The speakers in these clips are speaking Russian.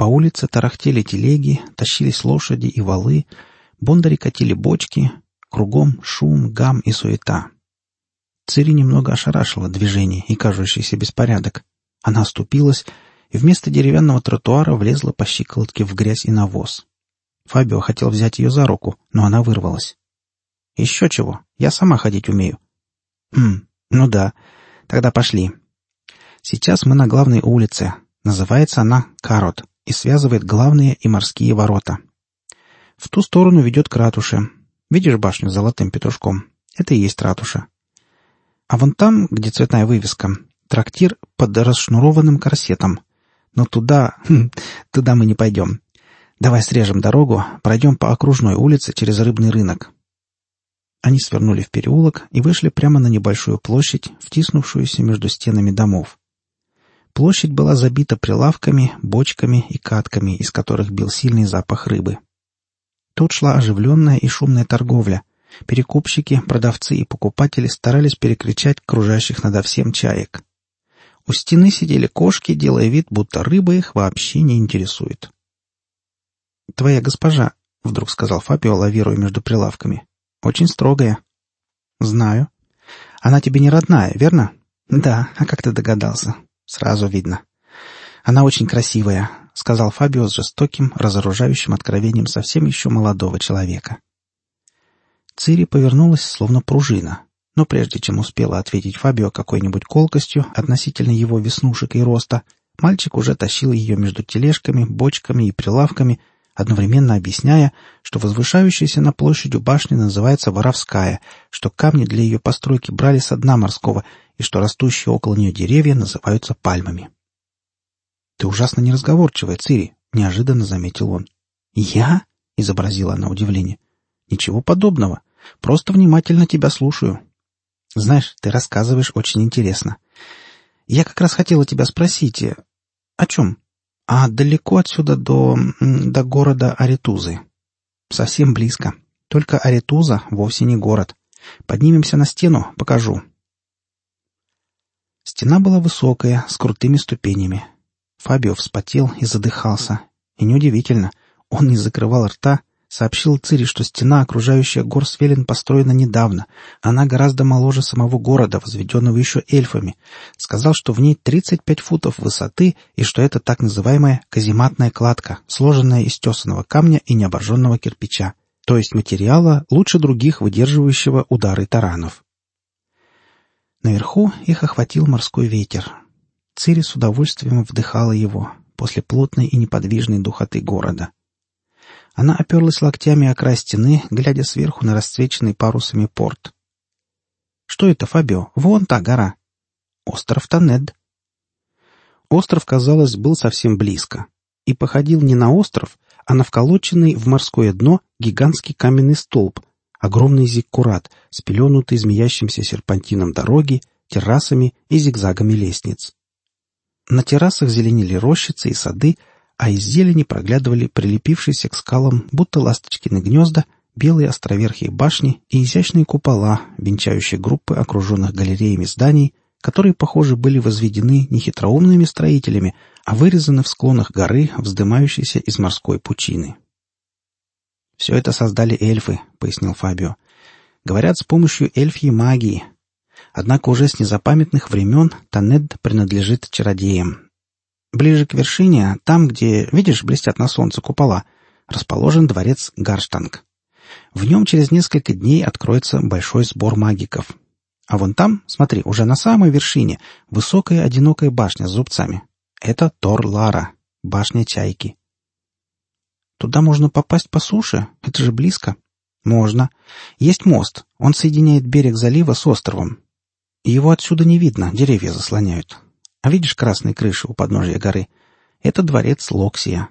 По улице тарахтели телеги, тащились лошади и валы, бондари катили бочки, кругом шум, гам и суета. Цири немного ошарашила движение и кажущийся беспорядок. Она оступилась и вместо деревянного тротуара влезла по щиколотке в грязь и навоз. Фабио хотел взять ее за руку, но она вырвалась. «Еще чего? Я сама ходить умею». «Хм, ну да. Тогда пошли. Сейчас мы на главной улице. Называется она Карот и связывает главные и морские ворота. В ту сторону ведет к ратуше. Видишь башню с золотым петушком? Это и есть ратуша. А вон там, где цветная вывеска, трактир под расшнурованным корсетом. Но туда... Хм, туда мы не пойдем. Давай срежем дорогу, пройдем по окружной улице через рыбный рынок. Они свернули в переулок и вышли прямо на небольшую площадь, втиснувшуюся между стенами домов. Площадь была забита прилавками, бочками и катками, из которых бил сильный запах рыбы. Тут шла оживленная и шумная торговля. Перекупщики, продавцы и покупатели старались перекричать кружащих надо всем чаек. У стены сидели кошки, делая вид, будто рыба их вообще не интересует. «Твоя госпожа», — вдруг сказал Фабио, лавируя между прилавками, — «очень строгая». «Знаю». «Она тебе не родная, верно?» «Да, а как ты догадался?» «Сразу видно». «Она очень красивая», — сказал Фабио с жестоким, разоружающим откровением совсем еще молодого человека. Цири повернулась, словно пружина, но прежде чем успела ответить Фабио какой-нибудь колкостью относительно его веснушек и роста, мальчик уже тащил ее между тележками, бочками и прилавками, одновременно объясняя, что возвышающаяся на площадью башня называется Воровская, что камни для ее постройки брали со дна морского и что растущие около нее деревья называются пальмами. «Ты ужасно неразговорчивая, Цири», — неожиданно заметил он. «Я?» — изобразила она удивление. «Ничего подобного. Просто внимательно тебя слушаю. Знаешь, ты рассказываешь очень интересно. Я как раз хотела тебя спросить, э, о чем? А далеко отсюда до... до города Аретузы? Совсем близко. Только Аретуза вовсе не город. Поднимемся на стену, покажу. Стена была высокая, с крутыми ступенями. Фабио вспотел и задыхался. И неудивительно, он не закрывал рта, сообщил Цири, что стена, окружающая гор Свелин, построена недавно. Она гораздо моложе самого города, возведенного еще эльфами. Сказал, что в ней 35 футов высоты и что это так называемая казематная кладка, сложенная из тесаного камня и необожженного кирпича, то есть материала, лучше других выдерживающего удары таранов. Наверху их охватил морской ветер. Цири с удовольствием вдыхала его после плотной и неподвижной духоты города. Она оперлась локтями о край стены, глядя сверху на расцвеченный парусами порт. «Что это, Фабио? Вон та гора!» «Остров Танед». Остров, казалось, был совсем близко и походил не на остров, а на вколоченный в морское дно гигантский каменный столб, огромный зиккурат, спеленутый змеящимся серпантином дороги, террасами и зигзагами лестниц. На террасах зеленели рощицы и сады, а из зелени проглядывали прилепившиеся к скалам, будто ласточкины гнезда, белые островерхие башни и изящные купола, венчающие группы окруженных галереями зданий, которые, похоже, были возведены не хитроумными строителями, а вырезаны в склонах горы, вздымающейся из морской пучины. «Все это создали эльфы», — пояснил Фабио. «Говорят, с помощью эльфьей магии. Однако уже с незапамятных времен Танед принадлежит чародеям. Ближе к вершине, там, где, видишь, блестят на солнце купола, расположен дворец Гарштанг. В нем через несколько дней откроется большой сбор магиков. А вон там, смотри, уже на самой вершине, высокая одинокая башня с зубцами. Это Тор-Лара, башня Чайки. Туда можно попасть по суше? Это же близко. Можно. Есть мост. Он соединяет берег залива с островом. Его отсюда не видно, деревья заслоняют. А видишь красные крыши у подножия горы? Это дворец Локсия.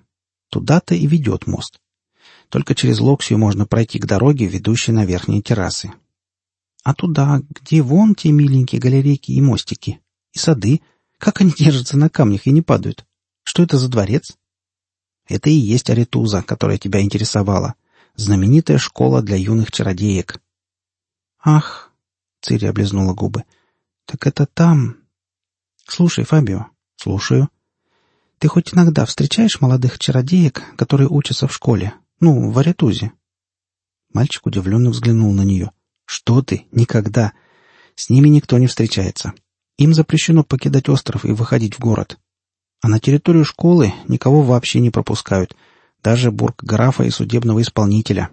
Туда-то и ведет мост. Только через Локсию можно пройти к дороге, ведущей на верхние террасы. А туда, где вон те миленькие галерейки и мостики, и сады, как они держатся на камнях и не падают? Что это за дворец? Это и есть Аретуза, которая тебя интересовала. Знаменитая школа для юных чародеек. Ах, Цири облизнула губы. Так это там. Слушай, Фабио, слушаю. ты хоть иногда встречаешь молодых чародеек, которые учатся в школе? Ну, в Аритузе?» Мальчик удивленно взглянул на нее. «Что ты? Никогда! С ними никто не встречается. Им запрещено покидать остров и выходить в город. А на территорию школы никого вообще не пропускают, даже бург-графа и судебного исполнителя.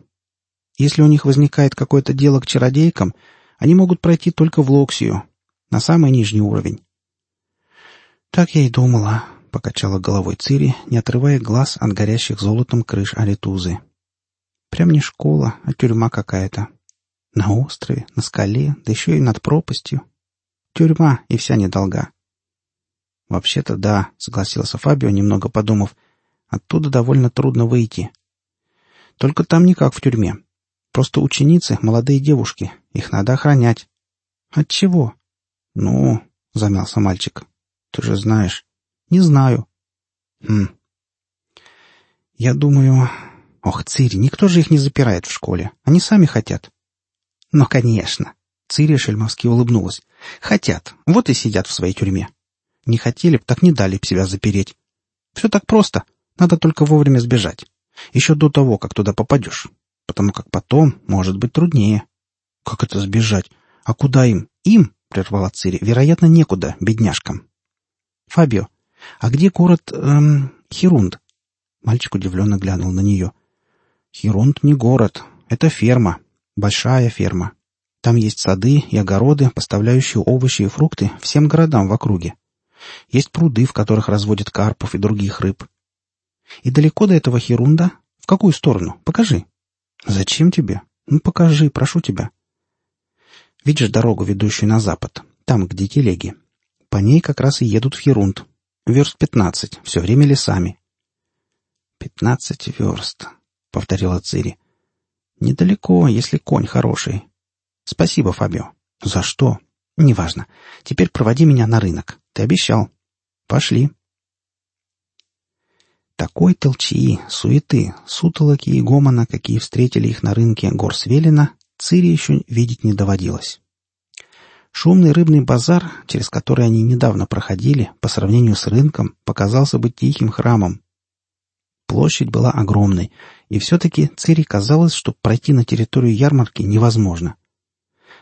Если у них возникает какое-то дело к чародейкам, они могут пройти только в Локсию, на самый нижний уровень. «Так я и думала», — покачала головой Цири, не отрывая глаз от горящих золотом крыш Аритузы. «Прям не школа, а тюрьма какая-то. На острове, на скале, да еще и над пропастью. Тюрьма и вся недолга». «Вообще-то да», — согласился Фабио, немного подумав. «Оттуда довольно трудно выйти. Только там не как в тюрьме. Просто ученицы — молодые девушки. Их надо охранять». «От чего?» «Ну...» — замялся мальчик. «Ты же знаешь». «Не знаю». «Хм...» «Я думаю...» «Ох, Цири, никто же их не запирает в школе. Они сами хотят». «Ну, конечно». Цири шельмовски улыбнулась. «Хотят. Вот и сидят в своей тюрьме. Не хотели б, так не дали б себя запереть. Все так просто. Надо только вовремя сбежать. Еще до того, как туда попадешь. Потому как потом может быть труднее». «Как это сбежать? А куда им? Им?» — прервала Цири. «Вероятно, некуда, бедняжкам». «Фабио, а где город эм, Хирунд?» Мальчик удивленно глянул на нее. «Хирунд не город. Это ферма. Большая ферма. Там есть сады и огороды, поставляющие овощи и фрукты всем городам в округе. Есть пруды, в которых разводят карпов и других рыб. И далеко до этого Хирунда? В какую сторону? Покажи. Зачем тебе? Ну, покажи, прошу тебя. Видишь дорогу, ведущую на запад, там, где телеги. По ней как раз и едут в Херунд. Верст пятнадцать, все время лесами. «Пятнадцать верст», — повторила Цири. «Недалеко, если конь хороший. Спасибо, Фабио. За что? Неважно. Теперь проводи меня на рынок. Ты обещал. Пошли». Такой толчии, суеты, сутолоки и гомона, какие встретили их на рынке Горсвелина, Цири еще видеть не доводилось. Шумный рыбный базар, через который они недавно проходили, по сравнению с рынком, показался бы тихим храмом. Площадь была огромной, и все-таки Цири казалось, что пройти на территорию ярмарки невозможно.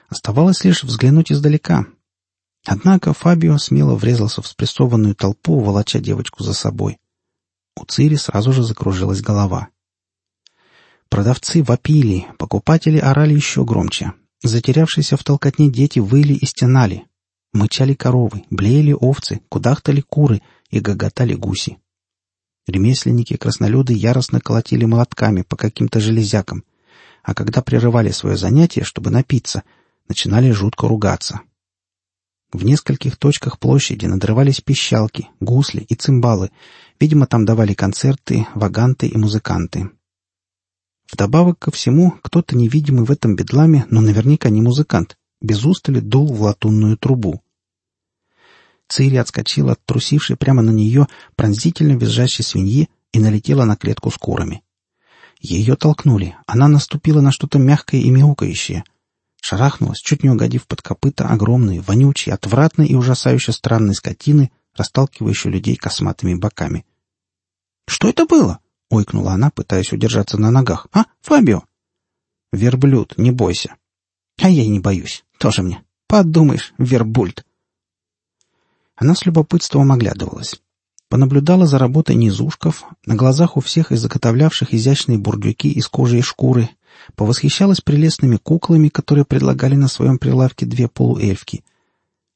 Оставалось лишь взглянуть издалека. Однако Фабио смело врезался в спрессованную толпу, волоча девочку за собой. У Цири сразу же закружилась голова. Продавцы вопили, покупатели орали еще громче. Затерявшиеся в толкотне дети выли и стенали. Мычали коровы, блеяли овцы, кудахтали куры и гоготали гуси. Ремесленники-краснолюды яростно колотили молотками по каким-то железякам, а когда прерывали свое занятие, чтобы напиться, начинали жутко ругаться. В нескольких точках площади надрывались пищалки, гусли и цимбалы. Видимо, там давали концерты, ваганты и музыканты. Вдобавок ко всему, кто-то невидимый в этом бедламе, но наверняка не музыкант, без устали дул в латунную трубу. Цири отскочила от трусившей прямо на нее пронзительно визжащей свиньи и налетела на клетку с курами. Ее толкнули, она наступила на что-то мягкое и мяукающее. Шарахнулась, чуть не угодив под копыта огромной, вонючей, отвратной и ужасающе странной скотины, расталкивающей людей косматыми боками. «Что это было?» — ойкнула она, пытаясь удержаться на ногах. «А, Фабио?» «Верблюд, не бойся». «А я и не боюсь. Тоже мне. Подумаешь, вербульт». Она с любопытством оглядывалась. Понаблюдала за работой низушков, на глазах у всех изготовлявших изящные бурдюки из кожи и шкуры, повосхищалась прелестными куклами, которые предлагали на своем прилавке две полуэльфки —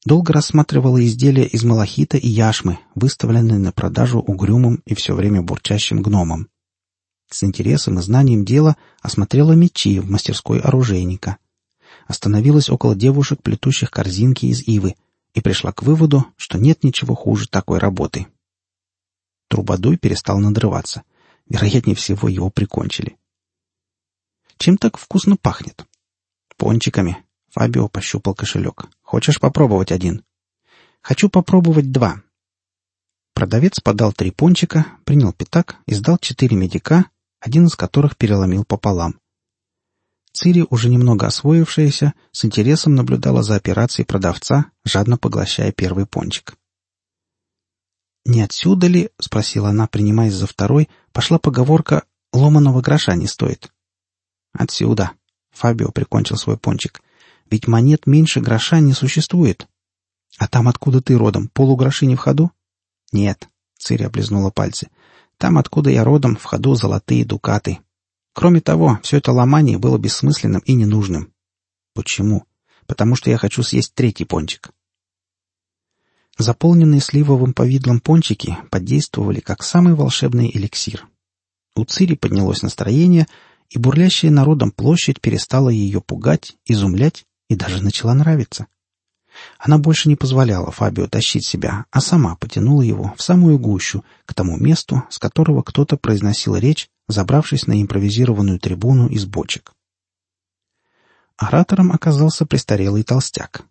Долго рассматривала изделия из малахита и яшмы, выставленные на продажу угрюмым и все время бурчащим гномом. С интересом и знанием дела осмотрела мечи в мастерской оружейника. Остановилась около девушек, плетущих корзинки из ивы, и пришла к выводу, что нет ничего хуже такой работы. Трубадуй перестал надрываться. Вероятнее всего, его прикончили. Чем так вкусно пахнет? Пончиками, Фабио пощупал кошелек. «Хочешь попробовать один?» «Хочу попробовать два». Продавец подал три пончика, принял пятак и сдал четыре медика, один из которых переломил пополам. Цири, уже немного освоившаяся, с интересом наблюдала за операцией продавца, жадно поглощая первый пончик. «Не отсюда ли?» — спросила она, принимаясь за второй. Пошла поговорка «ломаного гроша не стоит». «Отсюда», — Фабио прикончил свой пончик. «Ведь монет меньше гроша не существует». «А там, откуда ты родом, полугроши не в ходу?» «Нет», — Цири облизнула пальцы. «Там, откуда я родом, в ходу золотые дукаты. Кроме того, все это ломание было бессмысленным и ненужным». «Почему?» «Потому что я хочу съесть третий пончик». Заполненные сливовым повидлом пончики подействовали как самый волшебный эликсир. У Цири поднялось настроение, и бурлящая народом площадь перестала ее пугать, изумлять и даже начала нравиться. Она больше не позволяла Фабио тащить себя, а сама потянула его в самую гущу, к тому месту, с которого кто-то произносил речь, забравшись на импровизированную трибуну из бочек. Оратором оказался престарелый толстяк,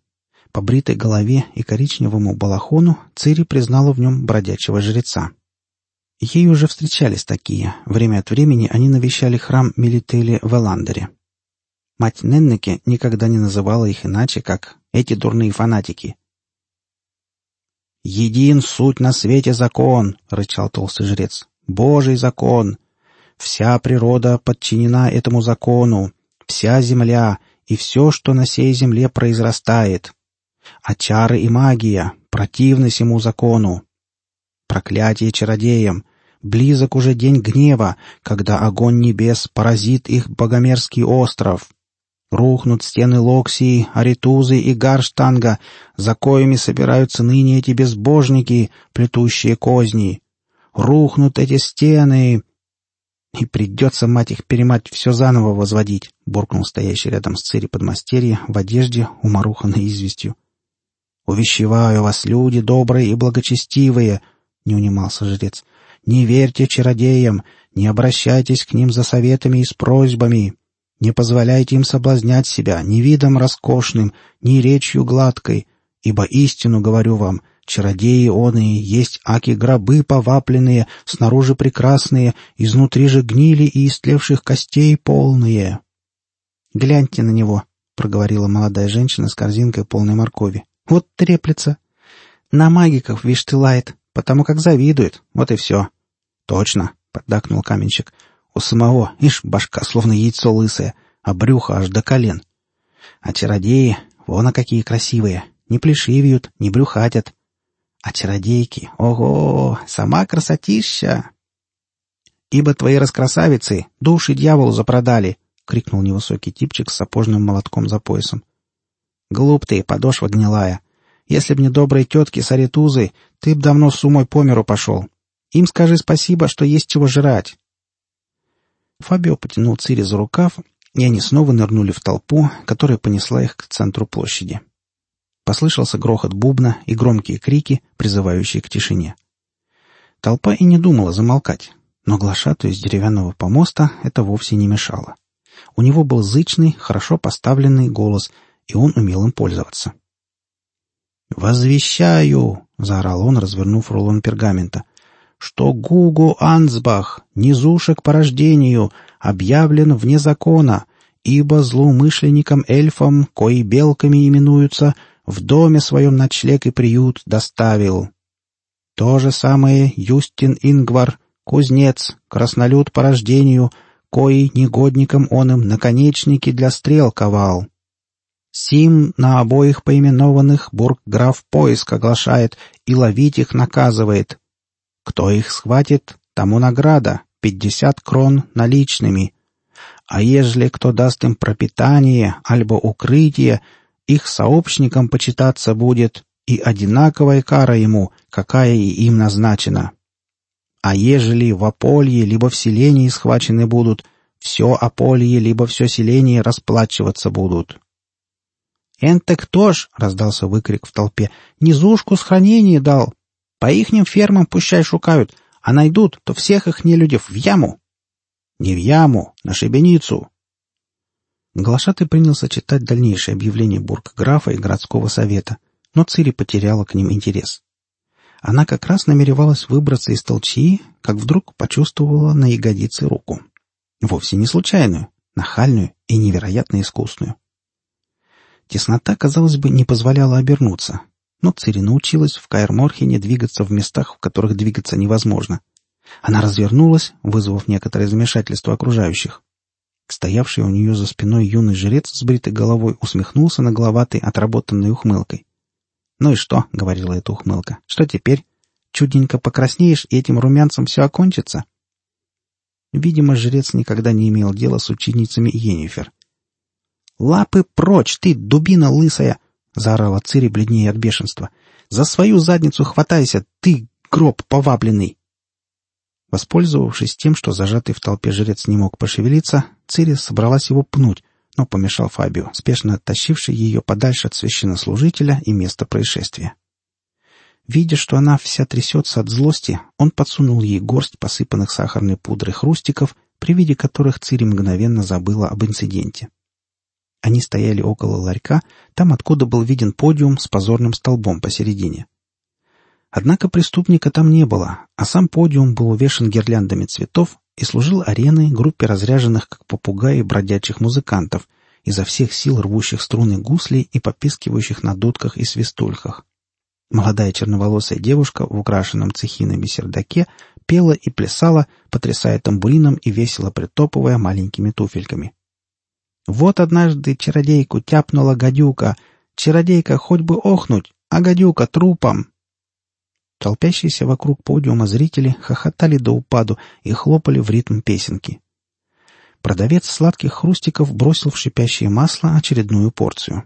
по бритой голове и коричневому балахону Цири признала в нем бродячего жреца. Ей уже встречались такие. Время от времени они навещали храм Милители в Эландере. Мать Неннеке никогда не называла их иначе, как «эти дурные фанатики». «Един суть на свете закон!» — рычал толстый жрец. «Божий закон! Вся природа подчинена этому закону, вся земля и все, что на сей земле произрастает а чары и магия противны всему закону. Проклятие чародеям! Близок уже день гнева, когда огонь небес поразит их богомерзкий остров. Рухнут стены Локсии, Аритузы и Гарштанга, за коими собираются ныне эти безбожники, плетущие козни. Рухнут эти стены, и придется, мать их, перемать, все заново возводить, — буркнул стоящий рядом с Цири подмастерье в одежде, уморуханной известью. «Увещеваю вас, люди добрые и благочестивые!» — не унимался жрец. «Не верьте чародеям, не обращайтесь к ним за советами и с просьбами. Не позволяйте им соблазнять себя ни видом роскошным, ни речью гладкой, ибо истину говорю вам, чародеи оные есть аки гробы повапленные, снаружи прекрасные, изнутри же гнили и истлевших костей полные». «Гляньте на него», — проговорила молодая женщина с корзинкой полной моркови. Вот треплется. На магиков, вишь ты, лает, потому как завидует. Вот и все. Точно, поддакнул каменщик. У самого, ишь, башка словно яйцо лысое, а брюхо аж до колен. А чародеи, вон а какие красивые, не плешивеют, не брюхатят. А чародейки, ого, сама красотища! «Ибо твои раскрасавицы души дьяволу запродали!» — крикнул невысокий типчик с сапожным молотком за поясом. Глуп ты, подошва гнилая. Если б не добрые тетки с аритузой, ты б давно с умой по миру пошел. Им скажи спасибо, что есть чего жрать. Фабио потянул Цири за рукав, и они снова нырнули в толпу, которая понесла их к центру площади. Послышался грохот бубна и громкие крики, призывающие к тишине. Толпа и не думала замолкать, но глашатую из деревянного помоста это вовсе не мешало. У него был зычный, хорошо поставленный голос — и он умел им пользоваться. «Возвещаю!» — заорал он, развернув рулон пергамента. «Что Гугу Ансбах, низушек по рождению, объявлен вне закона, ибо злоумышленникам-эльфам, кои белками именуются, в доме своем ночлег и приют доставил. То же самое Юстин Ингвар, кузнец, краснолюд по рождению, кои негодникам он им наконечники для стрел ковал. Сим на обоих поименованных бургграф поиск оглашает и ловить их наказывает. Кто их схватит, тому награда — пятьдесят крон наличными. А ежели кто даст им пропитание, альбо укрытие, их сообщникам почитаться будет, и одинаковая кара ему, какая и им назначена. А ежели в Аполье либо в селении схвачены будут, все Аполье либо все селение расплачиваться будут. «Энте кто ж?» — раздался выкрик в толпе. «Низушку с хранения дал. По ихним фермам пущай шукают, а найдут, то всех их нелюдев в яму». «Не в яму, на шибеницу». Глашатый принялся читать дальнейшее объявление бургграфа и городского совета, но Цири потеряла к ним интерес. Она как раз намеревалась выбраться из толчии, как вдруг почувствовала на ягодице руку. Вовсе не случайную, нахальную и невероятно искусную. Теснота, казалось бы, не позволяла обернуться. Но Цири научилась в Каэр-Морхене двигаться в местах, в которых двигаться невозможно. Она развернулась, вызвав некоторое замешательство окружающих. Стоявший у нее за спиной юный жрец с бритой головой усмехнулся нагловатой, отработанной ухмылкой. «Ну и что?» — говорила эта ухмылка. «Что теперь? Чудненько покраснеешь, и этим румянцем все окончится?» Видимо, жрец никогда не имел дела с ученицами Йеннифер. «Лапы прочь, ты, дубина лысая!» — заорала Цири бледнее от бешенства. «За свою задницу хватайся, ты, гроб повабленный!» Воспользовавшись тем, что зажатый в толпе жрец не мог пошевелиться, Цири собралась его пнуть, но помешал Фабио, спешно оттащивший ее подальше от священнослужителя и места происшествия. Видя, что она вся трясется от злости, он подсунул ей горсть посыпанных сахарной пудрой хрустиков, при виде которых Цири мгновенно забыла об инциденте. Они стояли около ларька, там, откуда был виден подиум с позорным столбом посередине. Однако преступника там не было, а сам подиум был увешан гирляндами цветов и служил ареной группе разряженных, как попугаи, бродячих музыкантов, изо всех сил рвущих струны гуслей и попискивающих на дудках и свистульках. Молодая черноволосая девушка в украшенном цехинами сердаке пела и плясала, потрясая тамбурином и весело притопывая маленькими туфельками. Вот однажды чародейку тяпнула гадюка. Чародейка хоть бы охнуть, а гадюка трупом. Толпящиеся вокруг подиума зрители хохотали до упаду и хлопали в ритм песенки. Продавец сладких хрустиков бросил в шипящее масло очередную порцию.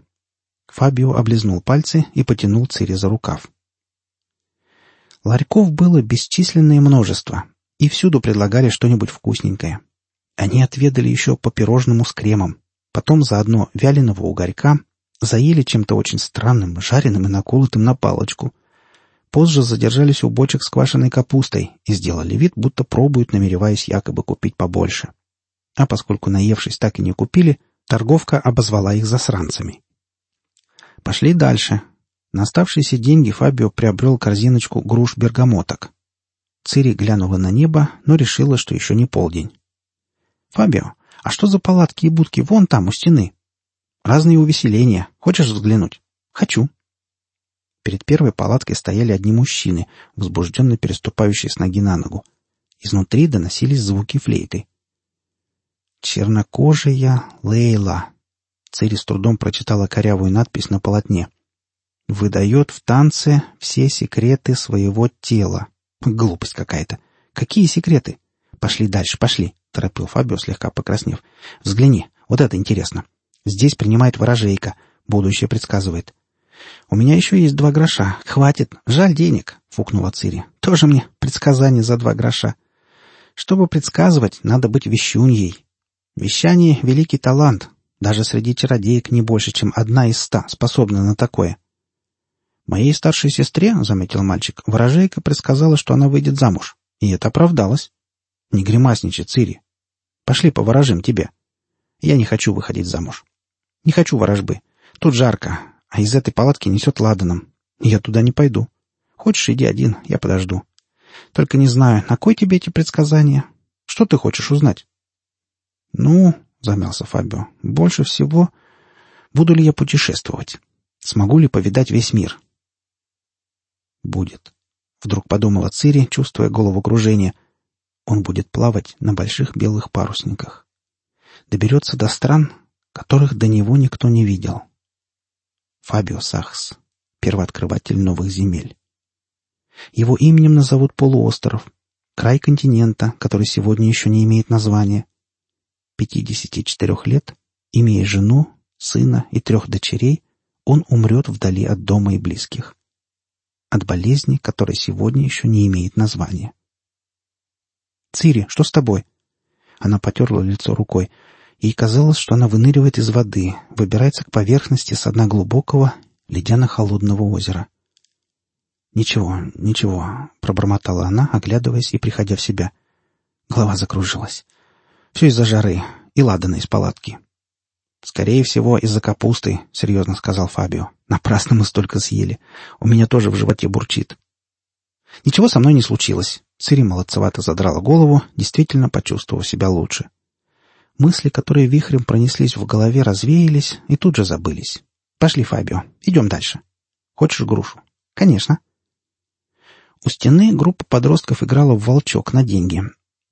Фабио облизнул пальцы и потянул Цири за рукав. Ларьков было бесчисленное множество, и всюду предлагали что-нибудь вкусненькое. Они отведали еще по пирожному с кремом, потом заодно вяленого угорька, заели чем-то очень странным, жареным и наколотым на палочку — Позже задержались у бочек с квашеной капустой и сделали вид, будто пробуют, намереваясь якобы купить побольше. А поскольку, наевшись, так и не купили, торговка обозвала их засранцами. Пошли дальше. На оставшиеся деньги Фабио приобрел корзиночку груш-бергамоток. Цири глянула на небо, но решила, что еще не полдень. «Фабио, а что за палатки и будки вон там, у стены?» «Разные увеселения. Хочешь взглянуть?» «Хочу», Перед первой палаткой стояли одни мужчины, возбужденно переступающие с ноги на ногу. Изнутри доносились звуки флейты. «Чернокожая Лейла», — Цири с трудом прочитала корявую надпись на полотне. «Выдает в танце все секреты своего тела». Глупость какая-то. Какие секреты? Пошли дальше, пошли, — торопил Фабио, слегка покраснев. Взгляни, вот это интересно. Здесь принимает ворожейка, будущее предсказывает. «У меня еще есть два гроша. Хватит. Жаль денег», — фукнула Цири. «Тоже мне предсказание за два гроша. Чтобы предсказывать, надо быть вещуньей. Вещание — великий талант. Даже среди чародеек не больше, чем одна из ста способна на такое». «Моей старшей сестре, — заметил мальчик, — ворожейка предсказала, что она выйдет замуж. И это оправдалось. Не гримасничай, Цири. Пошли поворожим тебе. Я не хочу выходить замуж. Не хочу ворожбы. Тут жарко, а из этой палатки несет ладаном. Я туда не пойду. Хочешь, иди один, я подожду. Только не знаю, на кой тебе эти предсказания? Что ты хочешь узнать? Ну, замялся Фабио, больше всего буду ли я путешествовать? Смогу ли повидать весь мир? Будет. Вдруг подумала Цири, чувствуя головокружение. Он будет плавать на больших белых парусниках. Доберется до стран, которых до него никто не видел. Фабио Сахс, первооткрыватель новых земель. Его именем назовут полуостров, край континента, который сегодня еще не имеет названия. 54 лет, имея жену, сына и трех дочерей, он умрет вдали от дома и близких. От болезни, которая сегодня еще не имеет названия. «Цири, что с тобой?» Она потерла лицо рукой. Ей казалось, что она выныривает из воды, выбирается к поверхности с дна глубокого, ледяно-холодного озера. «Ничего, ничего», — пробормотала она, оглядываясь и приходя в себя. Голова закружилась. «Все из-за жары и ладана из палатки». «Скорее всего, из-за капусты», — серьезно сказал Фабио. «Напрасно мы столько съели. У меня тоже в животе бурчит». «Ничего со мной не случилось». Цири молодцевато задрала голову, действительно почувствовав себя лучше. Мысли, которые вихрем пронеслись в голове, развеялись и тут же забылись. «Пошли, Фабио, идем дальше. Хочешь грушу?» «Конечно». У стены группа подростков играла в волчок на деньги.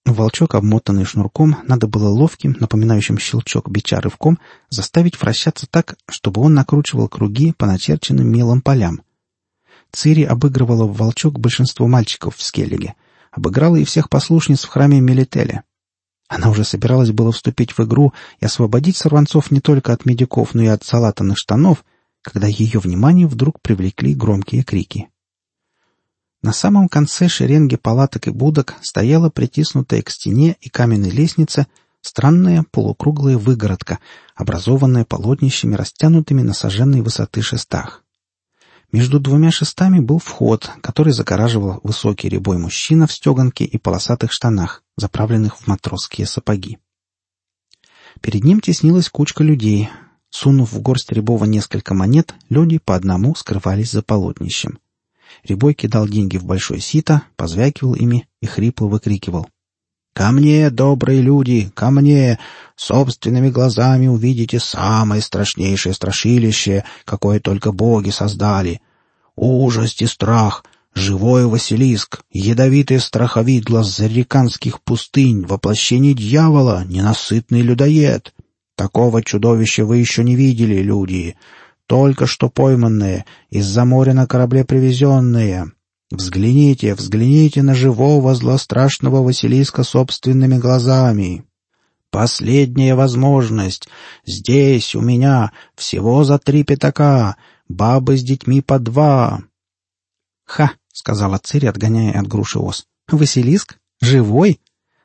Волчок, обмотанный шнурком, надо было ловким, напоминающим щелчок бича рывком, заставить вращаться так, чтобы он накручивал круги по начерченным мелом полям. Цири обыгрывала в волчок большинство мальчиков в Скеллиге, обыграла и всех послушниц в храме Мелителя. Она уже собиралась было вступить в игру и освободить сорванцов не только от медиков, но и от салатанных штанов, когда ее внимание вдруг привлекли громкие крики. На самом конце шеренги палаток и будок стояла притиснутая к стене и каменной лестнице странная полукруглая выгородка, образованная полотнищами, растянутыми на сожженной высоты шестах. Между двумя шестами был вход, который загораживал высокий рябой мужчина в стеганке и полосатых штанах, заправленных в матросские сапоги. Перед ним теснилась кучка людей. Сунув в горсть Рябова несколько монет, люди по одному скрывались за полотнищем. Рябой кидал деньги в большое сито, позвякивал ими и хрипло выкрикивал. «Ко мне, добрые люди, ко мне! Собственными глазами увидите самое страшнейшее страшилище, какое только боги создали. Ужасть и страх, живой Василиск, ядовитый страховидло зареканских пустынь, воплощение дьявола, ненасытный людоед. Такого чудовища вы еще не видели, люди, только что пойманные, из-за моря на корабле привезенные. Взгляните, взгляните на живого злострашного Василиска собственными глазами. Последняя возможность. Здесь, у меня, всего за три пятака. Бабы с детьми по два. «Ха!» — сказала Цири, отгоняя от груши ос. «Василиск? Живой?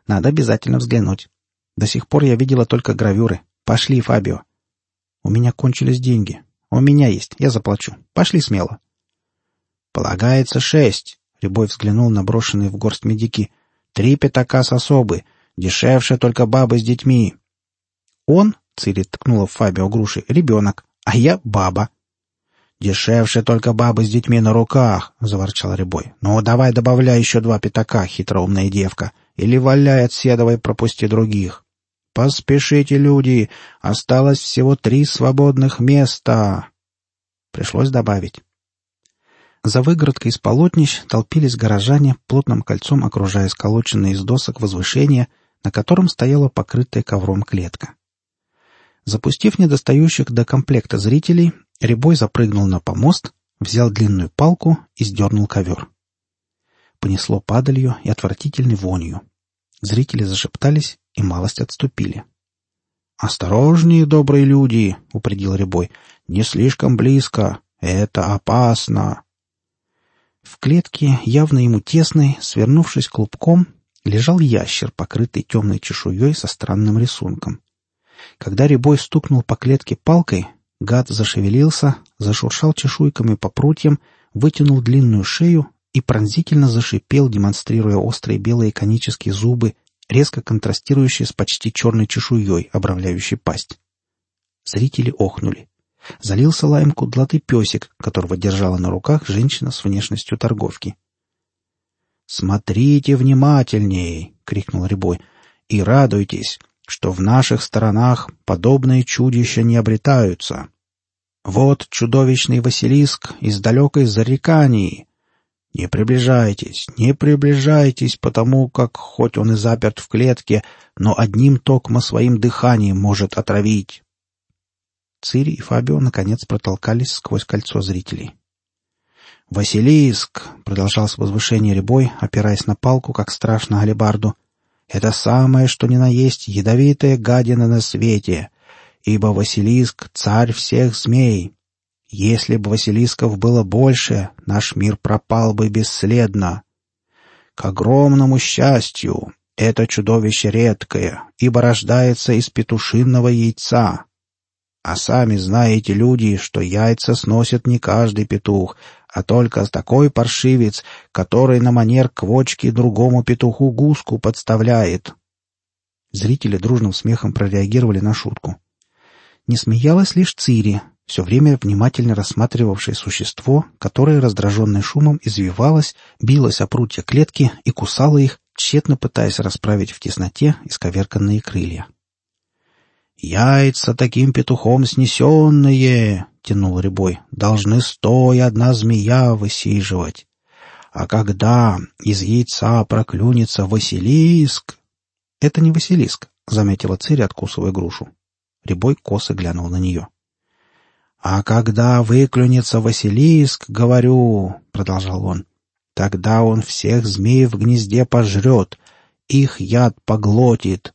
Надо обязательно взглянуть. До сих пор я видела только гравюры. Пошли, Фабио». «У меня кончились деньги. У меня есть, я заплачу. Пошли смело». «Полагается шесть», — Рябой взглянул на брошенные в горсть медики. «Три пятака с особы. Дешевше только бабы с детьми». «Он», — Цири ткнула в Фабио груши, — «ребенок, а я баба». «Дешевше только бабы с детьми на руках», — заворчал Рябой. «Ну, давай добавляй еще два пятака, хитроумная девка, или валяй от седова пропусти других». «Поспешите, люди! Осталось всего три свободных места!» Пришлось добавить. За выгородкой из полотнищ толпились горожане, плотным кольцом окружая сколоченные из досок возвышение, на котором стояла покрытая ковром клетка. Запустив недостающих до комплекта зрителей, Рябой запрыгнул на помост, взял длинную палку и сдернул ковер. Понесло падалью и отвратительной вонью. Зрители зашептались и малость отступили. «Осторожнее, добрые люди!» — упредил Рябой. «Не слишком близко. Это опасно!» В клетке, явно ему тесной, свернувшись клубком, лежал ящер, покрытый темной чешуей со странным рисунком. Когда Рябой стукнул по клетке палкой, гад зашевелился, зашуршал чешуйками по прутьям, вытянул длинную шею и пронзительно зашипел, демонстрируя острые белые конические зубы, резко контрастирующие с почти черной чешуей, обрамляющей пасть. Зрители охнули. Залился лаем кудлатый песик, которого держала на руках женщина с внешностью торговки. «Смотрите внимательней!» — крикнул Рябой. «И радуйтесь, что в наших сторонах подобные чудища не обретаются. Вот чудовищный Василиск из далекой Зарекании. Не приближайтесь, не приближайтесь, потому как, хоть он и заперт в клетке, но одним токмо своим дыханием может отравить. Цири и Фабио наконец протолкались сквозь кольцо зрителей. «Василиск!» — продолжал с возвышения рябой, опираясь на палку, как страшно алебарду. «Это самое, что ни на есть, ядовитая гадина на свете, ибо Василиск — царь всех змей. Если бы Василисков было больше, наш мир пропал бы бесследно. К огромному счастью, это чудовище редкое, ибо рождается из петушинного яйца. А сами знаете, люди, что яйца сносит не каждый петух, а только такой паршивец, который на манер квочки другому петуху гуску подставляет. Зрители дружным смехом прореагировали на шутку. Не смеялась лишь Цири, все время внимательно рассматривавшее существо, которое, раздраженное шумом, извивалось, билось о прутья клетки и кусало их, тщетно пытаясь расправить в тесноте исковерканные крылья. Яйца таким петухом снесенные, — тянул Рябой, — должны стоя одна змея высиживать. А когда из яйца проклюнется Василиск... — Это не Василиск, — заметила Цири, откусывая грушу. Рябой косо глянул на нее. — А когда выклюнется Василиск, говорю, — продолжал он, — тогда он всех змей в гнезде пожрет, их яд поглотит.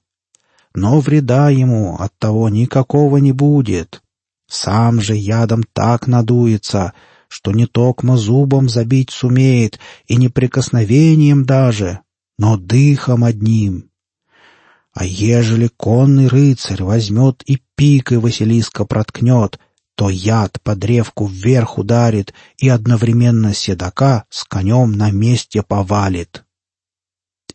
Но вреда ему от того никакого не будет. Сам же ядом так надуется, что не токмо зубом забить сумеет, и не прикосновением даже, но дыхом одним. А ежели конный рыцарь возьмет и пикой Василиска проткнет, то яд по древку вверх ударит и одновременно седока с конем на месте повалит. —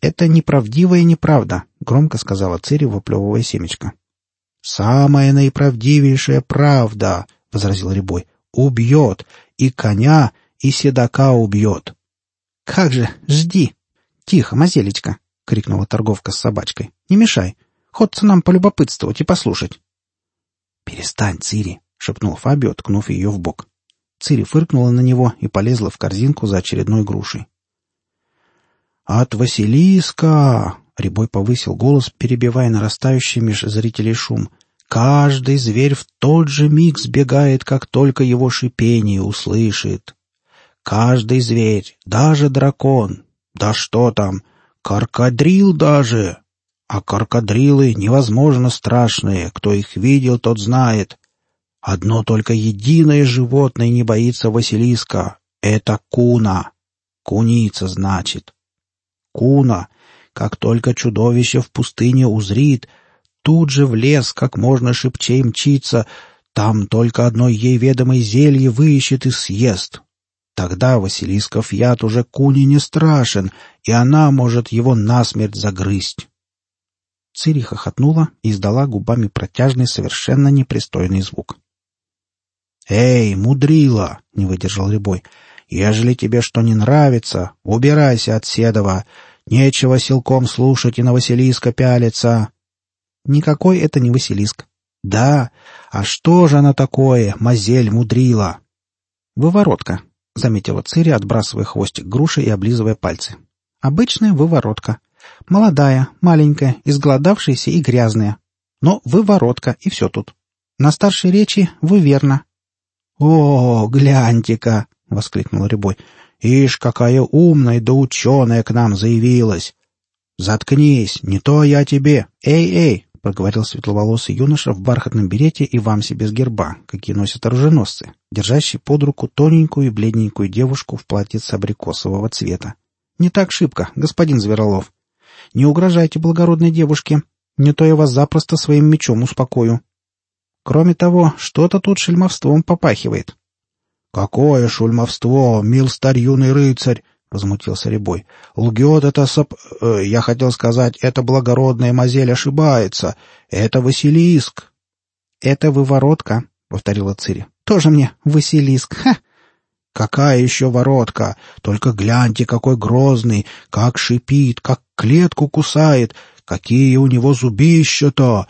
Это неправдивая неправда, — громко сказала Цири, выплевывая семечко. — Самая наиправдивейшая правда, — возразил Рябой, — убьет, и коня, и седока убьет. — Как же, жди! — Тихо, мазелечка! — крикнула торговка с собачкой. — Не мешай. Ходца нам полюбопытствовать и послушать. — Перестань, Цири! — шепнул Фабио, ткнув ее в бок. Цири фыркнула на него и полезла в корзинку за очередной грушей. «От Василиска!» — Рябой повысил голос, перебивая нарастающий меж зрителей шум — Каждый зверь в тот же миг сбегает, как только его шипение услышит. Каждый зверь, даже дракон, да что там, каркадрил даже. А каркадрилы невозможно страшные, кто их видел, тот знает. Одно только единое животное не боится Василиска — это куна. Куница, значит. Куна, как только чудовище в пустыне узрит — тут же в лес как можно шибчей мчится, там только одно ей ведомое зелье выищет и съест. Тогда Василисков яд уже куни не страшен, и она может его насмерть загрызть. Цири хохотнула и издала губами протяжный, совершенно непристойный звук. — Эй, мудрила! — не выдержал Рябой. — Ежели тебе что не нравится, убирайся от Седова. Нечего силком слушать и на Василиска пялиться. Никакой это не Василиск. Да, а что же она такое, мазель мудрила? Выворотка, заметила Цири, отбрасывая хвостик груши и облизывая пальцы. Обычная выворотка. Молодая, маленькая, изголодавшаяся и грязная. Но выворотка, и все тут. На старшей речи вы верно. — О, гляньте-ка! — воскликнул Рябой. — Ишь, какая умная да ученая к нам заявилась! — Заткнись, не то я тебе! Эй-эй, проговорил светловолосый юноша в бархатном берете и вамсе без герба, какие носят оруженосцы, держащий под руку тоненькую и бледненькую девушку в платьице абрикосового цвета. «Не так шибко, господин Зверолов. Не угрожайте благородной девушке, не то я вас запросто своим мечом успокою. Кроме того, что-то тут шельмовством попахивает». «Какое шульмовство, мил старь юный рыцарь!» — возмутился Рябой. — Лгет это соп... Э, я хотел сказать, это благородная мазель ошибается. Это Василиск. — Это выворотка, — повторила Цири. — Тоже мне Василиск. Ха! — Какая еще воротка? Только гляньте, какой грозный, как шипит, как клетку кусает, какие у него зубища-то!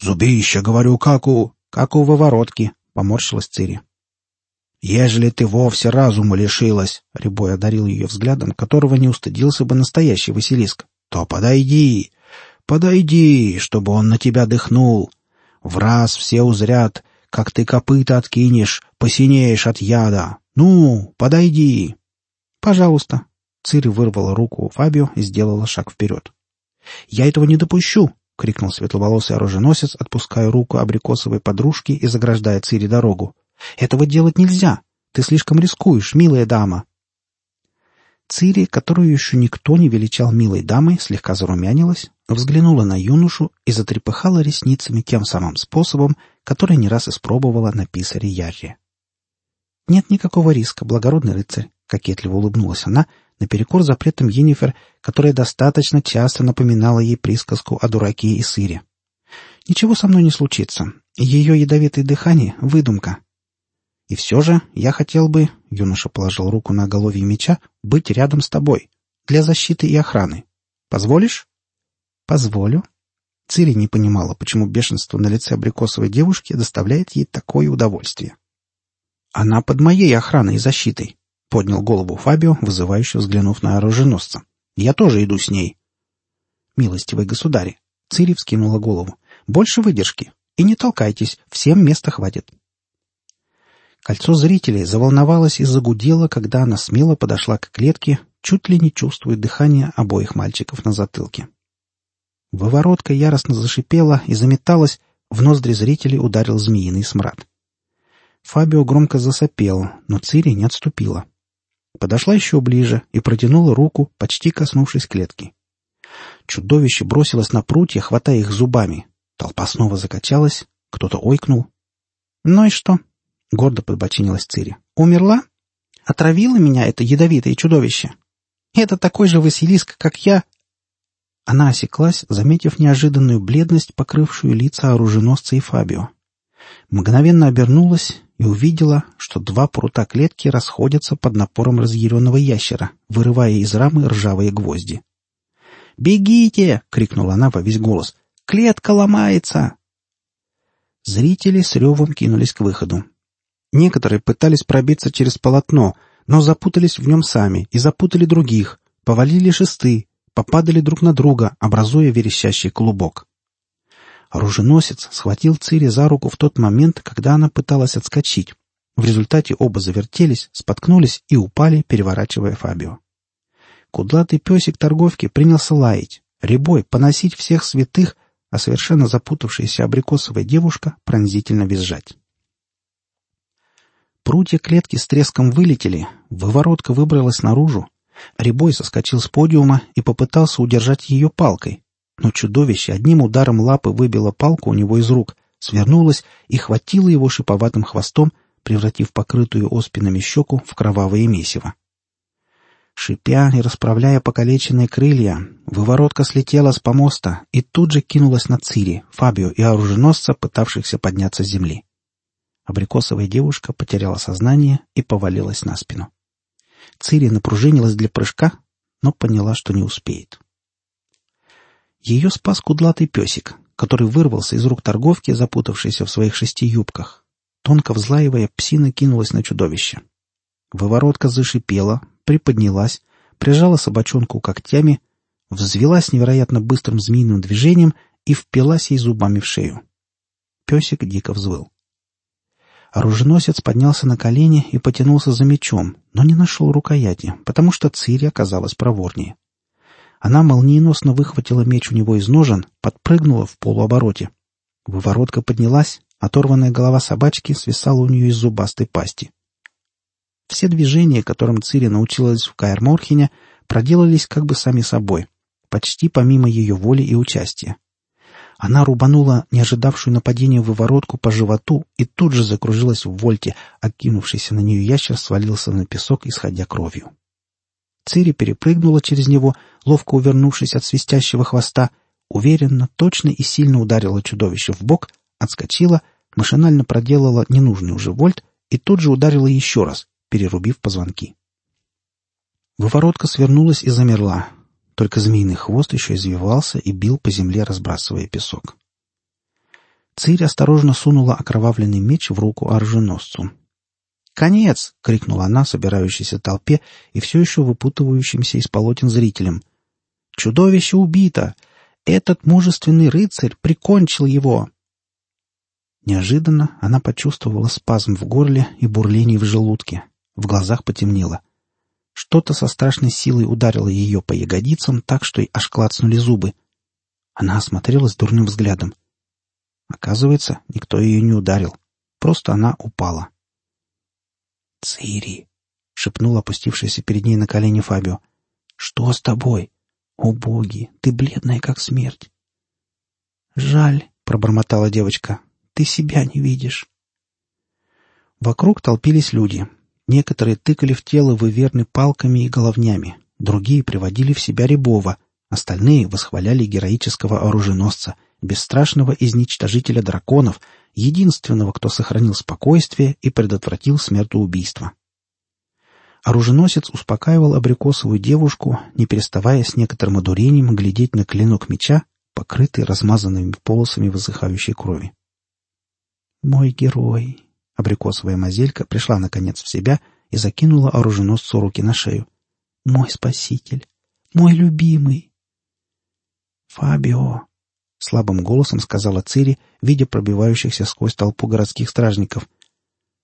Зубища, говорю, как у... — Как у выворотки, — поморщилась Цири. «Ежели ты вовсе разума лишилась», — Рябой одарил ее взглядом, которого не устыдился бы настоящий Василиск, — «то подойди, подойди, чтобы он на тебя дыхнул. В раз все узрят, как ты копыта откинешь, посинеешь от яда. Ну, подойди». «Пожалуйста». Цири вырвала руку у Фабио и сделала шаг вперед. «Я этого не допущу!» — крикнул светловолосый оруженосец, отпуская руку абрикосовой подружки и заграждая Цири дорогу. Этого делать нельзя. Ты слишком рискуешь, милая дама. Цири, которую еще никто не величал милой дамой, слегка зарумянилась, взглянула на юношу и затрепыхала ресницами тем самым способом, который не раз испробовала на писаре Ярре. «Нет никакого риска, благородный рыцарь», — кокетливо улыбнулась она, наперекор запретам Енифер, которая достаточно часто напоминала ей присказку о дураке и сыре. «Ничего со мной не случится. Ее ядовитое дыхание — выдумка. И все же я хотел бы, — юноша положил руку на голове меча, — быть рядом с тобой, для защиты и охраны. Позволишь? — Позволю. Цири не понимала, почему бешенство на лице абрикосовой девушки доставляет ей такое удовольствие. «Она под моей охраной и защитой», — поднял голову Фабио, вызывающе взглянув на оруженосца. «Я тоже иду с ней». «Милостивый государь», — Цири вскинула голову, — «больше выдержки. И не толкайтесь, всем места хватит». Кольцо зрителей заволновалось и загудело, когда она смело подошла к клетке, чуть ли не чувствуя дыхание обоих мальчиков на затылке. Выворотка яростно зашипела и заметалась, в ноздри зрителей ударил змеиный смрад. Фабио громко засопел, но Цири не отступила. Подошла еще ближе и протянула руку, почти коснувшись клетки. Чудовище бросилось на прутья, хватая их зубами. Толпа снова закачалась, кто-то ойкнул. «Ну и что?» — гордо подбочинилась Цири. «Умерла? Отравило меня это ядовитое чудовище? Это такой же Василиск, как я, она осеклась, заметив неожиданную бледность, покрывшую лица оруженосца и Фабио. Мгновенно обернулась и увидела, что два прута клетки расходятся под напором разъяренного ящера, вырывая из рамы ржавые гвозди. «Бегите!» — крикнула она во весь голос. «Клетка ломается!» Зрители с ревом кинулись к выходу. Некоторые пытались пробиться через полотно, но запутались в нем сами и запутали других, повалили шесты, попадали друг на друга, образуя верещащий клубок. Оруженосец схватил Цири за руку в тот момент, когда она пыталась отскочить. В результате оба завертелись, споткнулись и упали, переворачивая Фабио. Кудлатый песик торговки принялся лаять, ребой поносить всех святых, а совершенно запутавшаяся абрикосовая девушка пронзительно визжать. Прутья клетки с треском вылетели, выворотка выбралась наружу, Рябой соскочил с подиума и попытался удержать ее палкой, но чудовище одним ударом лапы выбило палку у него из рук, свернулось и хватило его шиповатым хвостом, превратив покрытую оспинами щеку в кровавое месиво. Шипя и расправляя покалеченные крылья, выворотка слетела с помоста и тут же кинулась на Цири, Фабио и оруженосца, пытавшихся подняться с земли. Абрикосовая девушка потеряла сознание и повалилась на спину. Цири напружинилась для прыжка, но поняла, что не успеет. Ее спас кудлатый песик, который вырвался из рук торговки, запутавшейся в своих шести юбках. Тонко взлаивая, псина кинулась на чудовище. Выворотка зашипела, приподнялась, прижала собачонку когтями, взвелась невероятно быстрым змеиным движением и впилась ей зубами в шею. Песик дико взвыл. Оруженосец поднялся на колени и потянулся за мечом, но не нашел рукояти, потому что Цири оказалась проворнее. Она молниеносно выхватила меч у него из ножен, подпрыгнула в полуобороте. Выворотка поднялась, оторванная голова собачки свисала у нее из зубастой пасти. Все движения, которым Цири научилась в Каэр-Морхене, проделались как бы сами собой, почти помимо ее воли и участия. Она рубанула не ожидавшую нападения выворотку по животу и тут же закружилась в вольте, окинувшийся на нее ящер свалился на песок, исходя кровью. Цири перепрыгнула через него, ловко увернувшись от свистящего хвоста, уверенно, точно и сильно ударила чудовище в бок, отскочила, машинально проделала ненужный уже вольт и тут же ударила еще раз, перерубив позвонки. Выворотка свернулась и замерла, только змеиный хвост еще извивался и бил по земле, разбрасывая песок. Цирь осторожно сунула окровавленный меч в руку оруженосцу. «Конец!» — крикнула она собирающейся толпе и все еще выпутывающимся из полотен зрителям. «Чудовище убито! Этот мужественный рыцарь прикончил его!» Неожиданно она почувствовала спазм в горле и бурление в желудке. В глазах потемнело — что-то со страшной силой ударило ее по ягодицам так, что и аж клацнули зубы. Она осмотрелась дурным взглядом. Оказывается, никто ее не ударил. Просто она упала. «Цири!» — шепнул опустившийся перед ней на колени Фабио. «Что с тобой? О, боги, ты бледная, как смерть!» «Жаль», — пробормотала девочка, — «ты себя не видишь». Вокруг толпились люди. Некоторые тыкали в тело выверны палками и головнями, другие приводили в себя Рябова, остальные восхваляли героического оруженосца, бесстрашного изничтожителя драконов, единственного, кто сохранил спокойствие и предотвратил смертоубийство. Оруженосец успокаивал абрикосовую девушку, не переставая с некоторым одурением глядеть на клинок меча, покрытый размазанными полосами высыхающей крови. «Мой герой!» — абрикосовая мазелька пришла наконец в себя и закинула оруженосцу руки на шею. «Мой спаситель! Мой любимый!» «Фабио!» — слабым голосом сказала Цири, видя пробивающихся сквозь толпу городских стражников.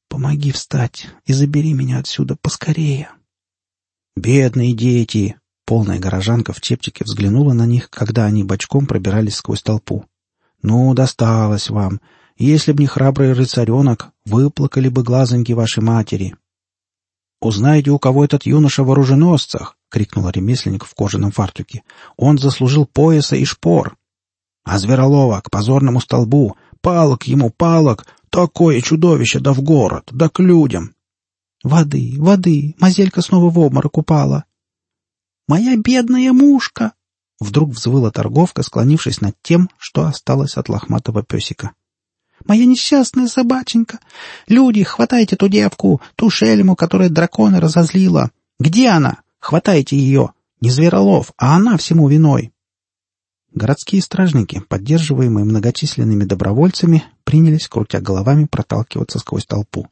«Помоги встать и забери меня отсюда поскорее!» «Бедные дети!» Полная горожанка в чепчике взглянула на них, когда они бочком пробирались сквозь толпу. «Ну, досталось вам. Если б не храбрый рыцаренок, выплакали бы глазоньки вашей матери». «Узнайте, у кого этот юноша в оруженосцах!» — крикнул ремесленник в кожаном фартуке. «Он заслужил пояса и шпор!» «А зверолова к позорному столбу! Палок ему, палок! Такое чудовище! Да в город! Да к людям!» «Воды, воды! Мазелька снова в обморок упала!» «Моя бедная мушка!» Вдруг взвыла торговка, склонившись над тем, что осталось от лохматого песика. «Моя несчастная собаченька! Люди, хватайте ту девку, ту шельму, которая дракона разозлила! Где она? Хватайте ее! Не зверолов, а она всему виной!» Городские стражники, поддерживаемые многочисленными добровольцами, принялись, крутя головами, проталкиваться сквозь толпу.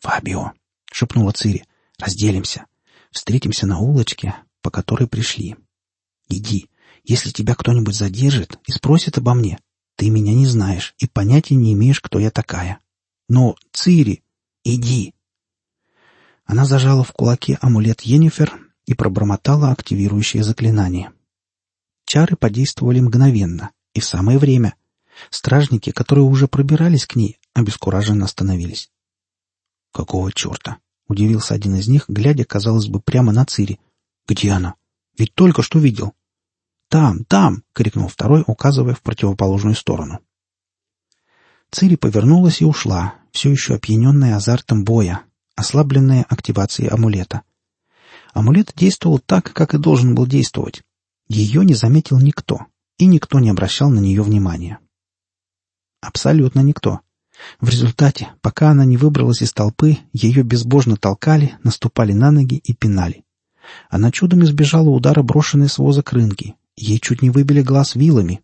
«Фабио!» — шепнула Цири. «Разделимся. Встретимся на улочке, по которой пришли. Иди. Если тебя кто-нибудь задержит и спросит обо мне, ты меня не знаешь и понятия не имеешь, кто я такая. Но, Цири, иди!» Она зажала в кулаке амулет Йеннифер и пробормотала активирующее заклинание. Чары подействовали мгновенно и в самое время. Стражники, которые уже пробирались к ней, обескураженно остановились. «Какого черта?» Удивился один из них, глядя, казалось бы, прямо на Цири. «Где она? Ведь только что видел». «Там, там!» — крикнул второй, указывая в противоположную сторону. Цири повернулась и ушла, все еще опьяненная азартом боя, ослабленная активацией амулета. Амулет действовал так, как и должен был действовать. Ее не заметил никто, и никто не обращал на нее внимания. Абсолютно никто. В результате, пока она не выбралась из толпы, ее безбожно толкали, наступали на ноги и пинали. Она чудом избежала удара, брошенной с воза крынки. Ей чуть не выбили глаз вилами.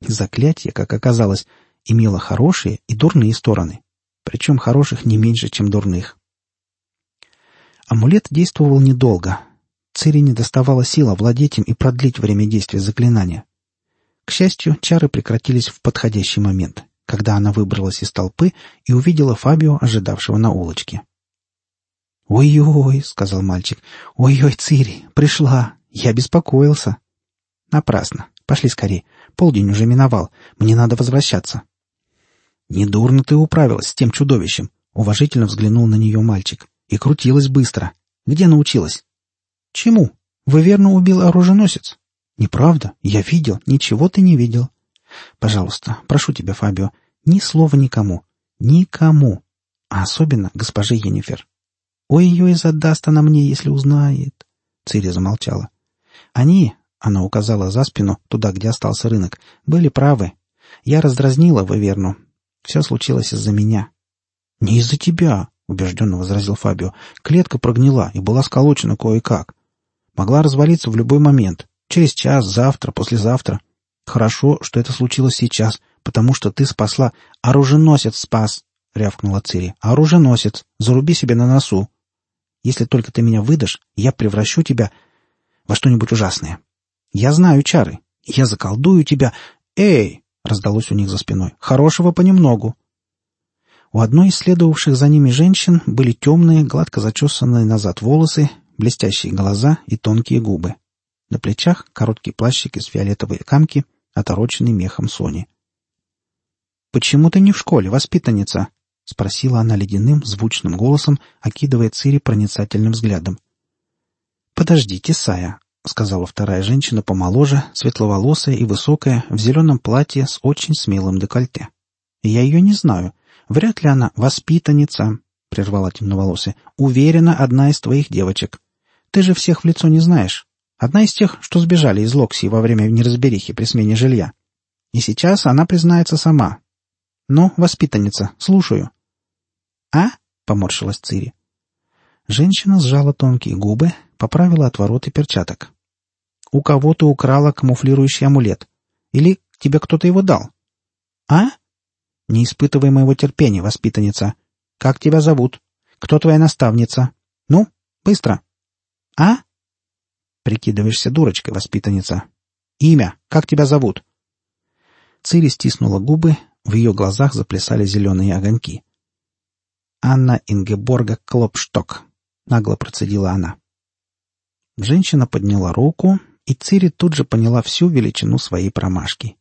Заклятие, как оказалось, имело хорошие и дурные стороны. Причем хороших не меньше, чем дурных. Амулет действовал недолго. Цири не доставала сил овладеть им и продлить время действия заклинания. К счастью, чары прекратились в подходящий момент когда она выбралась из толпы и увидела Фабио, ожидавшего на улочке. «Ой-ой», — сказал мальчик, — «ой-ой, Цири, пришла, я беспокоился». «Напрасно. Пошли скорее. Полдень уже миновал. Мне надо возвращаться». «Недурно ты управилась с тем чудовищем», — уважительно взглянул на нее мальчик. «И крутилась быстро. Где научилась?» «Чему? Вы верно убил оруженосец?» «Неправда. Я видел. Ничего ты не видел. Пожалуйста, прошу тебя, Фабио, ни слова никому. Никому. А особенно госпоже Енифер. Ой-ой, задаст она мне, если узнает. Цири замолчала. Они, она указала за спину, туда, где остался рынок, были правы. Я раздразнила Ваверну. Все случилось из-за меня. Не из-за тебя, убежденно возразил Фабио. Клетка прогнила и была сколочена кое-как. Могла развалиться в любой момент. Через час, завтра, послезавтра. «Хорошо, что это случилось сейчас, потому что ты спасла. Оруженосец спас!» — рявкнула Цири. «Оруженосец! Заруби себе на носу! Если только ты меня выдашь, я превращу тебя во что-нибудь ужасное. Я знаю чары. Я заколдую тебя. Эй!» — раздалось у них за спиной. «Хорошего понемногу!» У одной из следовавших за ними женщин были темные, гладко зачесанные назад волосы, блестящие глаза и тонкие губы. На плечах короткий плащик из фиолетовой камки, отороченный мехом Сони. «Почему ты не в школе, воспитанница?» — спросила она ледяным, звучным голосом, окидывая Цири проницательным взглядом. «Подождите, Сая», — сказала вторая женщина помоложе, светловолосая и высокая, в зеленом платье с очень смелым декольте. «Я ее не знаю. Вряд ли она воспитанница», — прервала темноволосая. «Уверена, одна из твоих девочек. Ты же всех в лицо не знаешь. Одна из тех, что сбежали из Локси во время неразберихи при смене жилья. И сейчас она признается сама. «Ну, воспитанница, слушаю». «А?» — поморщилась Цири. Женщина сжала тонкие губы, поправила отвороты перчаток. «У кого-то украла камуфлирующий амулет. Или тебе кто-то его дал?» «А?» «Не испытывай моего терпения, воспитанница. Как тебя зовут? Кто твоя наставница? Ну, быстро!» «А?» «Прикидываешься дурочкой, воспитанница. Имя. Как тебя зовут?» Цири стиснула губы, в ее глазах заплясали зеленые огоньки. «Анна Ингеборга Клопшток», — нагло процедила она. Женщина подняла руку, и Цири тут же поняла всю величину своей промашки.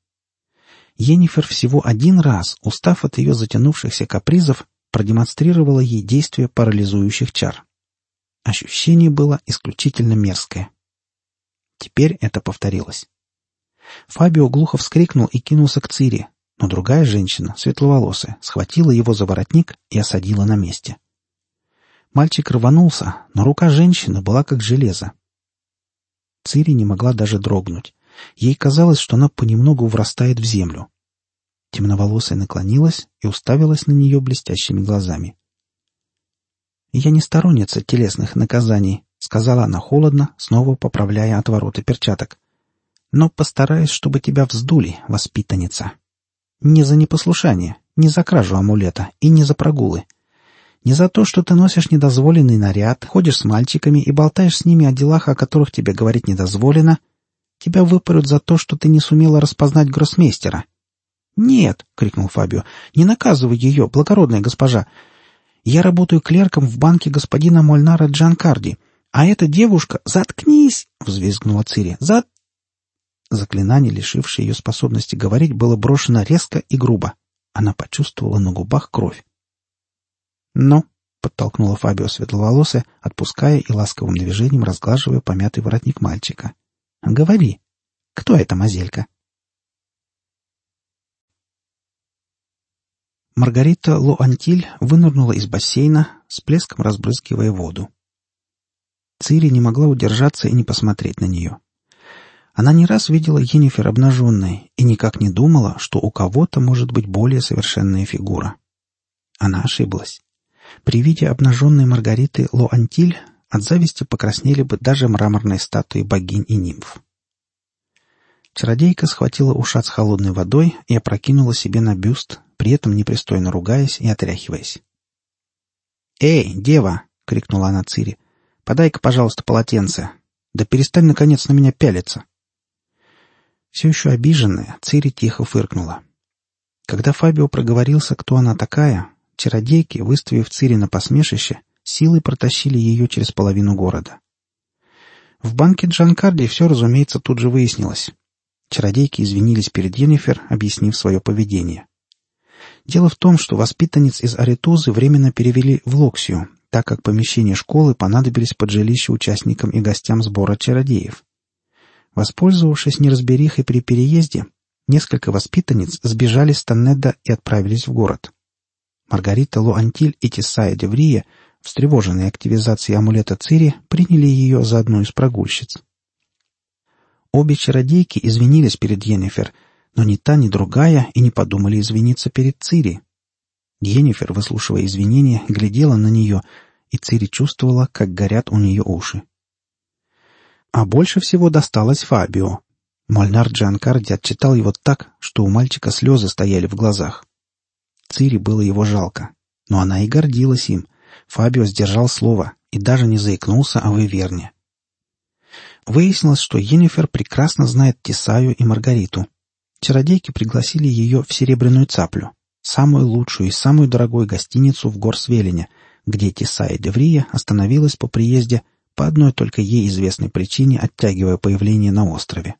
Енифер всего один раз, устав от ее затянувшихся капризов, продемонстрировала ей действие парализующих чар. Ощущение было исключительно мерзкое. Теперь это повторилось. Фабио глухо вскрикнул и кинулся к Цири, но другая женщина, светловолосая, схватила его за воротник и осадила на месте. Мальчик рванулся, но рука женщины была как железо. Цири не могла даже дрогнуть. Ей казалось, что она понемногу врастает в землю. Темноволосая наклонилась и уставилась на нее блестящими глазами. «Я не сторонница телесных наказаний», — сказала она холодно, снова поправляя отвороты перчаток. «Но постараюсь, чтобы тебя вздули, воспитанница». Не за непослушание, не за кражу амулета и не за прогулы. Не за то, что ты носишь недозволенный наряд, ходишь с мальчиками и болтаешь с ними о делах, о которых тебе говорить недозволено. Тебя выпарют за то, что ты не сумела распознать гроссмейстера. «Нет!» — крикнул Фабио. «Не наказывай ее, благородная госпожа! Я работаю клерком в банке господина Мольнара Джанкарди, а эта девушка... Заткнись!» — взвизгнула Цири. «Зат...» Заклинание, лишившее ее способности говорить, было брошено резко и грубо. Она почувствовала на губах кровь. «Ну?» — подтолкнула Фабио светловолосая, отпуская и ласковым движением разглаживая помятый воротник мальчика. «Говори. Кто эта мазелька?» Маргарита Луантиль вынырнула из бассейна, с плеском разбрызгивая воду. Цири не могла удержаться и не посмотреть на нее. Она не раз видела Енифер обнаженной и никак не думала, что у кого-то может быть более совершенная фигура. Она ошиблась. При виде обнаженной Маргариты Лоантиль от зависти покраснели бы даже мраморные статуи богинь и нимф. Чародейка схватила ушат с холодной водой и опрокинула себе на бюст, при этом непристойно ругаясь и отряхиваясь. «Эй, дева!» — крикнула она Цири. «Подай-ка, пожалуйста, полотенце. Да перестань, наконец, на меня пялиться!» Все еще обиженная, Цири тихо фыркнула. Когда Фабио проговорился, кто она такая, чародейки, выставив Цири на посмешище, силой протащили ее через половину города. В банке Джанкарди все, разумеется, тут же выяснилось. Чародейки извинились перед Йеннифер, объяснив свое поведение. Дело в том, что воспитанниц из Аритузы временно перевели в Локсию, так как помещения школы понадобились под жилище участникам и гостям сбора чародеев. Воспользовавшись неразберихой при переезде, несколько воспитанниц сбежали с Таннеда и отправились в город. Маргарита Луантиль и Тесая Деврия, встревоженные активизацией амулета Цири, приняли ее за одну из прогульщиц. Обе чародейки извинились перед Йеннифер, но ни та, ни другая и не подумали извиниться перед Цири. Йеннифер, выслушивая извинения, глядела на нее, и Цири чувствовала, как горят у нее уши. А больше всего досталось Фабио. Мольнар Джанкарди отчитал его так, что у мальчика слезы стояли в глазах. Цири было его жалко. Но она и гордилась им. Фабио сдержал слово и даже не заикнулся о выверне. Выяснилось, что Йеннифер прекрасно знает Тесаю и Маргариту. Чародейки пригласили ее в Серебряную Цаплю, самую лучшую и самую дорогую гостиницу в Горсвелине, где Тесая Деврия остановилась по приезде по одной только ей известной причине оттягивая появление на острове.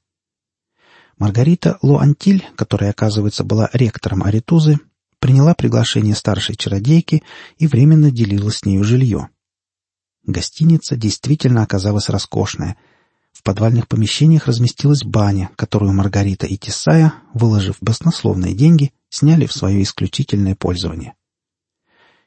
Маргарита Луантиль, которая, оказывается, была ректором Аритузы, приняла приглашение старшей чародейки и временно делила с нею жилье. Гостиница действительно оказалась роскошная. В подвальных помещениях разместилась баня, которую Маргарита и Тесая, выложив баснословные деньги, сняли в свое исключительное пользование.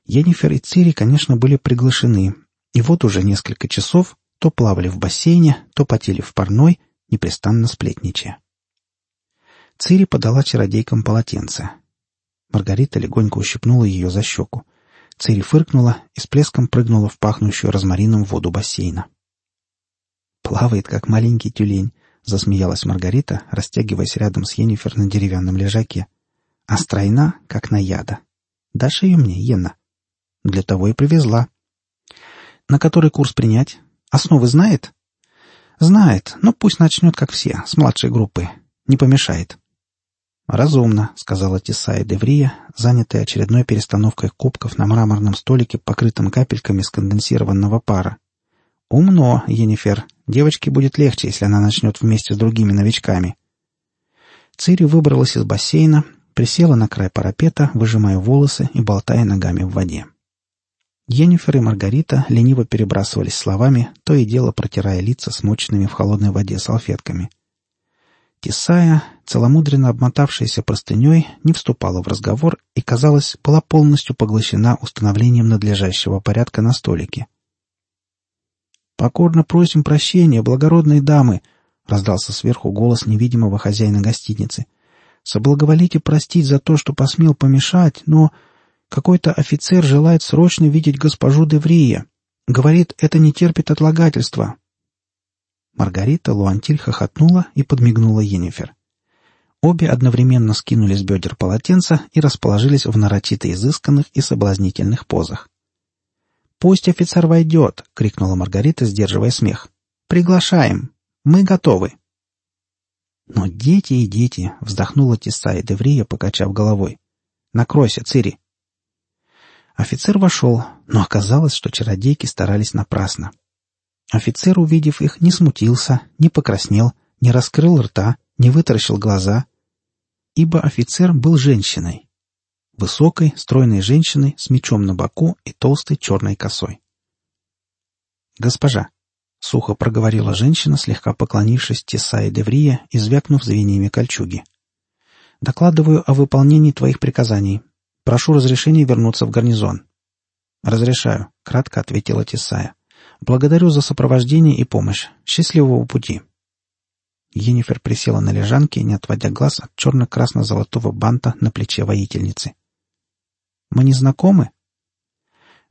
Енифер и Цири, конечно, были приглашены, и вот уже несколько часов то плавали в бассейне, то потели в парной, непрестанно сплетничая. Цири подала чародейкам полотенце. Маргарита легонько ущипнула ее за щеку. Цири фыркнула и с плеском прыгнула в пахнущую розмарином воду бассейна. «Плавает, как маленький тюлень», — засмеялась Маргарита, растягиваясь рядом с Енифер на деревянном лежаке. «А стройна, как на яда. Дашь ее мне, Ена?» «Для того и привезла». «На который курс принять? Основы знает?» «Знает, но пусть начнет, как все, с младшей группы. Не помешает». «Разумно», — сказала Тесая Деврия, занятая очередной перестановкой кубков на мраморном столике, покрытом капельками сконденсированного пара. «Умно, Енифер. Девочке будет легче, если она начнет вместе с другими новичками». Цири выбралась из бассейна, присела на край парапета, выжимая волосы и болтая ногами в воде. Енифер и Маргарита лениво перебрасывались словами, то и дело протирая лица смоченными в холодной воде салфетками. Тесая, целомудренно обмотавшаяся простыней, не вступала в разговор и, казалось, была полностью поглощена установлением надлежащего порядка на столике. «Покорно просим прощения, благородные дамы!» — раздался сверху голос невидимого хозяина гостиницы. «Соблаговолите простить за то, что посмел помешать, но какой-то офицер желает срочно видеть госпожу Деврия. Говорит, это не терпит отлагательства». Маргарита Луантиль хохотнула и подмигнула Енифер. Обе одновременно скинули с бедер полотенца и расположились в нарочито изысканных и соблазнительных позах. «Пусть офицер войдет!» — крикнула Маргарита, сдерживая смех. «Приглашаем! Мы готовы!» «Но дети и дети!» — вздохнула Тесса и Деврия, покачав головой. «Накройся, Цири!» Офицер вошел, но оказалось, что чародейки старались напрасно. Офицер, увидев их, не смутился, не покраснел, не раскрыл рта, не вытаращил глаза, ибо офицер был женщиной, высокой, стройной женщиной с мечом на боку и толстой черной косой. «Госпожа», — сухо проговорила женщина, слегка поклонившись Тесае Деврия и звякнув звеньями кольчуги. «Докладываю о выполнении твоих приказаний. Прошу разрешения вернуться в гарнизон». «Разрешаю», — кратко ответила Тесая. «Благодарю за сопровождение и помощь. Счастливого пути». Енифер присела на лежанке, не отводя глаз от черно-красно-золотого банта на плече воительницы. Мы не знакомы?»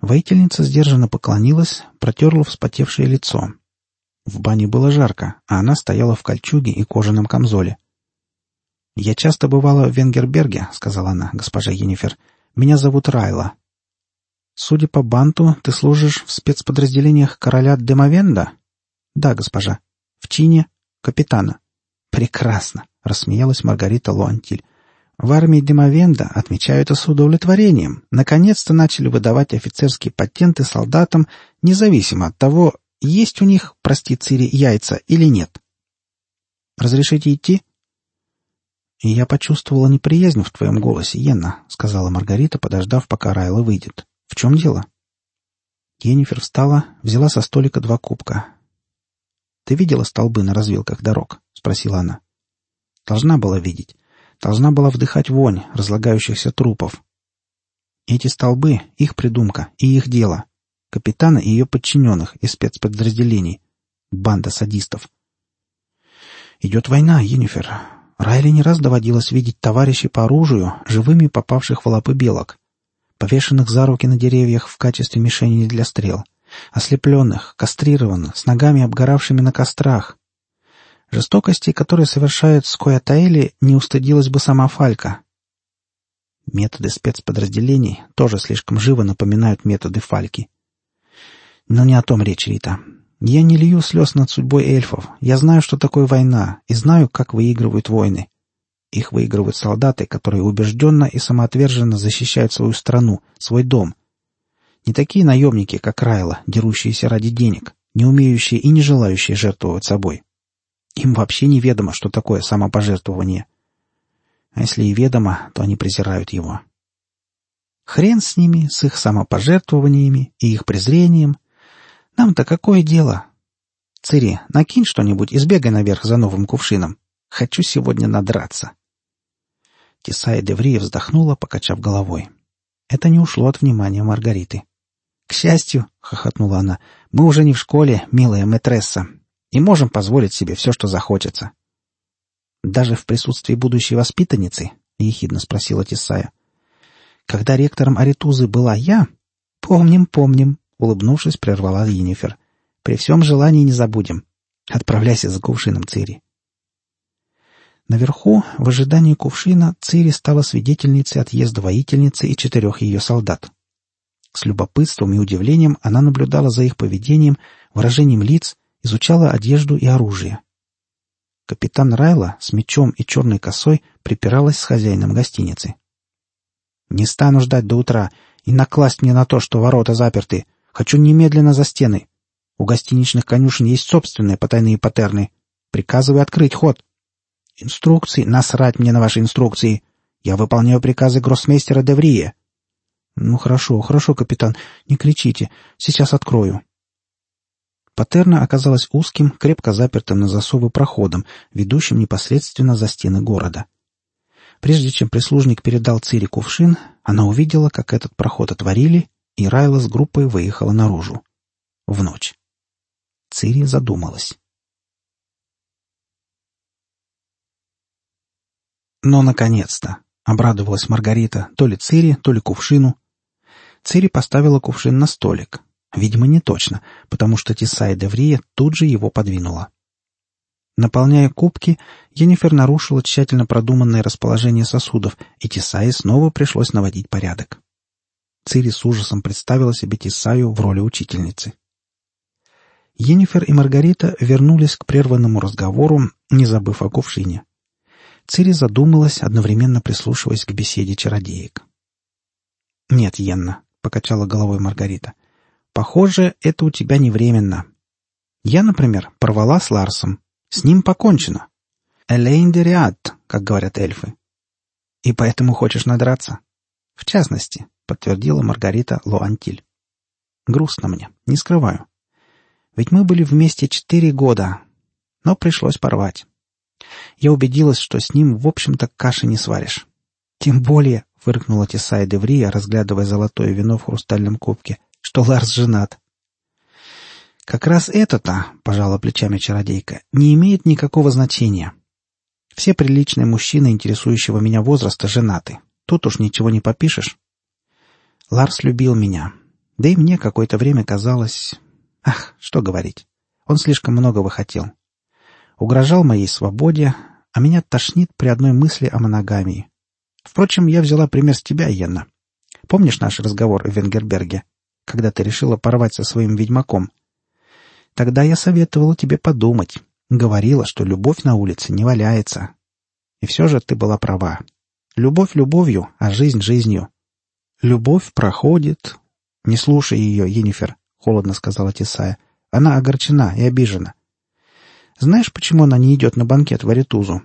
Воительница сдержанно поклонилась, протерла вспотевшее лицо. В бане было жарко, а она стояла в кольчуге и кожаном камзоле. «Я часто бывала в Венгерберге», — сказала она, госпожа Енифер. «Меня зовут Райла». «Судя по банту, ты служишь в спецподразделениях короля Демовенда?» «Да, госпожа. В чине капитана». «Прекрасно», — рассмеялась Маргарита Луантиль. В армии Демовенда отмечают это с удовлетворением. Наконец-то начали выдавать офицерские патенты солдатам, независимо от того, есть у них, прости Цири, яйца или нет. «Разрешите идти?» «Я почувствовала неприязнь в твоем голосе, Йенна», — сказала Маргарита, подождав, пока Райла выйдет. «В чем дело?» Енифер встала, взяла со столика два кубка. «Ты видела столбы на развилках дорог?» — спросила она. «Должна была видеть должна была вдыхать вонь разлагающихся трупов. Эти столбы — их придумка и их дело. Капитана и ее подчиненных из спецподразделений. Банда садистов. Идет война, Енифер. Райли не раз доводилось видеть товарищей по оружию, живыми попавших в лапы белок, повешенных за руки на деревьях в качестве мишени для стрел, ослепленных, кастрированных, с ногами обгоравшими на кострах, Жестокости, которые совершает Скоятаэли, не устыдилась бы сама Фалька. Методы спецподразделений тоже слишком живо напоминают методы Фальки. Но не о том речь, Рита. Я не лью слез над судьбой эльфов. Я знаю, что такое война, и знаю, как выигрывают войны. Их выигрывают солдаты, которые убежденно и самоотверженно защищают свою страну, свой дом. Не такие наемники, как Райла, дерущиеся ради денег, не умеющие и не желающие жертвовать собой. Им вообще неведомо, что такое самопожертвование. А если и ведомо, то они презирают его. Хрен с ними, с их самопожертвованиями и их презрением. Нам-то какое дело? Цири, накинь что-нибудь и сбегай наверх за новым кувшином. Хочу сегодня надраться. Тесая Деврия вздохнула, покачав головой. Это не ушло от внимания Маргариты. «К счастью», — хохотнула она, — «мы уже не в школе, милая мэтресса, и можем позволить себе все, что захочется. «Даже в присутствии будущей воспитанницы?» — ехидно спросила Тесая. «Когда ректором Аритузы была я...» «Помним, помним», — улыбнувшись, прервала Енифер. «При всем желании не забудем. Отправляйся за кувшином Цири. Наверху, в ожидании кувшина, Цири стала свидетельницей отъезда воительницы и четырех ее солдат. С любопытством и удивлением она наблюдала за их поведением, выражением лиц, изучала одежду и оружие. Капитан Райла с мечом и черной косой припиралась с хозяином гостиницы. «Не стану ждать до утра и накласть мне на то, что ворота заперты. Хочу немедленно за стены. У гостиничных конюшен есть собственные потайные патерны. Приказываю открыть ход». «Инструкции? Насрать мне на ваши инструкции! Я выполняю приказы гроссмейстера Деврия!» «Ну хорошо, хорошо, капитан, не кричите. Сейчас открою». Патерна оказалась узким, крепко запертым на засовы проходом, ведущим непосредственно за стены города. Прежде чем прислужник передал Цири кувшин, она увидела, как этот проход отворили, и Райла с группой выехала наружу. В ночь. Цири задумалась. Но, наконец-то, обрадовалась Маргарита то ли Цири, то ли кувшину. Цири поставила кувшин на столик. Видимо, не точно, потому что Тесай Деврия тут же его подвинула. Наполняя кубки, Енифер нарушила тщательно продуманное расположение сосудов, и Тесае снова пришлось наводить порядок. Цири с ужасом представила себе Тесаю в роли учительницы. Енифер и Маргарита вернулись к прерванному разговору, не забыв о кувшине. Цири задумалась, одновременно прислушиваясь к беседе чародеек. «Нет, Йенна», — покачала головой Маргарита, — «похоже, это у тебя не временно. Я, например, порвала с Ларсом. С ним покончено. Элейн дериат, как говорят эльфы. И поэтому хочешь надраться?» «В частности», — подтвердила Маргарита Лоантиль. «Грустно мне, не скрываю. Ведь мы были вместе четыре года, но пришлось порвать. Я убедилась, что с ним, в общем-то, каши не сваришь. Тем более, — фыркнула Тесая Деврия, разглядывая золотое вино в хрустальном кубке, — что Ларс женат. «Как раз это-то, — пожала плечами чародейка, — не имеет никакого значения. Все приличные мужчины, интересующего меня возраста, женаты. Тут уж ничего не попишешь. Ларс любил меня. Да и мне какое-то время казалось... Ах, что говорить. Он слишком многого хотел угрожал моей свободе, а меня тошнит при одной мысли о моногамии. Впрочем, я взяла пример с тебя, Йенна. Помнишь наш разговор в Венгерберге, когда ты решила порвать со своим ведьмаком? Тогда я советовала тебе подумать, говорила, что любовь на улице не валяется. И все же ты была права. Любовь любовью, а жизнь жизнью. Любовь проходит. Не слушай ее, Енифер, — холодно сказала Тесая. Она огорчена и обижена. Знаешь, почему она не идет на банкет в Аритузу?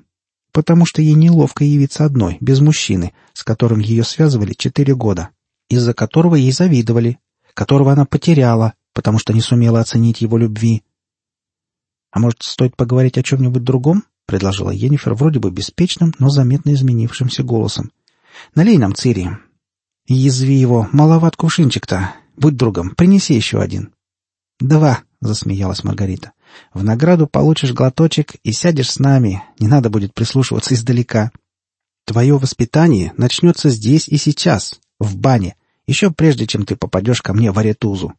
Потому что ей неловко явиться одной, без мужчины, с которым ее связывали четыре года, из-за которого ей завидовали, которого она потеряла, потому что не сумела оценить его любви. «А может, стоит поговорить о чем-нибудь другом?» — предложила Енифер вроде бы беспечным, но заметно изменившимся голосом. «Налей нам цири». «Язви его, маловат кувшинчик-то. Будь другом, принеси еще один». «Два», — засмеялась Маргарита. В награду получишь глоточек и сядешь с нами, не надо будет прислушиваться издалека. Твое воспитание начнется здесь и сейчас, в бане, еще прежде, чем ты попадешь ко мне в Аретузу.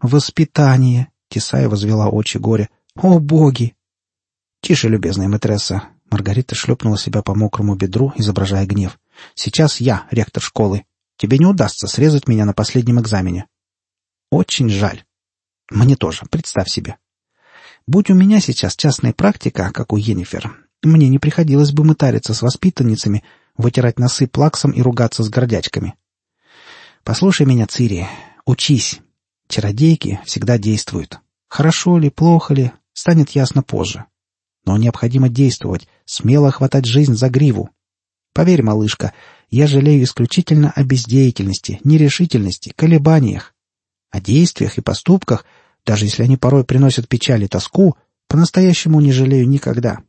Воспитание, Тесая возвела очи горе. О, боги! Тише, любезная матресса. Маргарита шлепнула себя по мокрому бедру, изображая гнев. Сейчас я, ректор школы. Тебе не удастся срезать меня на последнем экзамене. Очень жаль. Мне тоже, представь себе. Будь у меня сейчас частная практика, как у Енифер, мне не приходилось бы мытариться с воспитанницами, вытирать носы плаксом и ругаться с гордячками. Послушай меня, Цири, учись. Чародейки всегда действуют. Хорошо ли, плохо ли, станет ясно позже. Но необходимо действовать, смело хватать жизнь за гриву. Поверь, малышка, я жалею исключительно о бездеятельности, нерешительности, колебаниях. О действиях и поступках, даже если они порой приносят печаль и тоску, по-настоящему не жалею никогда.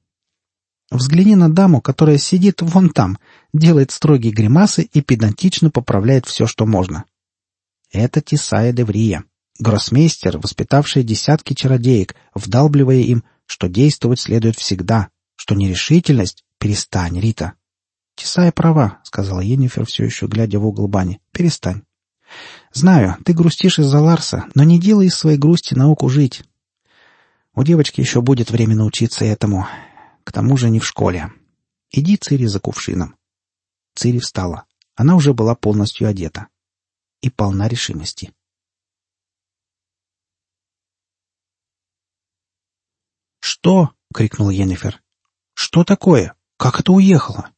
Взгляни на даму, которая сидит вон там, делает строгие гримасы и педантично поправляет все, что можно. Это Тисая Деврия, гроссмейстер, воспитавший десятки чародеек, вдалбливая им, что действовать следует всегда, что нерешительность — перестань, Рита. — Тисая права, — сказала Енифер, все еще глядя в угол бани. — Перестань. Знаю, ты грустишь из-за Ларса, но не делай из своей грусти науку жить. У девочки еще будет время научиться этому. К тому же не в школе. Иди, Цири, за кувшином. Цири встала. Она уже была полностью одета. И полна решимости. «Что?» — крикнул Йеннифер. «Что такое? Как это уехало?»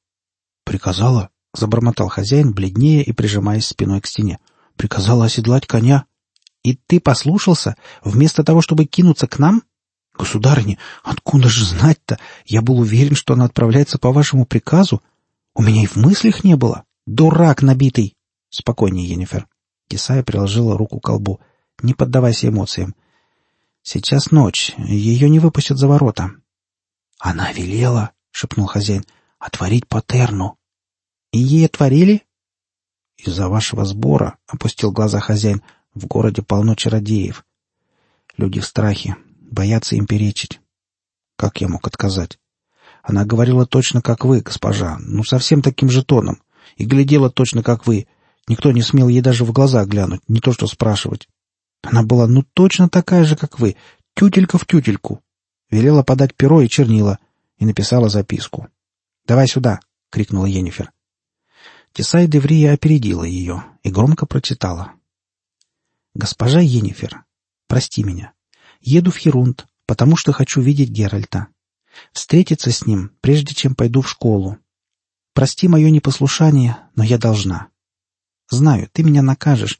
«Приказала», — забормотал хозяин, бледнее и прижимаясь спиной к стене. «Приказала оседлать коня». «И ты послушался, вместо того, чтобы кинуться к нам?» «Государыня, откуда же знать-то? Я был уверен, что она отправляется по вашему приказу. У меня и в мыслях не было. Дурак набитый!» «Спокойнее, Енифер». Кисая приложила руку к колбу. «Не поддавайся эмоциям. Сейчас ночь. Ее не выпустят за ворота». «Она велела», — шепнул хозяин, — «отворить патерну». «И ей отворили?» «Из-за вашего сбора», — опустил глаза хозяин, — «в городе полно чародеев. Люди в страхе, боятся им перечить. Как я мог отказать? Она говорила точно как вы, госпожа, ну совсем таким же тоном, и глядела точно как вы. Никто не смел ей даже в глаза глянуть, не то что спрашивать. Она была ну точно такая же, как вы, тютелька в тютельку. Велела подать перо и чернила и написала записку. «Давай сюда!» — крикнула Енифер. Тесай Деврия опередила ее и громко прочитала. «Госпожа Енифер, прости меня. Еду в Херунд, потому что хочу видеть Геральта. Встретиться с ним, прежде чем пойду в школу. Прости мое непослушание, но я должна. Знаю, ты меня накажешь,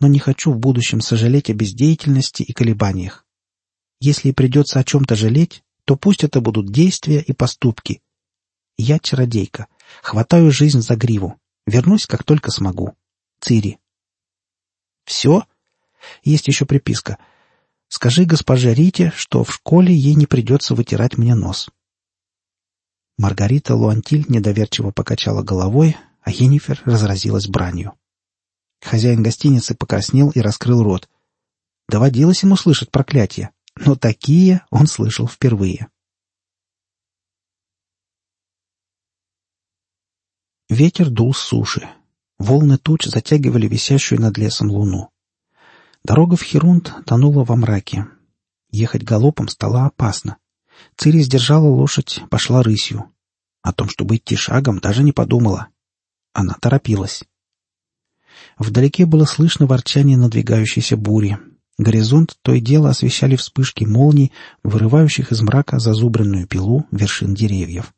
но не хочу в будущем сожалеть о бездеятельности и колебаниях. Если придется о чем-то жалеть, то пусть это будут действия и поступки. Я чародейка, хватаю жизнь за гриву, вернусь, как только смогу. Цири. Все? Есть еще приписка. Скажи госпоже Рите, что в школе ей не придется вытирать мне нос. Маргарита Луантиль недоверчиво покачала головой, а Енифер разразилась бранью. Хозяин гостиницы покраснел и раскрыл рот. Доводилось ему слышать проклятия, но такие он слышал впервые. Ветер дул с суши. Волны туч затягивали висящую над лесом луну. Дорога в Херунд тонула во мраке. Ехать галопом стало опасно. Цири сдержала лошадь, пошла рысью. О том, чтобы идти шагом, даже не подумала. Она торопилась. Вдалеке было слышно ворчание надвигающейся бури. Горизонт то и дело освещали вспышки молний, вырывающих из мрака зазубренную пилу вершин деревьев.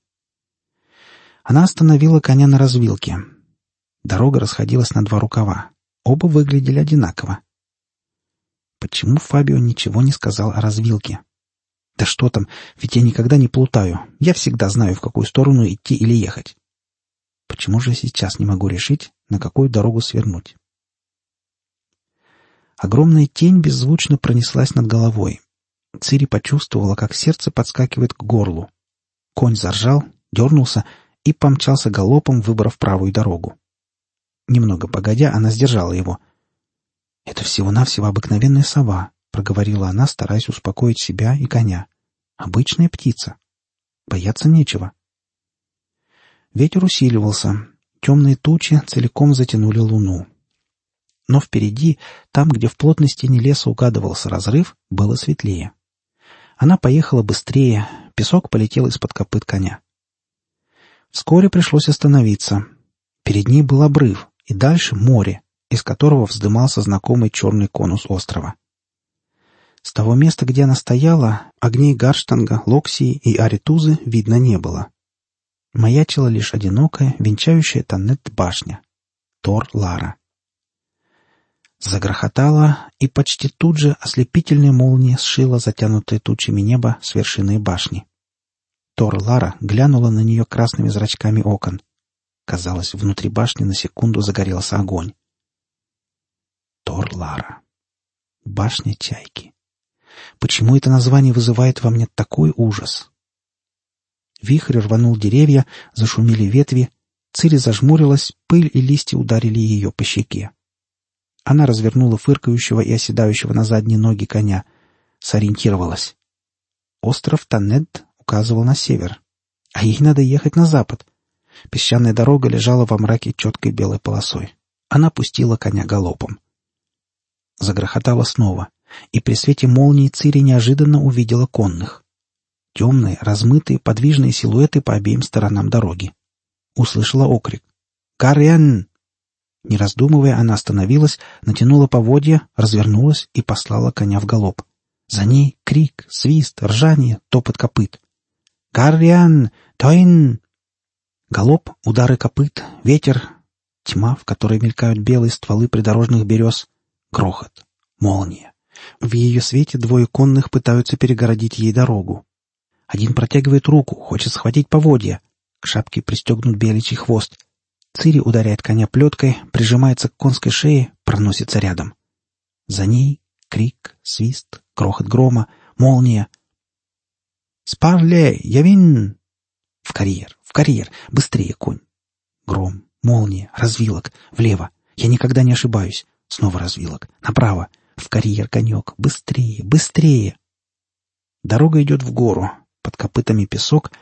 Она остановила коня на развилке. Дорога расходилась на два рукава. Оба выглядели одинаково. Почему Фабио ничего не сказал о развилке? Да что там, ведь я никогда не плутаю. Я всегда знаю, в какую сторону идти или ехать. Почему же сейчас не могу решить, на какую дорогу свернуть? Огромная тень беззвучно пронеслась над головой. Цири почувствовала, как сердце подскакивает к горлу. Конь заржал, дернулся и помчался галопом, выбрав правую дорогу. Немного погодя, она сдержала его — «Это всего-навсего обыкновенная сова», — проговорила она, стараясь успокоить себя и коня. «Обычная птица. Бояться нечего». Ветер усиливался. Темные тучи целиком затянули луну. Но впереди, там, где в плотной стене леса угадывался разрыв, было светлее. Она поехала быстрее, песок полетел из-под копыт коня. Вскоре пришлось остановиться. Перед ней был обрыв, и дальше море, из которого вздымался знакомый черный конус острова. С того места, где она стояла, огней Гарштанга, Локсии и Аритузы видно не было. Маячила лишь одинокая, венчающая Таннет башня. Тор Лара. Загрохотала, и почти тут же ослепительная молния сшила затянутое тучами небо с вершины башни. Тор Лара глянула на нее красными зрачками окон. Казалось, внутри башни на секунду загорелся огонь. Тор-Лара. Башня Чайки. Почему это название вызывает во мне такой ужас? Вихрь рванул деревья, зашумели ветви, Цири зажмурилась, пыль и листья ударили ее по щеке. Она развернула фыркающего и оседающего на задние ноги коня, сориентировалась. Остров Танед указывал на север, а ей надо ехать на запад. Песчаная дорога лежала во мраке четкой белой полосой. Она пустила коня галопом. Загрохотало снова, и при свете молнии Цири неожиданно увидела конных. Темные, размытые, подвижные силуэты по обеим сторонам дороги. Услышала окрик. «Карен!» Не раздумывая, она остановилась, натянула поводья, развернулась и послала коня в галоп. За ней крик, свист, ржание, топот копыт. «Карриан! Тойн!» Галоп, удары копыт, ветер, тьма, в которой мелькают белые стволы придорожных берез, грохот, молния. В ее свете двое конных пытаются перегородить ей дорогу. Один протягивает руку, хочет схватить поводья. К шапке пристегнут беличий хвост. Цири ударяет коня плеткой, прижимается к конской шее, проносится рядом. За ней крик, свист, грохот грома, молния. «Спарле! Явин!» «В карьер! В карьер! Быстрее, конь!» Гром, молния, развилок, влево. Я никогда не ошибаюсь. Снова развилок. Направо. В карьер конек. Быстрее, быстрее. Дорога идет в гору. Под копытами песок.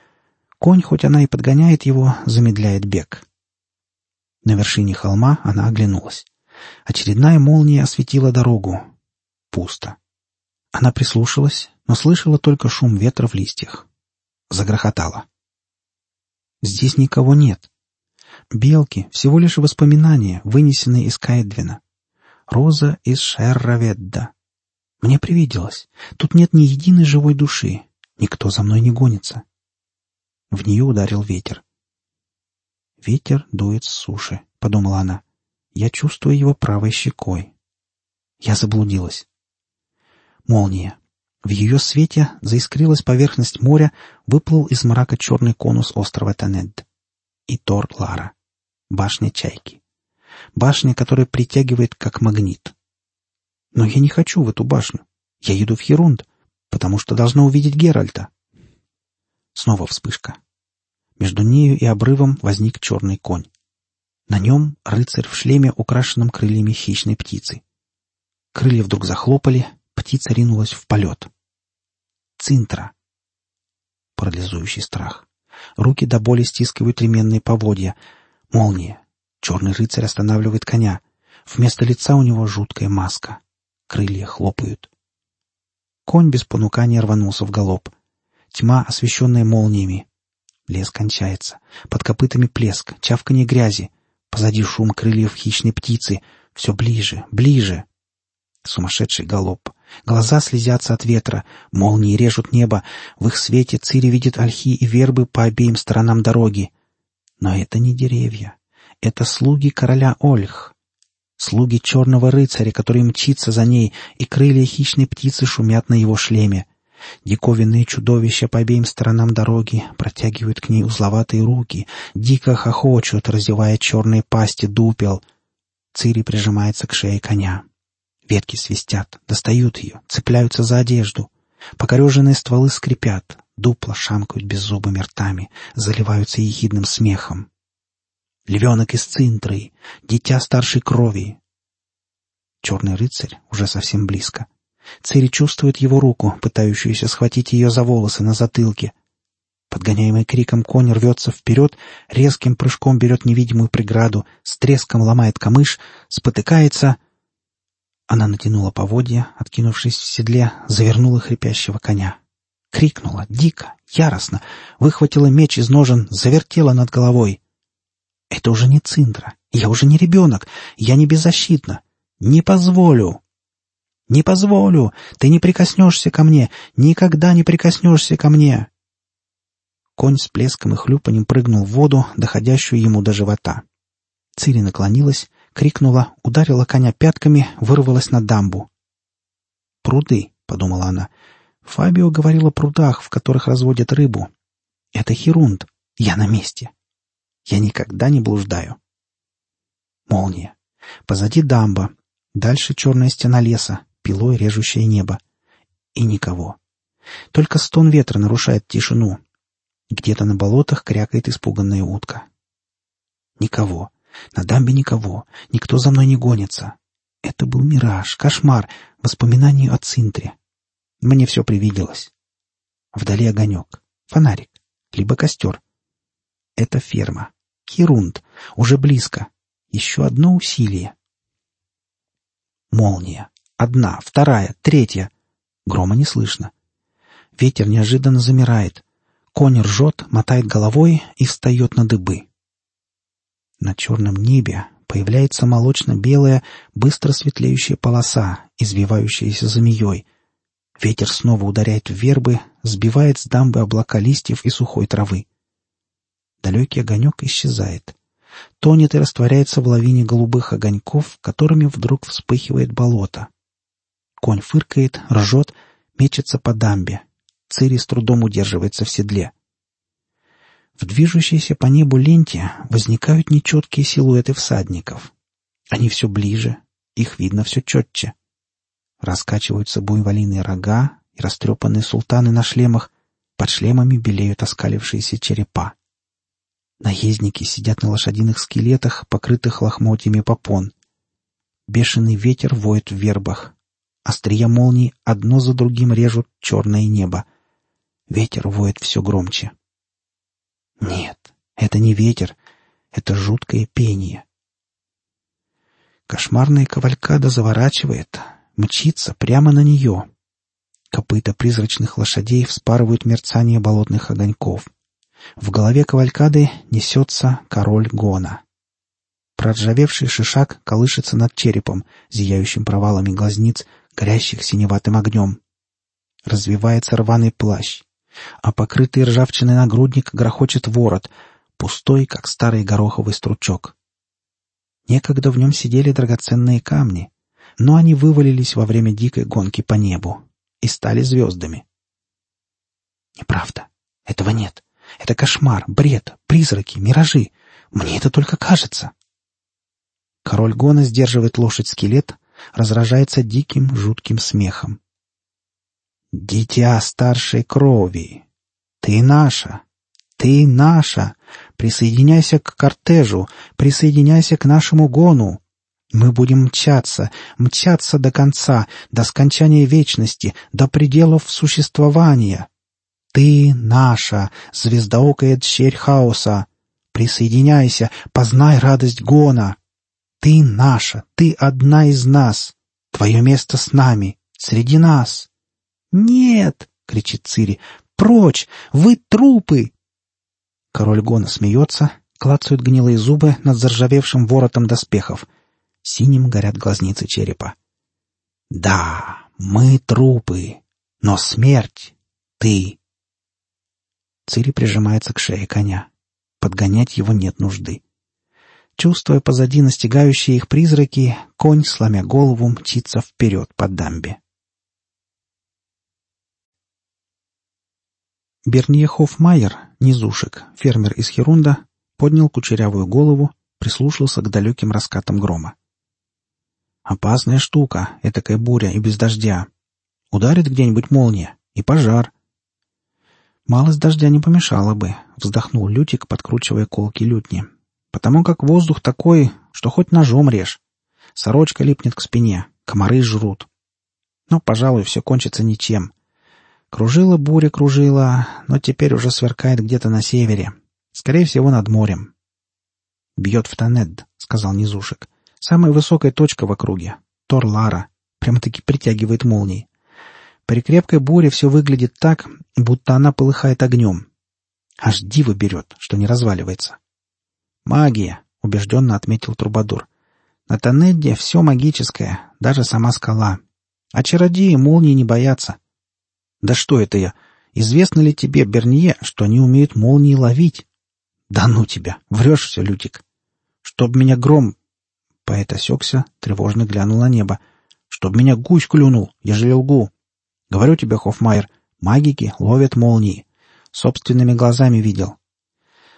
Конь, хоть она и подгоняет его, замедляет бег. На вершине холма она оглянулась. Очередная молния осветила дорогу. Пусто. Она прислушалась, но слышала только шум ветра в листьях. Загрохотала. Здесь никого нет. Белки — всего лишь воспоминания, вынесенные из Кайдвина. Роза из Шерраведда. Мне привиделось. Тут нет ни единой живой души. Никто за мной не гонится. В нее ударил ветер. «Ветер дует с суши», — подумала она. «Я чувствую его правой щекой». Я заблудилась. Молния. В ее свете заискрилась поверхность моря, выплыл из мрака черный конус острова Танед. И Тор Лара. Башня Чайки. Башня, которая притягивает как магнит. Но я не хочу в эту башню. Я еду в Херунд, потому что должна увидеть Геральта. Снова вспышка. Между нею и обрывом возник черный конь. На нем рыцарь в шлеме, украшенном крыльями хищной птицы. Крылья вдруг захлопали, птица ринулась в полет. Цинтра. Парализующий страх. Руки до боли стискивают ременные поводья. Молния. Черный рыцарь останавливает коня. Вместо лица у него жуткая маска. Крылья хлопают. Конь без понукания рванулся в галоп. Тьма, освещенная молниями. Лес кончается. Под копытами плеск, чавканье грязи. Позади шум крыльев хищной птицы. Все ближе, ближе. Сумасшедший галоп. Глаза слезятся от ветра, молнии режут небо. В их свете Цири видит ольхи и вербы по обеим сторонам дороги. Но это не деревья. Это слуги короля Ольх. Слуги черного рыцаря, который мчится за ней, и крылья хищной птицы шумят на его шлеме. Диковинные чудовища по обеим сторонам дороги протягивают к ней узловатые руки, дико хохочут, разевая черные пасти дупел. Цири прижимается к шее коня. Ветки свистят, достают ее, цепляются за одежду. Покореженные стволы скрипят, дупла шамкают беззубыми ртами, заливаются ехидным смехом. Львенок из цинтры, дитя старшей крови. Черный рыцарь уже совсем близко. Цири чувствует его руку, пытающуюся схватить ее за волосы на затылке. Подгоняемый криком конь рвется вперед, резким прыжком берет невидимую преграду, с треском ломает камыш, спотыкается. Она натянула поводья, откинувшись в седле, завернула хрипящего коня. Крикнула, дико, яростно, выхватила меч из ножен, завертела над головой. Это уже не Циндра, я уже не ребенок, я не беззащитна. Не позволю. «Не позволю! Ты не прикоснешься ко мне! Никогда не прикоснешься ко мне!» Конь с плеском и хлюпанем прыгнул в воду, доходящую ему до живота. Цири наклонилась, крикнула, ударила коня пятками, вырвалась на дамбу. «Пруды», — подумала она. Фабио говорил о прудах, в которых разводят рыбу. «Это Херунд. Я на месте. Я никогда не блуждаю». Молния. Позади дамба. Дальше черная стена леса пилой режущее небо. И никого. Только стон ветра нарушает тишину. Где-то на болотах крякает испуганная утка. Никого. На дамбе никого. Никто за мной не гонится. Это был мираж, кошмар, воспоминание о Цинтре. Мне все привиделось. Вдали огонек, фонарик, либо костер. Это ферма. Кирунд. Уже близко. Еще одно усилие. Молния. Одна, вторая, третья. Грома не слышно. Ветер неожиданно замирает. Конь ржет, мотает головой и встает на дыбы. На черном небе появляется молочно-белая, быстро светлеющая полоса, извивающаяся змеей. Ветер снова ударяет в вербы, сбивает с дамбы облака листьев и сухой травы. Далекий огонек исчезает. Тонет и растворяется в лавине голубых огоньков, которыми вдруг вспыхивает болото. Конь фыркает, ржет, мечется по дамбе, Цири с трудом удерживается в седле. В движущейся по небу ленте возникают нечеткие силуэты всадников. Они все ближе, их видно все четче. Раскачиваются буйволиные рога и растрепанные султаны на шлемах, под шлемами белеют оскалившиеся черепа. Наездники сидят на лошадиных скелетах, покрытых лохмотьями попон. Бешеный ветер воет в вербах. Острия молний одно за другим режут черное небо — Ветер воет все громче. Нет, это не ветер, это жуткое пение. Кошмарная кавалькада заворачивает, мчится прямо на нее. Копыта призрачных лошадей вспарывают мерцание болотных огоньков. В голове кавалькады несется король Гона. Проржавевший шишак колышется над черепом, зияющим провалами глазниц, горящих синеватым огнем. Развивается рваный плащ а покрытый ржавчиной нагрудник грохочет ворот, пустой, как старый гороховый стручок. Некогда в нем сидели драгоценные камни, но они вывалились во время дикой гонки по небу и стали звездами. Неправда. Этого нет. Это кошмар, бред, призраки, миражи. Мне это только кажется. Король Гона сдерживает лошадь-скелет, разражается диким, жутким смехом. Дитя старшей крови. Ты наша. Ты наша. Присоединяйся к кортежу, присоединяйся к нашему гону. Мы будем мчаться, мчаться до конца, до скончания вечности, до пределов существования. Ты наша, звездоокая дщерь хаоса. Присоединяйся, познай радость гона. Ты наша, ты одна из нас. Твое место с нами, среди нас. «Нет!» — кричит Цири. «Прочь! Вы трупы!» Король Гона смеется, клацают гнилые зубы над заржавевшим воротом доспехов. Синим горят глазницы черепа. «Да, мы трупы, но смерть — ты!» Цири прижимается к шее коня. Подгонять его нет нужды. Чувствуя позади настигающие их призраки, конь, сломя голову, мчится вперед по дамбе. Бернье Хоффмайер, низушек, фермер из Херунда, поднял кучерявую голову, прислушался к далеким раскатам грома. «Опасная штука, этакая буря и без дождя. Ударит где-нибудь молния, и пожар». «Малость дождя не помешала бы», — вздохнул Лютик, подкручивая колки лютни. «Потому как воздух такой, что хоть ножом режь. Сорочка липнет к спине, комары жрут. Но, пожалуй, все кончится ничем. Кружила буря, кружила, но теперь уже сверкает где-то на севере. Скорее всего, над морем. «Бьет в Танед», — сказал Низушек. «Самая высокая точка в округе. Тор-Лара. Прямо-таки притягивает молнии. При крепкой буре все выглядит так, будто она полыхает огнем. Аж диво берет, что не разваливается». «Магия», — убежденно отметил Трубадур. «На Танедде все магическое, даже сама скала. А чародеи молнии не боятся». Да что это я? Известно ли тебе, Бернье, что они умеют молнии ловить? Да ну тебя, врешь все, Лютик. Чтоб меня гром... Поэт осекся, тревожно глянул на небо. Чтоб меня гусь клюнул, ежели лгу. Говорю тебе, Хоффмайер, магики ловят молнии. Собственными глазами видел.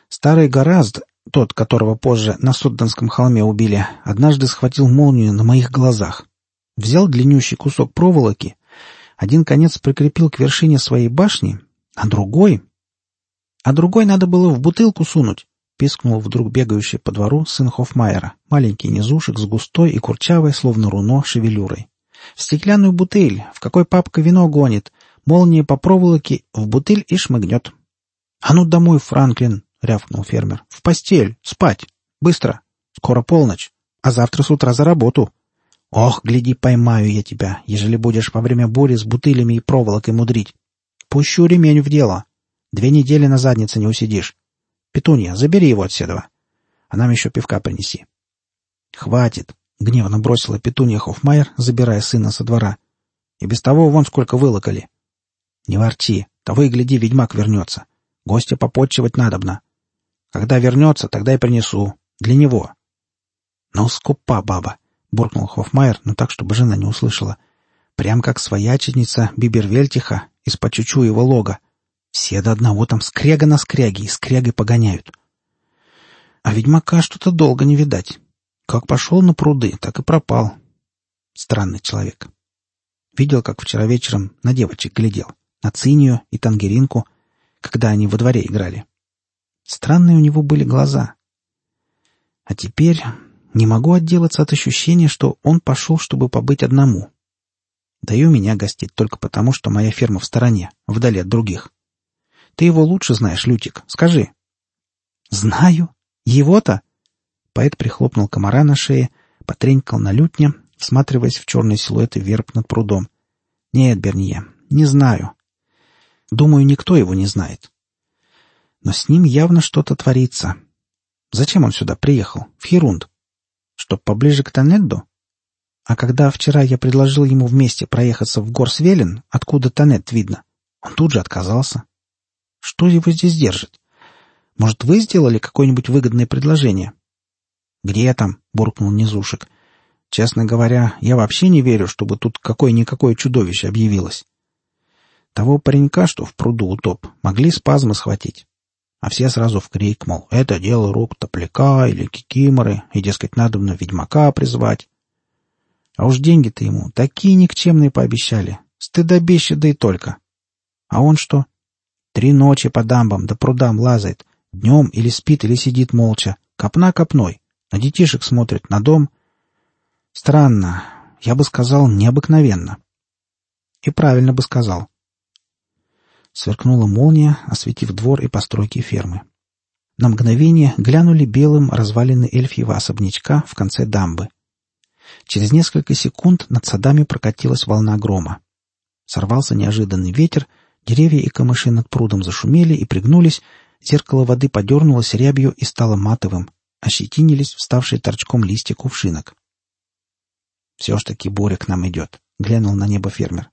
Старый Горазд, тот, которого позже на Судданском холме убили, однажды схватил молнию на моих глазах. Взял длиннющий кусок проволоки, один конец прикрепил к вершине своей башни, а другой... А другой надо было в бутылку сунуть, пискнул вдруг бегающий по двору сын Хоффмайера, маленький низушек с густой и курчавой, словно руно, шевелюрой. В стеклянную бутыль, в какой папка вино гонит, молния по проволоке, в бутыль и шмыгнет. — А ну домой, Франклин! — рявкнул фермер. — В постель! Спать! Быстро! Скоро полночь! А завтра с утра за работу! Ох, гляди, поймаю я тебя, ежели будешь во время бури с бутылями и проволокой мудрить. Пущу ремень в дело. Две недели на заднице не усидишь. Петунья, забери его от седова. А нам еще пивка принеси. Хватит, — гневно бросила Петунья Хоффмайер, забирая сына со двора. И без того вон сколько вылокали. Не ворчи, того и гляди, ведьмак вернется. Гостя попотчевать надобно. Когда вернется, тогда и принесу. Для него. Ну, скупа баба, — буркнул Хоффмайер, но так, чтобы жена не услышала. Прям как свояченица Бибервельтиха из-под его лога. Все до одного там скряга на скряге и скрягой погоняют. А ведьмака что-то долго не видать. Как пошел на пруды, так и пропал. Странный человек. Видел, как вчера вечером на девочек глядел. На Цинию и Тангеринку, когда они во дворе играли. Странные у него были глаза. А теперь не могу отделаться от ощущения, что он пошел, чтобы побыть одному. Даю меня гостить только потому, что моя ферма в стороне, вдали от других. Ты его лучше знаешь, Лютик. Скажи. Знаю. Его-то? Поэт прихлопнул комара на шее, потренькал на лютне, всматриваясь в черные силуэты верб над прудом. Нет, Берние, не знаю. Думаю, никто его не знает. Но с ним явно что-то творится. Зачем он сюда приехал, в Херунд? Чтоб поближе к Танедду? А когда вчера я предложил ему вместе проехаться в Горсвелен, откуда Танет видно, он тут же отказался. Что его здесь держит? Может, вы сделали какое-нибудь выгодное предложение? «Где там?» — буркнул Низушек. «Честно говоря, я вообще не верю, чтобы тут какое-никакое чудовище объявилось. Того паренька, что в пруду утоп, могли спазмы схватить. А все сразу в крик, мол, это дело рук топляка или кикиморы, и, дескать, надо на ведьмака призвать. А уж деньги-то ему такие никчемные пообещали. Стыдобище, да и только. А он что? Три ночи по дамбам да прудам лазает. Днем или спит, или сидит молча. Копна копной. На детишек смотрит, на дом. Странно. Я бы сказал, необыкновенно. И правильно бы сказал. Сверкнула молния, осветив двор и постройки фермы. На мгновение глянули белым развалины эльфьего особнячка в конце дамбы. Через несколько секунд над садами прокатилась волна грома. Сорвался неожиданный ветер, деревья и камыши над прудом зашумели и пригнулись, зеркало воды подернулось рябью и стало матовым, ощетинились вставшие торчком листья кувшинок. «Все ж таки буря к нам идет», — глянул на небо фермер.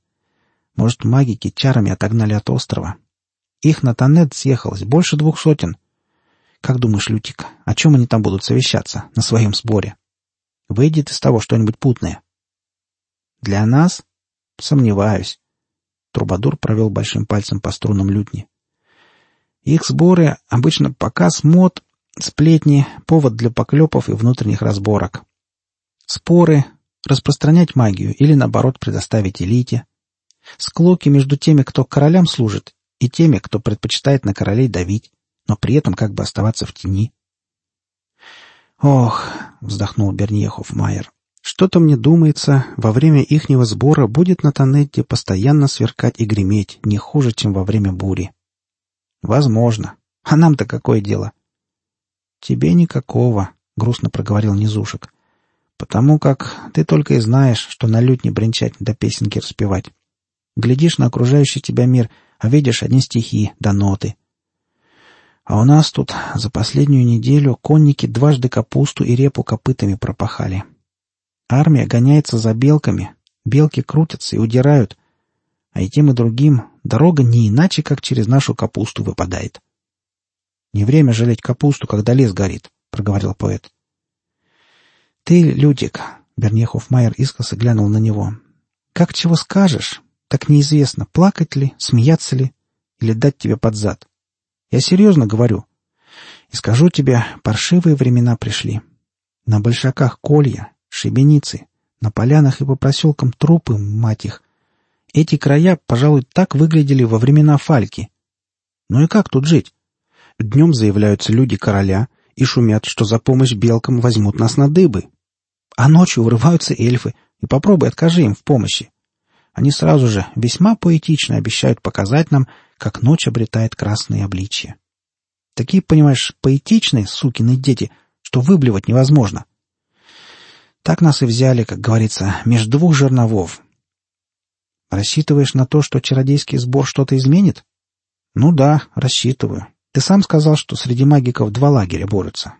«Может, магики чарами отогнали от острова? Их на Танет съехалось больше двух сотен. Как думаешь, Лютик, о чем они там будут совещаться на своем сборе? Выйдет из того что-нибудь путное?» «Для нас? Сомневаюсь». Трубадур провел большим пальцем по струнам лютни. Их сборы обычно показ мод Сплетни — повод для поклепов и внутренних разборок. Споры — распространять магию или, наоборот, предоставить элите. Склоки между теми, кто королям служит, и теми, кто предпочитает на королей давить, но при этом как бы оставаться в тени. «Ох», — вздохнул Берньехов Майер, — «что-то мне думается, во время ихнего сбора будет на Тонетте постоянно сверкать и греметь, не хуже, чем во время бури». «Возможно. А нам-то какое дело? «Тебе никакого», — грустно проговорил Низушек. «Потому как ты только и знаешь, что на лютне бренчать да песенки распевать. Глядишь на окружающий тебя мир, а видишь одни стихи да ноты. А у нас тут за последнюю неделю конники дважды капусту и репу копытами пропахали. Армия гоняется за белками, белки крутятся и удирают, а и тем и другим дорога не иначе, как через нашу капусту выпадает. Не время жалеть капусту, когда лес горит, — проговорил поэт. — Ты, Людик, — Бернехов Майер искоса глянул на него, — как чего скажешь, так неизвестно, плакать ли, смеяться ли или дать тебе под зад. Я серьезно говорю. И скажу тебе, паршивые времена пришли. На большаках колья, шибеницы, на полянах и по проселкам трупы, мать их. Эти края, пожалуй, так выглядели во времена Фальки. Ну и как тут жить? Днем заявляются люди короля и шумят, что за помощь белкам возьмут нас на дыбы. А ночью вырываются эльфы, и попробуй откажи им в помощи. Они сразу же весьма поэтично обещают показать нам, как ночь обретает красные обличья. Такие, понимаешь, поэтичные, сукины дети, что выблевать невозможно. Так нас и взяли, как говорится, между двух жерновов. Рассчитываешь на то, что чародейский сбор что-то изменит? Ну да, рассчитываю. Ты сам сказал, что среди магиков два лагеря борются.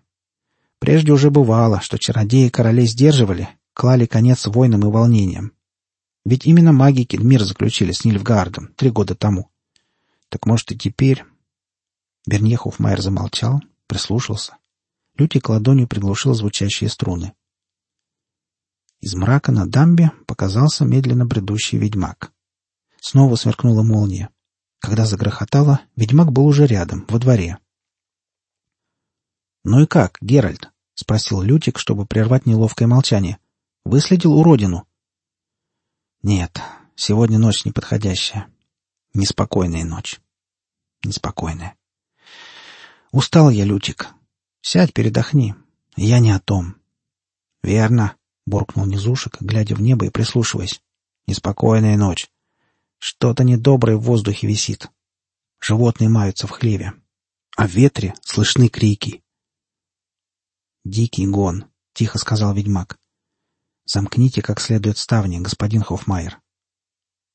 Прежде уже бывало, что чародеи королей сдерживали, клали конец войнам и волнениям. Ведь именно магики мир заключили с Нильфгардом три года тому. Так может и теперь... Бернье Хоффмайер замолчал, прислушался. Лютик ладонью приглушил звучащие струны. Из мрака на дамбе показался медленно бредущий ведьмак. Снова сверкнула молния. Когда загрохотало, ведьмак был уже рядом, во дворе. «Ну и как, Геральт?» — спросил Лютик, чтобы прервать неловкое молчание. «Выследил уродину?» «Нет, сегодня ночь неподходящая. Неспокойная ночь. Неспокойная. Устал я, Лютик. Сядь, передохни. Я не о том». «Верно», — буркнул Низушек, глядя в небо и прислушиваясь. «Неспокойная ночь. Что-то недоброе в воздухе висит. Животные маются в хлеве. А в ветре слышны крики. «Дикий гон», — тихо сказал ведьмак. «Замкните как следует ставни, господин Хоффмайер».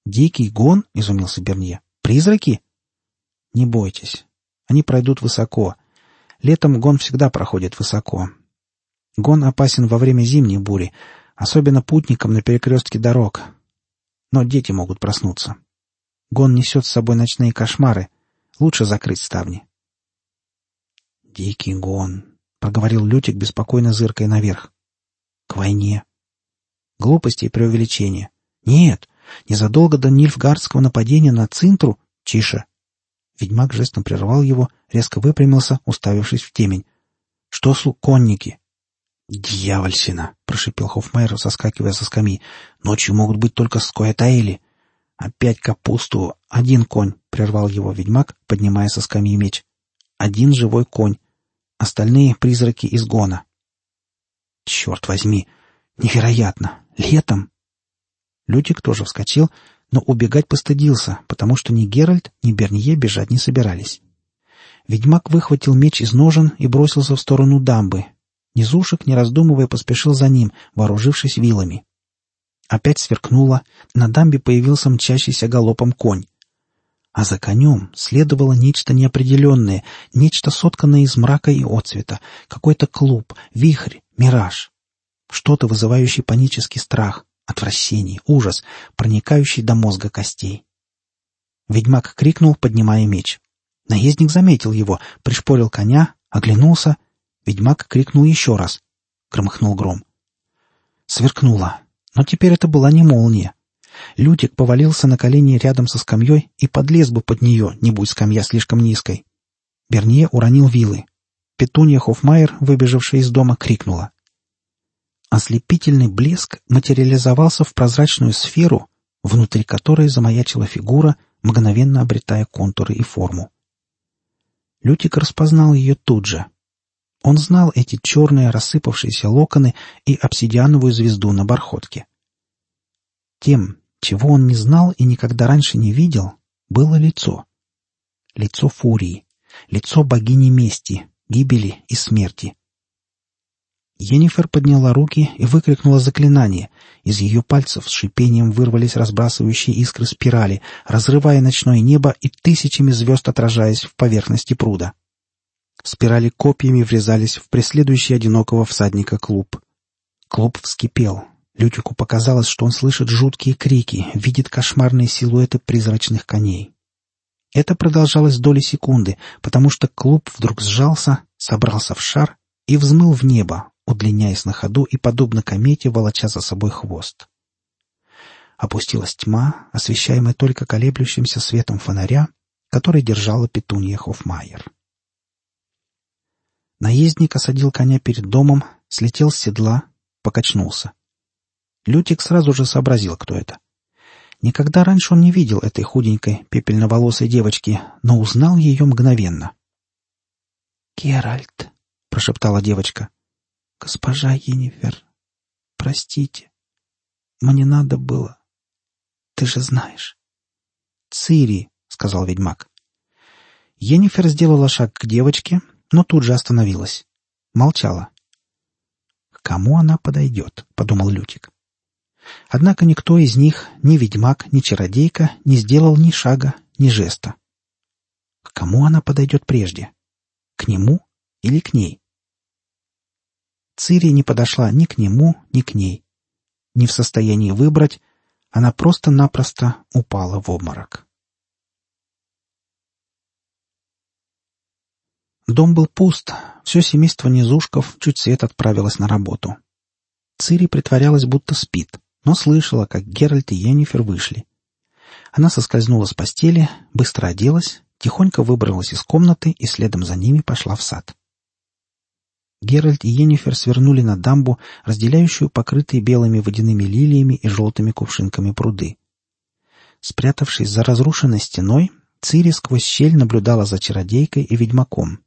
«Дикий гон?» — изумился Бернье. «Призраки?» «Не бойтесь. Они пройдут высоко. Летом гон всегда проходит высоко. Гон опасен во время зимней бури, особенно путникам на перекрестке дорог. Но дети могут проснуться. Гон несет с собой ночные кошмары. Лучше закрыть ставни». «Дикий гон», проговорил Лютик, беспокойно зыркая наверх. К войне. Глупости и преувеличения. Нет, незадолго до Нильфгардского нападения на Цинтру... Тише. Ведьмак жестом прервал его, резко выпрямился, уставившись в темень. Что с конники? «Дьявольщина!» — прошипел Хоффмайер, соскакивая со скамьи. «Ночью могут быть только скоятаили!» «Опять капусту! Один конь!» — прервал его ведьмак, поднимая со скамьи меч. «Один живой конь! Остальные — призраки изгона. Черт возьми! Невероятно! Летом! Лютик тоже вскочил, но убегать постыдился, потому что ни Геральт, ни Бернье бежать не собирались. Ведьмак выхватил меч из ножен и бросился в сторону дамбы. Низушек, не раздумывая, поспешил за ним, вооружившись вилами. Опять сверкнуло, на дамбе появился мчащийся галопом конь а за конем следовало нечто неопределенное, нечто сотканное из мрака и отцвета, какой-то клуб, вихрь, мираж. Что-то, вызывающее панический страх, отвращение, ужас, проникающий до мозга костей. Ведьмак крикнул, поднимая меч. Наездник заметил его, пришпорил коня, оглянулся. Ведьмак крикнул еще раз. Громыхнул гром. Сверкнуло, но теперь это была не молния. Лютик повалился на колени рядом со скамьей и подлез бы под нее, не будь скамья слишком низкой. Бернье уронил вилы. Петунья Хоффмайер, выбежавшая из дома, крикнула. Ослепительный блеск материализовался в прозрачную сферу, внутри которой замаячила фигура, мгновенно обретая контуры и форму. Лютик распознал ее тут же. Он знал эти черные рассыпавшиеся локоны и обсидиановую звезду на бархотке. Тем, чего он не знал и никогда раньше не видел, было лицо. Лицо Фурии, лицо богини мести, гибели и смерти. Енифер подняла руки и выкрикнула заклинание. Из ее пальцев с шипением вырвались разбрасывающие искры спирали, разрывая ночное небо и тысячами звезд отражаясь в поверхности пруда. Спирали копьями врезались в преследующий одинокого всадника клуб. Клуб вскипел, Лютику показалось, что он слышит жуткие крики, видит кошмарные силуэты призрачных коней. Это продолжалось доли секунды, потому что клуб вдруг сжался, собрался в шар и взмыл в небо, удлиняясь на ходу и, подобно комете, волоча за собой хвост. Опустилась тьма, освещаемая только колеблющимся светом фонаря, который держала петунья Хоффмайер. Наездник осадил коня перед домом, слетел с седла, покачнулся. Лютик сразу же сообразил, кто это. Никогда раньше он не видел этой худенькой, пепельноволосой девочки, но узнал ее мгновенно. «Геральт», — прошептала девочка, — «госпожа Енифер, простите, мне надо было, ты же знаешь». «Цири», — сказал ведьмак. Енифер сделала шаг к девочке, но тут же остановилась. Молчала. «К кому она подойдет?» — подумал Лютик. Однако никто из них, ни ведьмак, ни чародейка, не сделал ни шага, ни жеста. К кому она подойдет прежде? К нему или к ней? Цири не подошла ни к нему, ни к ней. Не в состоянии выбрать, она просто-напросто упала в обморок. Дом был пуст, все семейство низушков чуть свет отправилось на работу. Цири притворялась, будто спит, но слышала, как Геральт и Йеннифер вышли. Она соскользнула с постели, быстро оделась, тихонько выбралась из комнаты и следом за ними пошла в сад. Геральт и Йеннифер свернули на дамбу, разделяющую покрытые белыми водяными лилиями и желтыми кувшинками пруды. Спрятавшись за разрушенной стеной, Цири сквозь щель наблюдала за чародейкой и ведьмаком.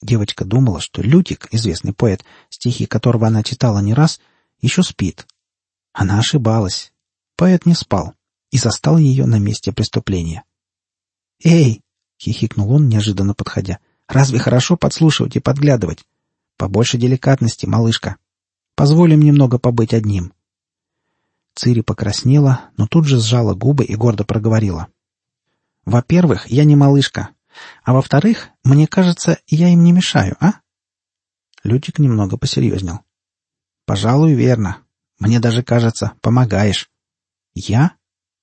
Девочка думала, что Лютик, известный поэт, стихи которого она читала не раз, еще спит. Она ошибалась. Поэт не спал и застал ее на месте преступления. «Эй!» — хихикнул он, неожиданно подходя. «Разве хорошо подслушивать и подглядывать? Побольше деликатности, малышка. Позволим немного побыть одним». Цири покраснела, но тут же сжала губы и гордо проговорила. «Во-первых, я не малышка. А во-вторых, мне кажется, я им не мешаю, а?» Лютик немного посерьезнел. «Пожалуй, верно. Мне даже кажется, помогаешь». «Я?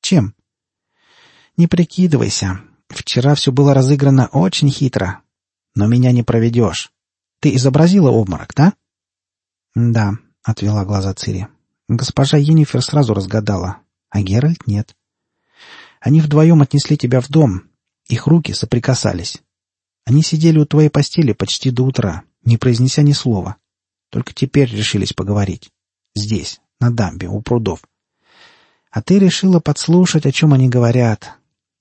Чем?» «Не прикидывайся. Вчера все было разыграно очень хитро. Но меня не проведешь. Ты изобразила обморок, да?» «Да», — отвела глаза Цири. «Госпожа Енифер сразу разгадала, а Геральт нет. Они вдвоем отнесли тебя в дом, их руки соприкасались. Они сидели у твоей постели почти до утра, не произнеся ни слова. Только теперь решились поговорить. Здесь, на дамбе, у прудов. А ты решила подслушать, о чем они говорят,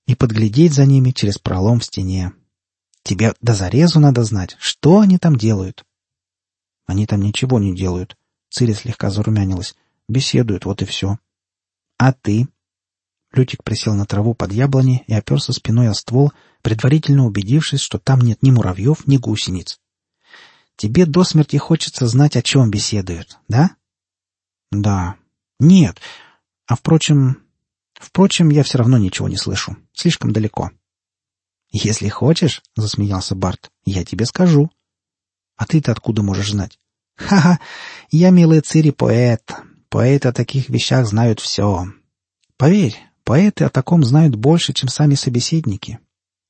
и подглядеть за ними через пролом в стене. Тебе до зарезу надо знать, что они там делают. Они там ничего не делают. Цири слегка зарумянилась. Беседуют, вот и все. А ты? Лютик присел на траву под яблони и оперся спиной о ствол, предварительно убедившись, что там нет ни муравьев, ни гусениц. «Тебе до смерти хочется знать, о чем беседуют, да?» «Да». «Нет. А впрочем... Впрочем, я все равно ничего не слышу. Слишком далеко». «Если хочешь, — засмеялся Барт, — я тебе скажу». «А ты-то откуда можешь знать?» «Ха-ха! Я, милый Цири, поэт. Поэты о таких вещах знают все. Поверь, Поэты о таком знают больше, чем сами собеседники,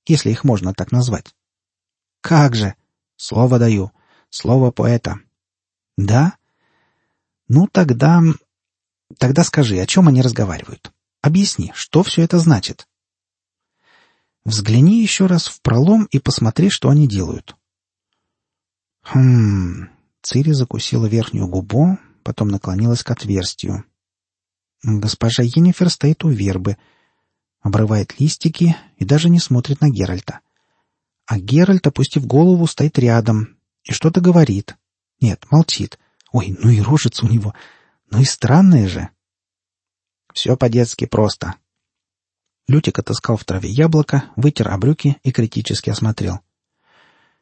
если их можно так назвать. Как же? Слово даю. Слово поэта. Да? Ну тогда... Тогда скажи, о чем они разговаривают? Объясни, что все это значит? Взгляни еще раз в пролом и посмотри, что они делают. Хм... Цири закусила верхнюю губу, потом наклонилась к отверстию. Госпожа Енифер стоит у вербы, обрывает листики и даже не смотрит на Геральта. А Геральт, опустив голову, стоит рядом и что-то говорит. Нет, молчит. Ой, ну и рожица у него. Ну и странная же. Все по-детски просто. Лютик отыскал в траве яблоко, вытер о брюки и критически осмотрел.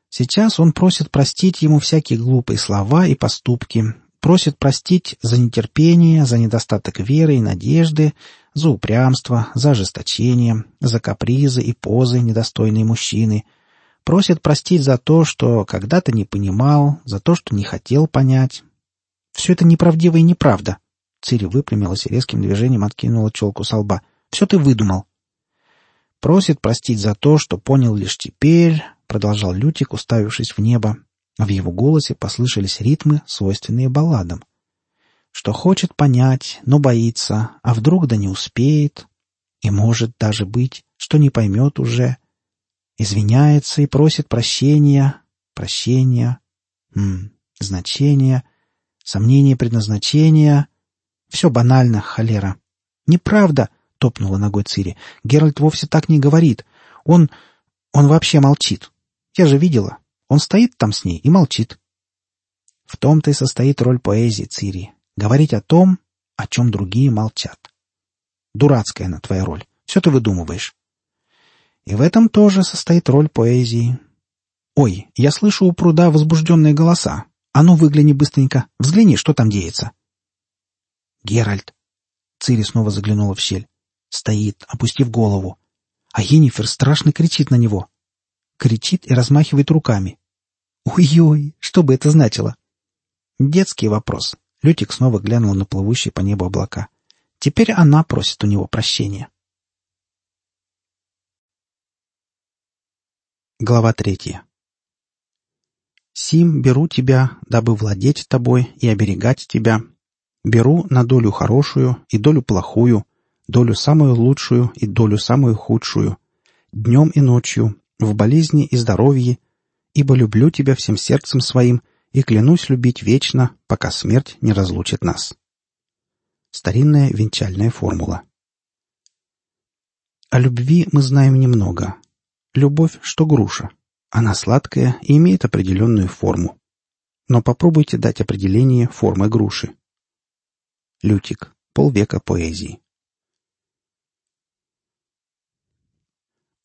Сейчас он просит простить ему всякие глупые слова и поступки, Просит простить за нетерпение, за недостаток веры и надежды, за упрямство, за ожесточение, за капризы и позы, недостойные мужчины. Просит простить за то, что когда-то не понимал, за то, что не хотел понять. Все это неправдиво и неправда. Цири выпрямилась и резким движением откинула челку со лба. «Все ты выдумал». «Просит простить за то, что понял лишь теперь», — продолжал Лютик, уставившись в небо, в его голосе послышались ритмы, свойственные балладам. Что хочет понять, но боится, а вдруг да не успеет. И может даже быть, что не поймет уже. Извиняется и просит прощения, прощения, м значения, сомнения предназначения. Все банально, холера. Неправда, топнула ногой Цири. Геральт вовсе так не говорит. Он... он вообще молчит. Я же видела. Он стоит там с ней и молчит. В том-то и состоит роль поэзии, Цири. Говорить о том, о чем другие молчат. Дурацкая она твоя роль. Все ты выдумываешь. И в этом тоже состоит роль поэзии. Ой, я слышу у пруда возбужденные голоса. А ну, выгляни быстренько. Взгляни, что там деется. Геральт, Цири снова заглянула в щель. Стоит, опустив голову. А Енифер страшно кричит на него. Кричит и размахивает руками. Ой-ой, что бы это значило? Детский вопрос. Лютик снова глянул на плывущие по небу облака. Теперь она просит у него прощения. Глава третья. «Сим, беру тебя, дабы владеть тобой и оберегать тебя. Беру на долю хорошую и долю плохую, долю самую лучшую и долю самую худшую, днем и ночью, в болезни и здоровье, ибо люблю тебя всем сердцем своим и клянусь любить вечно, пока смерть не разлучит нас». Старинная венчальная формула. О любви мы знаем немного. Любовь, что груша. Она сладкая и имеет определенную форму. Но попробуйте дать определение формы груши. Лютик. Полвека поэзии.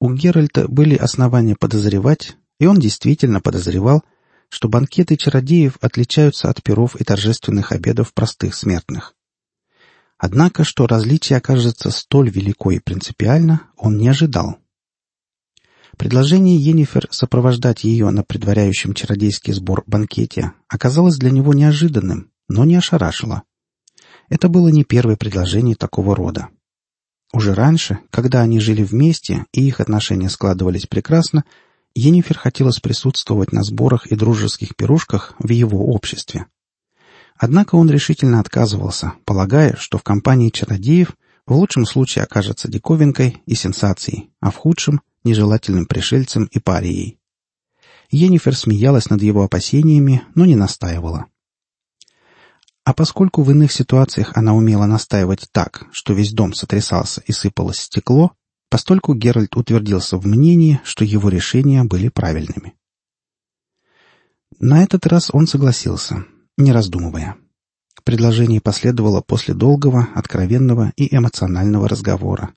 У Геральта были основания подозревать, и он действительно подозревал, что банкеты чародеев отличаются от перов и торжественных обедов простых смертных. Однако, что различие окажется столь велико и принципиально, он не ожидал. Предложение Йеннифер сопровождать ее на предваряющем чародейский сбор банкете оказалось для него неожиданным, но не ошарашило. Это было не первое предложение такого рода. Уже раньше, когда они жили вместе и их отношения складывались прекрасно, Йеннифер хотелось присутствовать на сборах и дружеских пирушках в его обществе. Однако он решительно отказывался, полагая, что в компании чародеев в лучшем случае окажется диковинкой и сенсацией, а в худшем — нежелательным пришельцем и парией. Йеннифер смеялась над его опасениями, но не настаивала. А поскольку в иных ситуациях она умела настаивать так, что весь дом сотрясался и сыпалось стекло, постольку Геральт утвердился в мнении, что его решения были правильными. На этот раз он согласился, не раздумывая. Предложение последовало после долгого, откровенного и эмоционального разговора.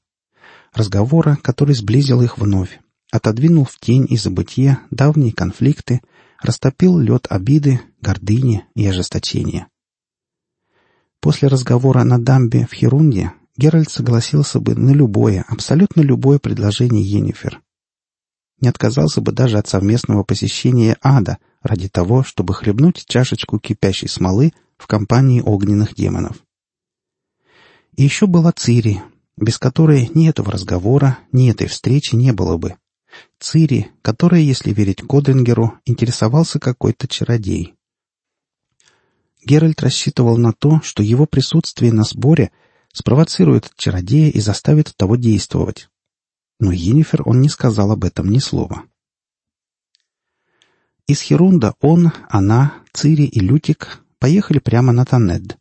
Разговора, который сблизил их вновь, отодвинул в тень и забытье давние конфликты, растопил лед обиды, гордыни и ожесточения. После разговора на дамбе в Херунде Геральт согласился бы на любое, абсолютно любое предложение Йеннифер. Не отказался бы даже от совместного посещения ада ради того, чтобы хлебнуть чашечку кипящей смолы в компании огненных демонов. И еще была Цири, без которой ни этого разговора, ни этой встречи не было бы. Цири, которая, если верить Кодрингеру, интересовался какой-то чародей. Геральт рассчитывал на то, что его присутствие на сборе спровоцирует чародея и заставит того действовать. Но Йеннифер он не сказал об этом ни слова. Из Херунда он, она, Цири и Лютик поехали прямо на Танед.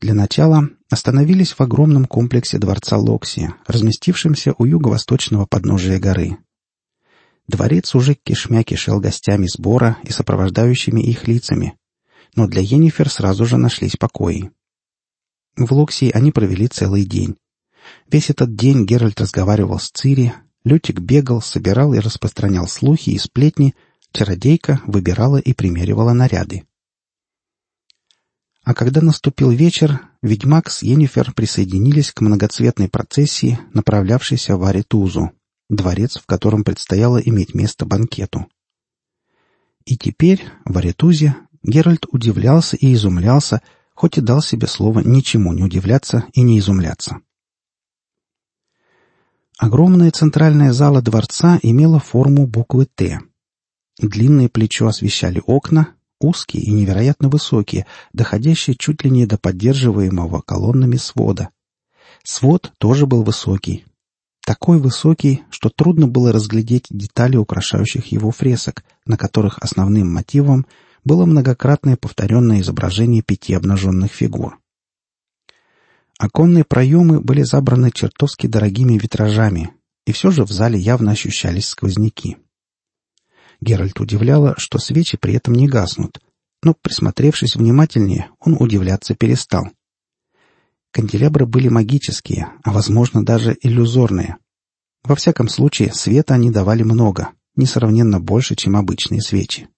Для начала остановились в огромном комплексе дворца Локси, разместившемся у юго-восточного подножия горы. Дворец уже кишмя кишел гостями сбора и сопровождающими их лицами, но для Йеннифер сразу же нашлись покои. В Локсии они провели целый день. Весь этот день Геральт разговаривал с Цири, Лютик бегал, собирал и распространял слухи и сплетни, чародейка выбирала и примеривала наряды. А когда наступил вечер, ведьмак с Йеннифер присоединились к многоцветной процессии, направлявшейся в Аритузу, дворец, в котором предстояло иметь место банкету. И теперь, в Аритузе, Геральт удивлялся и изумлялся, хоть и дал себе слово ничему не удивляться и не изумляться. Огромная центральная зала дворца имела форму буквы «Т». Длинное плечо освещали окна, узкие и невероятно высокие, доходящие чуть ли не до поддерживаемого колоннами свода. Свод тоже был высокий. Такой высокий, что трудно было разглядеть детали украшающих его фресок, на которых основным мотивом было многократное повторенное изображение пяти обнаженных фигур. Оконные проемы были забраны чертовски дорогими витражами, и все же в зале явно ощущались сквозняки. Геральт удивляло, что свечи при этом не гаснут, но, присмотревшись внимательнее, он удивляться перестал. Канделябры были магические, а, возможно, даже иллюзорные. Во всяком случае, света они давали много, несравненно больше, чем обычные свечи.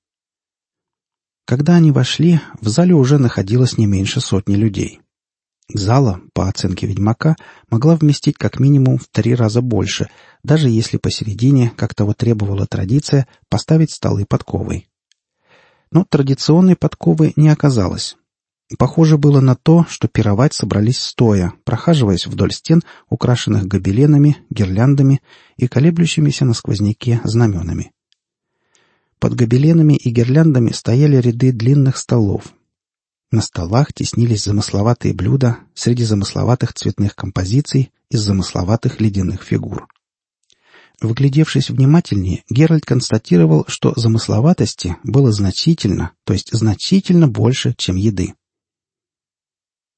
Когда они вошли, в зале уже находилось не меньше сотни людей. Зала, по оценке ведьмака, могла вместить как минимум в три раза больше, даже если посередине, как того требовала традиция, поставить столы подковой. Но традиционной подковы не оказалось. Похоже было на то, что пировать собрались стоя, прохаживаясь вдоль стен, украшенных гобеленами, гирляндами и колеблющимися на сквозняке знаменами. Под гобеленами и гирляндами стояли ряды длинных столов, на столах теснились замысловатые блюда среди замысловатых цветных композиций из замысловатых ледяных фигур. Вглядевшись внимательнее, Геральт констатировал, что замысловатости было значительно, то есть значительно больше, чем еды.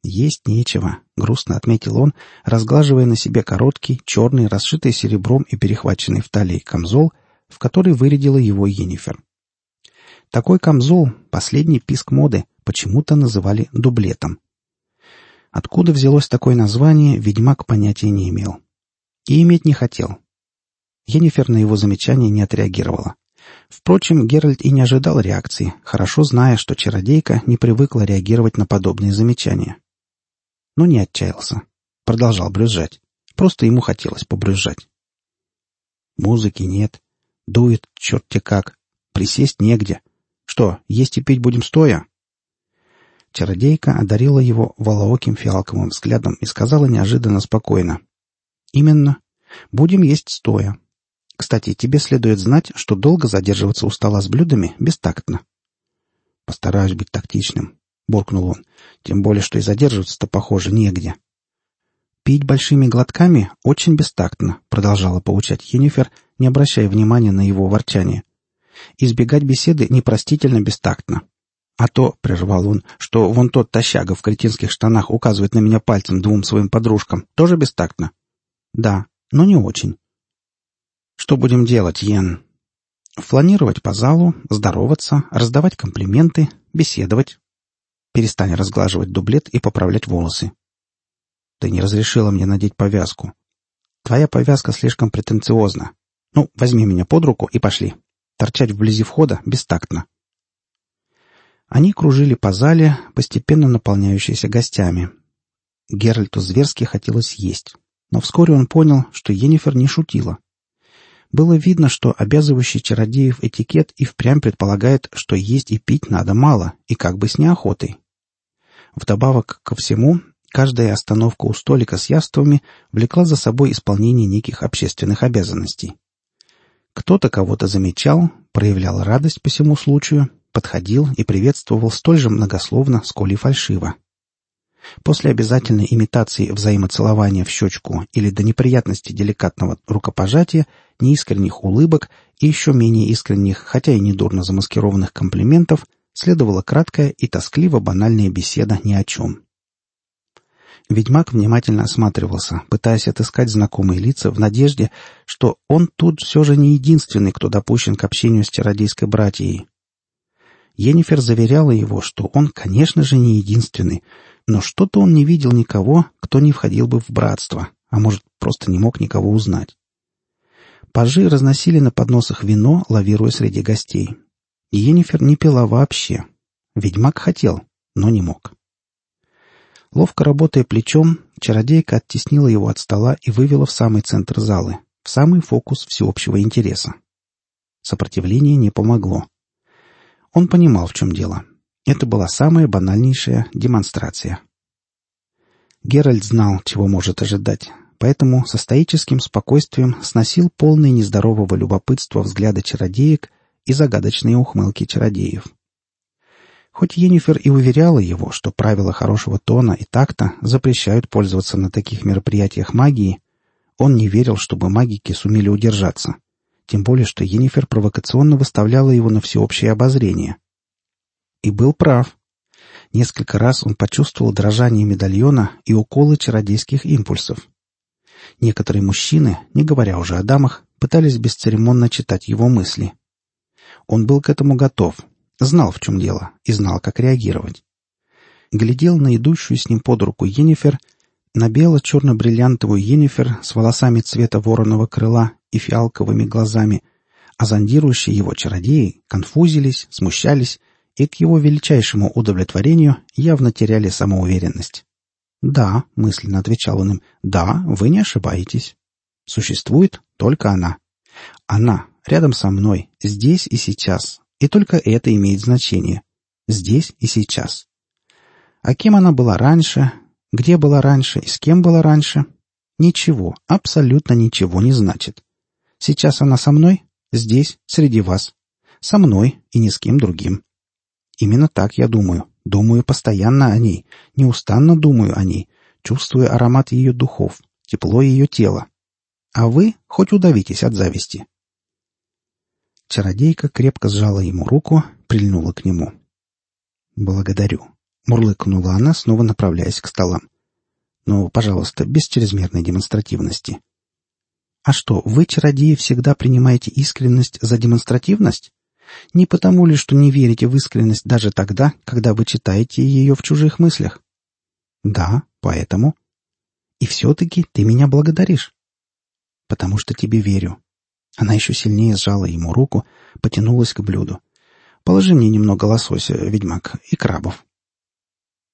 «Есть нечего», — грустно отметил он, разглаживая на себе короткий, черный, расшитый серебром и перехваченный в талии камзол, в который вырядила его Енифер. Такой камзол — последний писк моды — почему-то называли дублетом. Откуда взялось такое название, ведьмак понятия не имел. И иметь не хотел. Енифер на его замечание не отреагировала. Впрочем, Геральт и не ожидал реакции, хорошо зная, что чародейка не привыкла реагировать на подобные замечания. Но не отчаялся. Продолжал брюзжать. Просто ему хотелось побрюзжать. Музыки нет. Дует черт-те как. Присесть негде. Что, есть и пить будем стоя? Чародейка одарила его волооким фиалковым взглядом и сказала неожиданно спокойно. «Именно. Будем есть стоя. Кстати, тебе следует знать, что долго задерживаться у стола с блюдами бестактно». «Постараюсь быть тактичным», — буркнул он. «Тем более, что и задерживаться-то, похоже, негде». «Пить большими глотками очень бестактно», — продолжала поучать Енифер, не обращая внимания на его ворчание. «Избегать беседы непростительно бестактно. «А то», — прервал он, — «что вон тот тощага в кретинских штанах указывает на меня пальцем двум своим подружкам, тоже бестактно?» «Да, но не очень». «Что будем делать, Йен?» «Фланировать по залу, здороваться, раздавать комплименты, беседовать. Перестань разглаживать дублет и поправлять волосы. Ты не разрешила мне надеть повязку. Твоя повязка слишком претенциозна. Ну, возьми меня под руку и пошли. Торчать вблизи входа бестактно». Они кружили по зале, постепенно наполняющейся гостями. Геральту зверски хотелось есть, но вскоре он понял, что Енифер не шутила. Было видно, что обязывающий чародеев этикет и впрямь предполагает, что есть и пить надо мало, и как бы с неохотой. Вдобавок ко всему, каждая остановка у столика с яствами влекла за собой исполнение неких общественных обязанностей. Кто-то кого-то замечал, проявлял радость по всему случаю, подходил и приветствовал столь же многословно, сколь и фальшиво. После обязательной имитации взаимоцелования в щечку или до неприятности деликатного рукопожатия, неискренних улыбок и еще менее искренних, хотя и недурно замаскированных комплиментов, следовала краткая и тоскливо банальная беседа ни о чем. Ведьмак внимательно осматривался, пытаясь отыскать знакомые лица в надежде, что он тут все же не единственный, кто допущен к общению с чародейской братьей, Енифер заверяла его, что он, конечно же, не единственный, но что-то он не видел никого, кто не входил бы в братство, а может, просто не мог никого узнать. Пажи разносили на подносах вино, лавируя среди гостей. Енифер не пила вообще. Ведьмак хотел, но не мог. Ловко работая плечом, чародейка оттеснила его от стола и вывела в самый центр залы, в самый фокус всеобщего интереса. Сопротивление не помогло. Он понимал, в чем дело. Это была самая банальнейшая демонстрация. Геральт знал, чего может ожидать, поэтому со стоическим спокойствием сносил полный нездорового любопытства взгляда чародеек и загадочные ухмылки чародеев. Хоть Енифер и уверяла его, что правила хорошего тона и такта запрещают пользоваться на таких мероприятиях магией, он не верил, чтобы магики сумели удержаться тем более что Енифер провокационно выставляла его на всеобщее обозрение. И был прав. Несколько раз он почувствовал дрожание медальона и уколы чародейских импульсов. Некоторые мужчины, не говоря уже о дамах, пытались бесцеремонно читать его мысли. Он был к этому готов, знал, в чем дело, и знал, как реагировать. Глядел на идущую с ним под руку Енифер, на бело-черно-бриллиантовую Енифер с волосами цвета вороного крыла и фиалковыми глазами, а зондирующие его чародеи конфузились, смущались и к его величайшему удовлетворению явно теряли самоуверенность. «Да», — мысленно отвечал он им, — «да, вы не ошибаетесь. Существует только она. Она рядом со мной, здесь и сейчас, и только это имеет значение. Здесь и сейчас. А кем она была раньше, где была раньше и с кем была раньше, ничего, абсолютно ничего не значит. Сейчас она со мной, здесь, среди вас. Со мной и ни с кем другим. Именно так я думаю. Думаю постоянно о ней, неустанно думаю о ней, чувствую аромат ее духов, тепло ее тела. А вы хоть удавитесь от зависти. Чародейка крепко сжала ему руку, прильнула к нему. «Благодарю», — мурлыкнула она, снова направляясь к столам. «Но, пожалуйста, без чрезмерной демонстративности». «А что, вы, чародеи, всегда принимаете искренность за демонстративность? Не потому ли, что не верите в искренность даже тогда, когда вы читаете ее в чужих мыслях?» «Да, поэтому». «И все-таки ты меня благодаришь». «Потому что тебе верю». Она еще сильнее сжала ему руку, потянулась к блюду. Положи мне немного лосося, ведьмак, и крабов.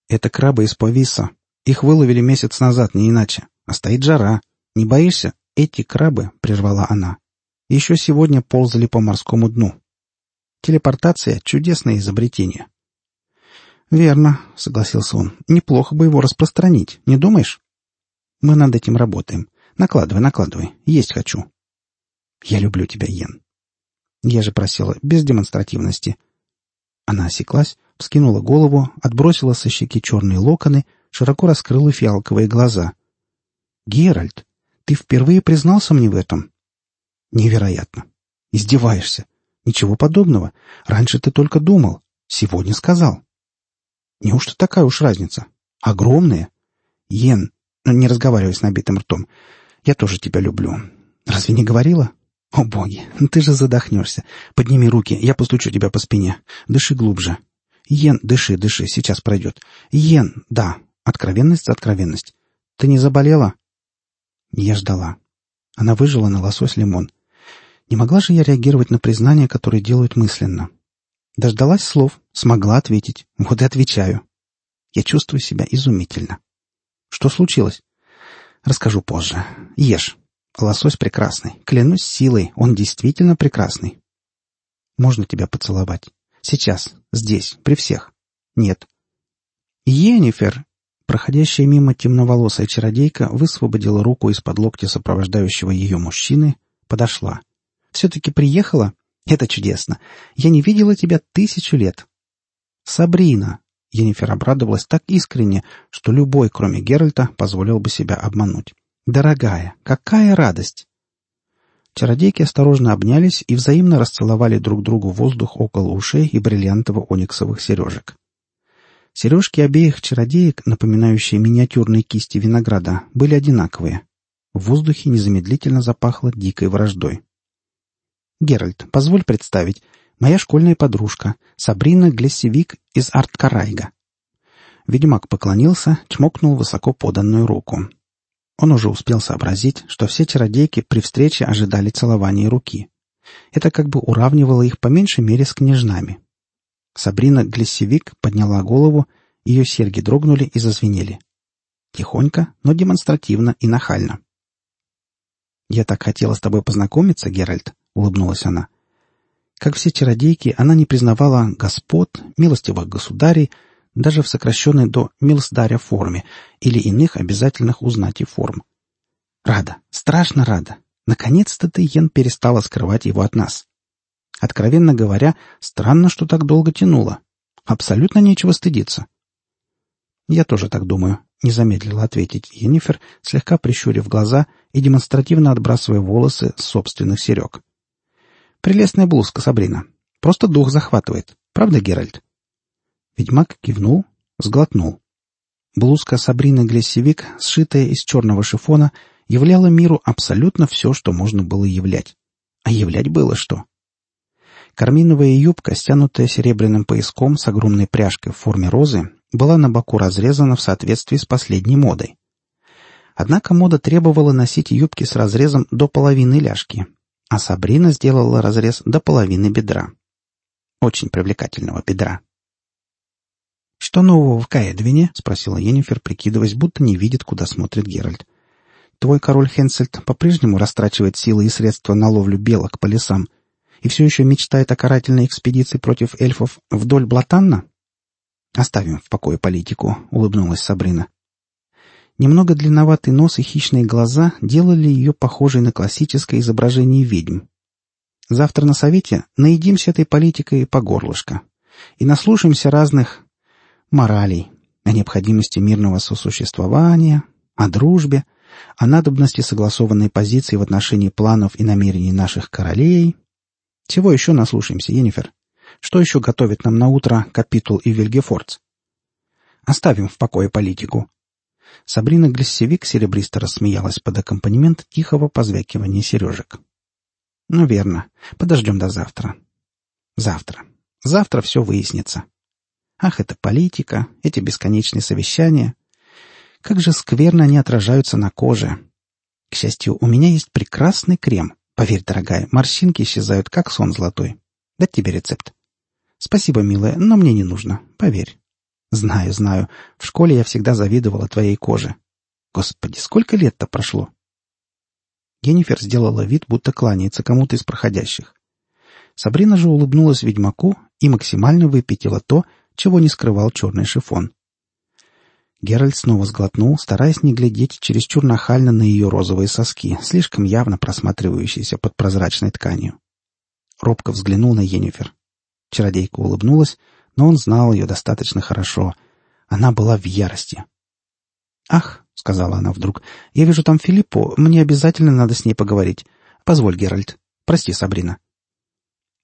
Это крабы из повиса. Их выловили месяц назад, не иначе. А стоит жара. Не боишься? Эти крабы, — прервала она, — еще сегодня ползали по морскому дну. Телепортация — чудесное изобретение. «Верно», — согласился он. «Неплохо бы его распространить, не думаешь?» «Мы над этим работаем. Накладывай, накладывай. Есть хочу». «Я люблю тебя, Йен. Я же просила без демонстративности. Она осеклась, вскинула голову, отбросила со щеки черные локоны, широко раскрыла фиалковые глаза. «Геральт, ты впервые признался мне в этом?» «Невероятно! Издеваешься! Ничего подобного. Раньше ты только думал. Сегодня сказал». «Неужто такая уж разница? Огромная? Йен, ну, не разговаривай с набитым ртом. Я тоже тебя люблю. Разве не говорила?» «О, боги, ну ты же задохнешься. Подними руки, я постучу тебя по спине. Дыши глубже. Йен, дыши, дыши, сейчас пройдет. Йен, да, откровенность откровенность. Ты не заболела?» Я ждала. Она выжила на лосось лимон. Не могла же я реагировать на признания, которые делают мысленно. Дождалась слов, смогла ответить. Вот и отвечаю. Я чувствую себя изумительно. Что случилось? Расскажу позже. Ешь. Лосось прекрасный. Клянусь силой, он действительно прекрасный. Можно тебя поцеловать? Сейчас, здесь, при всех. Нет. Енифер, проходящая мимо темноволосая чародейка, высвободила руку из-под локтя сопровождающего ее мужчины, подошла. Все-таки приехала? Это чудесно. Я не видела тебя тысячу лет. Сабрина. Енифер обрадовалась так искренне, что любой, кроме Геральта, позволил бы себя обмануть. «Дорогая, какая радость!» Чародейки осторожно обнялись и взаимно расцеловали друг другу воздух около ушей и бриллиантово-ониксовых сережек. Сережки обеих чародеек, напоминающие миниатюрные кисти винограда, были одинаковые. В воздухе незамедлительно запахло дикой враждой. «Геральт, позволь представить, моя школьная подружка, Сабрина Глессевик из Арткарайга». Ведьмак поклонился, чмокнул высоко поданную руку. Он уже успел сообразить, что все чародейки при встрече ожидали целования руки. Это как бы уравнивало их по меньшей мере с княжнами. Сабрина Глиссевик подняла голову, ее серьги дрогнули и зазвенели. Тихонько, но демонстративно и нахально. «Я так хотела с тобой познакомиться, Геральт», — улыбнулась она. Как все чародейки, она не признавала господ, милостивых государей, даже в сокращенной до Милсдаря форме или иных обязательных узнать и форм. Рада, страшно рада. Наконец-то ты, Йен, перестала скрывать его от нас. Откровенно говоря, странно, что так долго тянуло. Абсолютно нечего стыдиться. Я тоже так думаю, не замедлила ответить Енифер, слегка прищурив глаза и демонстративно отбрасывая волосы с собственных серег. Прелестная блузка, Сабрина. Просто дух захватывает. Правда, Геральт? Ведьмак кивнул, сглотнул. Блузка Сабрины Глессевик, сшитая из черного шифона, являла миру абсолютно все, что можно было являть. А являть было что? Карминовая юбка, стянутая серебряным пояском с огромной пряжкой в форме розы, была на боку разрезана в соответствии с последней модой. Однако мода требовала носить юбки с разрезом до половины ляжки, а Сабрина сделала разрез до половины бедра. Очень привлекательного бедра. «Что нового в Каэдвине?» — спросила Йеннифер, прикидываясь, будто не видит, куда смотрит Геральт. «Твой король Хенсельд по-прежнему растрачивает силы и средства на ловлю белок по лесам и все еще мечтает о карательной экспедиции против эльфов вдоль Блатанна?» «Оставим в покое политику», — улыбнулась Сабрина. Немного длинноватый нос и хищные глаза делали ее похожей на классическое изображение ведьм. Завтра на совете наедимся этой политикой по горлышко и наслушаемся разных моралей о необходимости мирного сосуществования, о дружбе, о надобности согласованной позиции в отношении планов и намерений наших королей. Чего еще наслушаемся, Енифер? Что еще готовит нам на утро Капитул и Вильгефордс? Оставим в покое политику. Сабрина Глиссевик серебристо рассмеялась под аккомпанемент тихого позвякивания сережек. Ну, верно. Подождем до завтра. Завтра. Завтра все выяснится. Ах, это политика, эти бесконечные совещания. Как же скверно они отражаются на коже. К счастью, у меня есть прекрасный крем. Поверь, дорогая, морщинки исчезают, как сон золотой. Дать тебе рецепт. Спасибо, милая, но мне не нужно, поверь. Знаю, знаю. В школе я всегда завидовала твоей коже. Господи, сколько лет-то прошло? Геннифер сделала вид, будто кланяется кому-то из проходящих. Сабрина же улыбнулась ведьмаку и максимально выпятила то, чего не скрывал черный шифон. Геральт снова сглотнул, стараясь не глядеть чересчур нахально на ее розовые соски, слишком явно просматривающиеся под прозрачной тканью. Робко взглянул на Енифер. Чародейка улыбнулась, но он знал ее достаточно хорошо. Она была в ярости. «Ах!» — сказала она вдруг. «Я вижу там Филиппу. Мне обязательно надо с ней поговорить. Позволь, Геральт. Прости, Сабрина».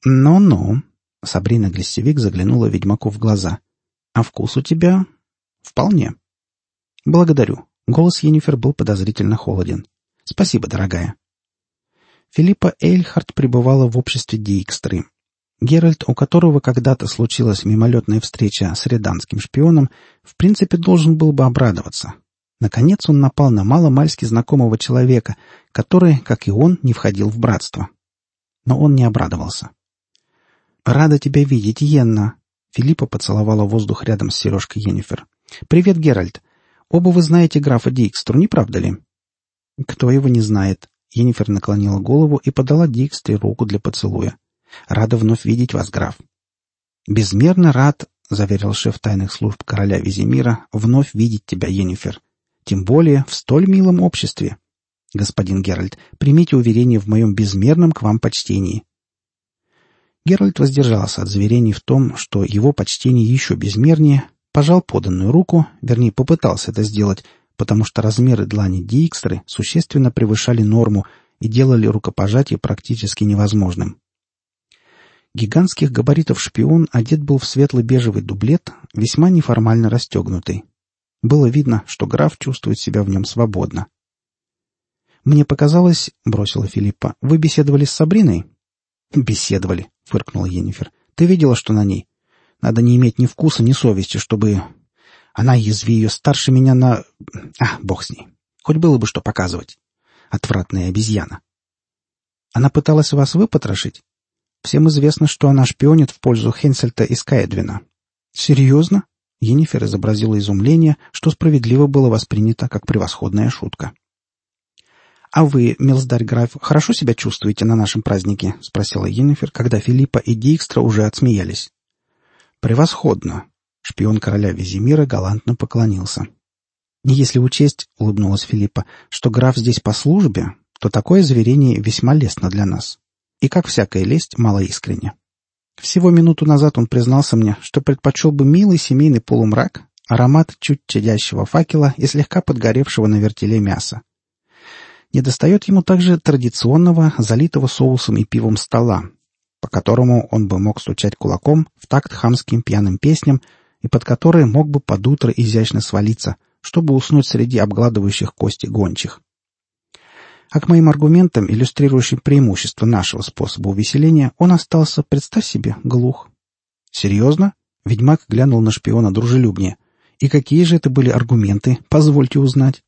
«Ну-ну», — Сабрина Глистевик заглянула ведьмаку в глаза. «А вкус у тебя...» «Вполне». «Благодарю». Голос Енифер был подозрительно холоден. «Спасибо, дорогая». Филиппа Эйльхарт пребывала в обществе Дикстры, Геральт, у которого когда-то случилась мимолетная встреча с реданским шпионом, в принципе должен был бы обрадоваться. Наконец он напал на маломальски знакомого человека, который, как и он, не входил в братство. Но он не обрадовался. «Рада тебя видеть, Йенна!» Филиппа поцеловала воздух рядом с сережкой Йеннифер. «Привет, Геральт! Оба вы знаете графа Дикстру, не правда ли?» «Кто его не знает?» Йеннифер наклонила голову и подала Дикстре руку для поцелуя. Рада вновь видеть вас, граф. Безмерно рад, заверил шеф тайных служб короля Визимира, вновь видеть тебя, Енифер. Тем более в столь милом обществе. Господин Геральт, примите уверение в моем безмерном к вам почтении. Геральт воздержался от заверений в том, что его почтение еще безмернее, пожал поданную руку, вернее, попытался это сделать, потому что размеры длани Дикстры существенно превышали норму и делали рукопожатие практически невозможным. Гигантских габаритов шпион одет был в светло-бежевый дублет, весьма неформально расстегнутый. Было видно, что граф чувствует себя в нем свободно. «Мне показалось, — бросила Филиппа, — вы беседовали с Сабриной?» «Беседовали», — фыркнула Енифер. «Ты видела, что на ней? Надо не иметь ни вкуса, ни совести, чтобы... Она, язви ее, старше меня на... А, бог с ней. Хоть было бы что показывать. Отвратная обезьяна. Она пыталась вас выпотрошить? Всем известно, что она шпионит в пользу Хенсельта и Скайдвина. Серьезно? Енифер изобразила изумление, что справедливо было воспринято как превосходная шутка. «А вы, Милздарь Граф, хорошо себя чувствуете на нашем празднике?» — спросила Енифер, когда Филиппа и Дикстра уже отсмеялись. «Превосходно!» — шпион короля Визимира галантно поклонился. «Если учесть, — улыбнулась Филиппа, — что граф здесь по службе, то такое заверение весьма лестно для нас и, как всякая лесть, малоискренне. Всего минуту назад он признался мне, что предпочел бы милый семейный полумрак, аромат чуть чадящего факела и слегка подгоревшего на вертеле мяса. Недостает ему также традиционного, залитого соусом и пивом стола, по которому он бы мог стучать кулаком в такт хамским пьяным песням и под которые мог бы под утро изящно свалиться, чтобы уснуть среди обгладывающих кости гончих. А к моим аргументам, иллюстрирующим преимущество нашего способа увеселения, он остался, представь себе, глух. «Серьезно?» — ведьмак глянул на шпиона дружелюбнее. «И какие же это были аргументы, позвольте узнать?»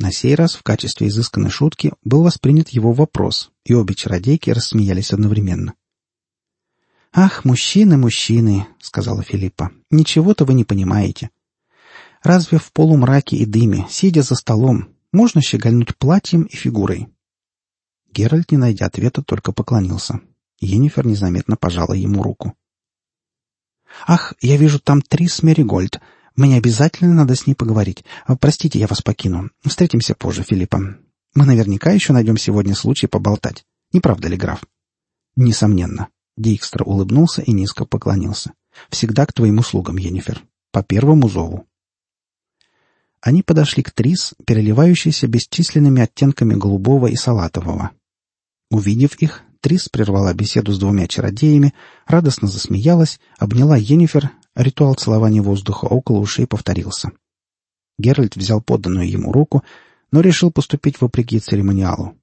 На сей раз в качестве изысканной шутки был воспринят его вопрос, и обе чародейки рассмеялись одновременно. «Ах, мужчины, мужчины!» — сказала Филиппа. «Ничего-то вы не понимаете. Разве в полумраке и дыме, сидя за столом, можно щегольнуть платьем и фигурой?» Геральт, не найдя ответа, только поклонился. Енифер незаметно пожала ему руку. «Ах, я вижу там Трис Меригольд. Мне обязательно надо с ней поговорить. А, простите, я вас покину. Встретимся позже, Филиппа. Мы наверняка еще найдем сегодня случай поболтать. Не правда ли, граф?» «Несомненно». Дикстра улыбнулся и низко поклонился. «Всегда к твоим услугам, Енифер. По первому зову». Они подошли к Трис, переливающейся бесчисленными оттенками голубого и салатового. Увидев их, Трис прервала беседу с двумя чародеями, радостно засмеялась, обняла Енифер, ритуал целования воздуха около ушей повторился. Геральт взял подданную ему руку, но решил поступить вопреки церемониалу.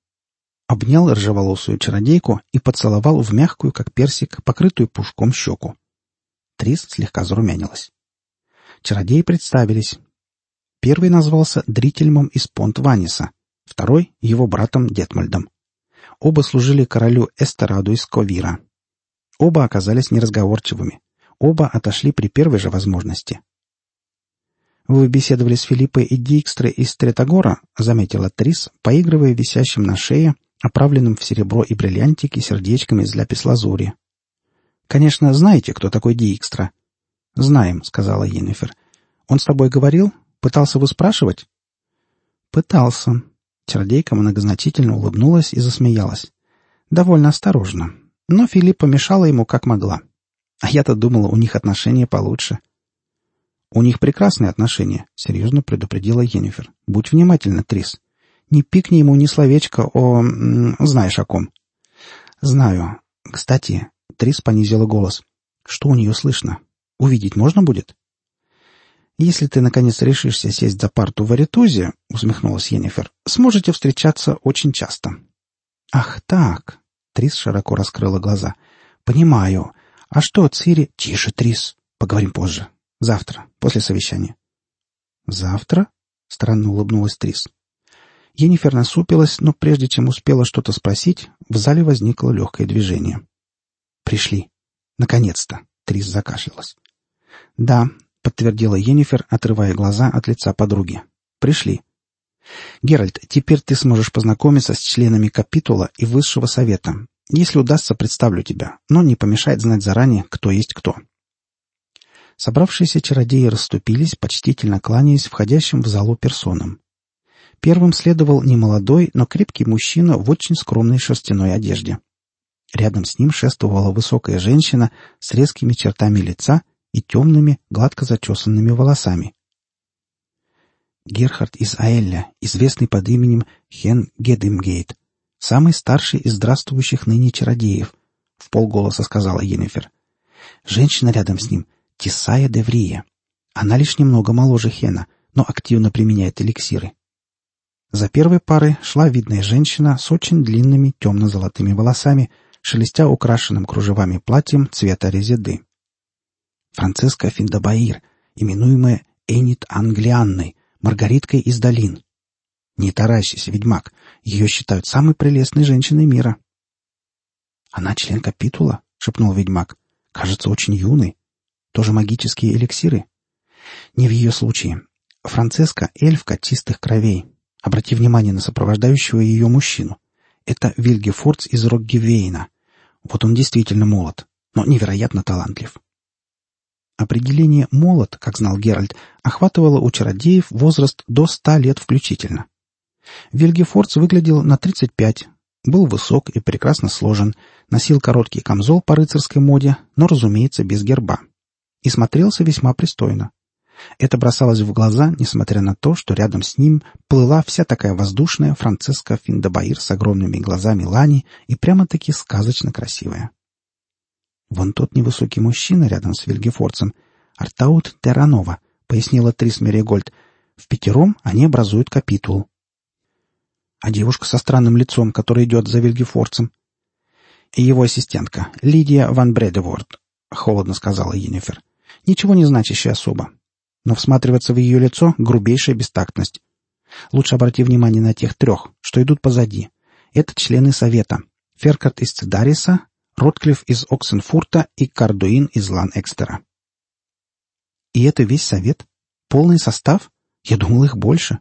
Обнял ржеволосую чародейку и поцеловал в мягкую, как персик, покрытую пушком щеку. Трис слегка зарумянилась. Чародеи представились. Первый назвался Дрительмом из Понт-Ваниса, второй — его братом Детмальдом. Оба служили королю Эстераду из Ковира. Оба оказались неразговорчивыми. Оба отошли при первой же возможности. «Вы беседовали с Филиппой и Дикстре из Третагора», — заметила Трис, поигрывая висящим на шее, оправленным в серебро и бриллиантики сердечками из ляпис-лазури. «Конечно, знаете, кто такой Дикстра?» «Знаем», — сказала Йеннифер. «Он с тобой говорил? Пытался выспрашивать?» «Пытался», Чародейка многозначительно улыбнулась и засмеялась. Довольно осторожно. Но Филипп помешала ему как могла. А я-то думала, у них отношения получше. «У них прекрасные отношения», — серьезно предупредила Йеннифер. «Будь внимательна, Трис. Не пикни ему ни словечко о... знаешь о ком». «Знаю. Кстати...» — Трис понизила голос. «Что у нее слышно? Увидеть можно будет?» «Если ты, наконец, решишься сесть за парту в Аритузе, — усмехнулась Йеннифер, — сможете встречаться очень часто». «Ах так!» — Трис широко раскрыла глаза. «Понимаю. А что, Цири...» «Тише, Трис. Поговорим позже. Завтра, после совещания». «Завтра?» — странно улыбнулась Трис. Енифер насупилась, но прежде чем успела что-то спросить, в зале возникло легкое движение. «Пришли. Наконец-то!» — Трис закашлялась. «Да, подтвердила Енифер, отрывая глаза от лица подруги. «Пришли». «Геральт, теперь ты сможешь познакомиться с членами капитула и высшего совета. Если удастся, представлю тебя, но не помешает знать заранее, кто есть кто». Собравшиеся чародеи расступились, почтительно кланяясь входящим в залу персонам. Первым следовал немолодой, но крепкий мужчина в очень скромной шерстяной одежде. Рядом с ним шествовала высокая женщина с резкими чертами лица и темными, гладко зачесанными волосами. Герхард из Аэлля, известный под именем Хен Гедемгейт, самый старший из здравствующих ныне чародеев, — в полголоса сказала Йеннифер. Женщина рядом с ним — Тисая Деврия. Она лишь немного моложе Хена, но активно применяет эликсиры. За первой парой шла видная женщина с очень длинными темно-золотыми волосами, шелестя украшенным кружевами платьем цвета резеды. Франциска Финдабаир, именуемая Энит Англианной, Маргариткой из долин. Не таращись, ведьмак, ее считают самой прелестной женщиной мира. Она член капитула, шепнул ведьмак. Кажется, очень юный. Тоже магические эликсиры? Не в ее случае. Франциска — эльфка чистых кровей. Обрати внимание на сопровождающего ее мужчину. Это Вильгефордс из Роггевейна. Вот он действительно молод, но невероятно талантлив. Определение «молод», как знал Геральт, охватывало у чародеев возраст до ста лет включительно. Вильгефордс выглядел на 35, был высок и прекрасно сложен, носил короткий камзол по рыцарской моде, но, разумеется, без герба. И смотрелся весьма пристойно. Это бросалось в глаза, несмотря на то, что рядом с ним плыла вся такая воздушная Францеска Финдабаир с огромными глазами Лани и прямо-таки сказочно красивая. «Вон тот невысокий мужчина рядом с Вильгефорцем. Артаут Терранова», — пояснила Трис Меригольд. «В пятером они образуют капитул». «А девушка со странным лицом, которая идет за Вильгефорцем?» «И его ассистентка, Лидия Ван Бредеворд», — холодно сказала Енифер. «Ничего не значащая особа. Но всматриваться в ее лицо — грубейшая бестактность. Лучше обрати внимание на тех трех, что идут позади. Это члены совета. Феркарт из Цидариса, Ротклифф из Оксенфурта и Кардуин из Лан-Экстера. И это весь совет? Полный состав? Я думал, их больше.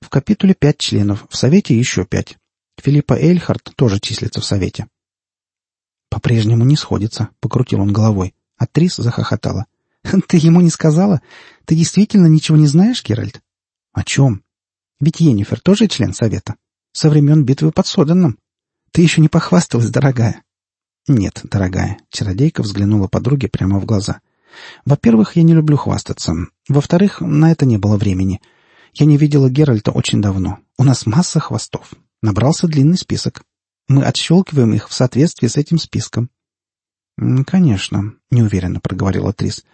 В капитуле пять членов, в совете еще пять. Филиппа Эльхарт тоже числится в совете. По-прежнему не сходится, покрутил он головой. А Трис захохотала. Ты ему не сказала? Ты действительно ничего не знаешь, Геральт? О чем? Ведь Енифер тоже член совета. Со времен битвы под Соденном. Ты еще не похвасталась, дорогая. Нет, дорогая. Чародейка взглянула подруге прямо в глаза. Во-первых, я не люблю хвастаться. Во-вторых, на это не было времени. Я не видела Геральта очень давно. У нас масса хвостов. Набрался длинный список. Мы отщелкиваем их в соответствии с этим списком. «Конечно», — неуверенно проговорила Трис.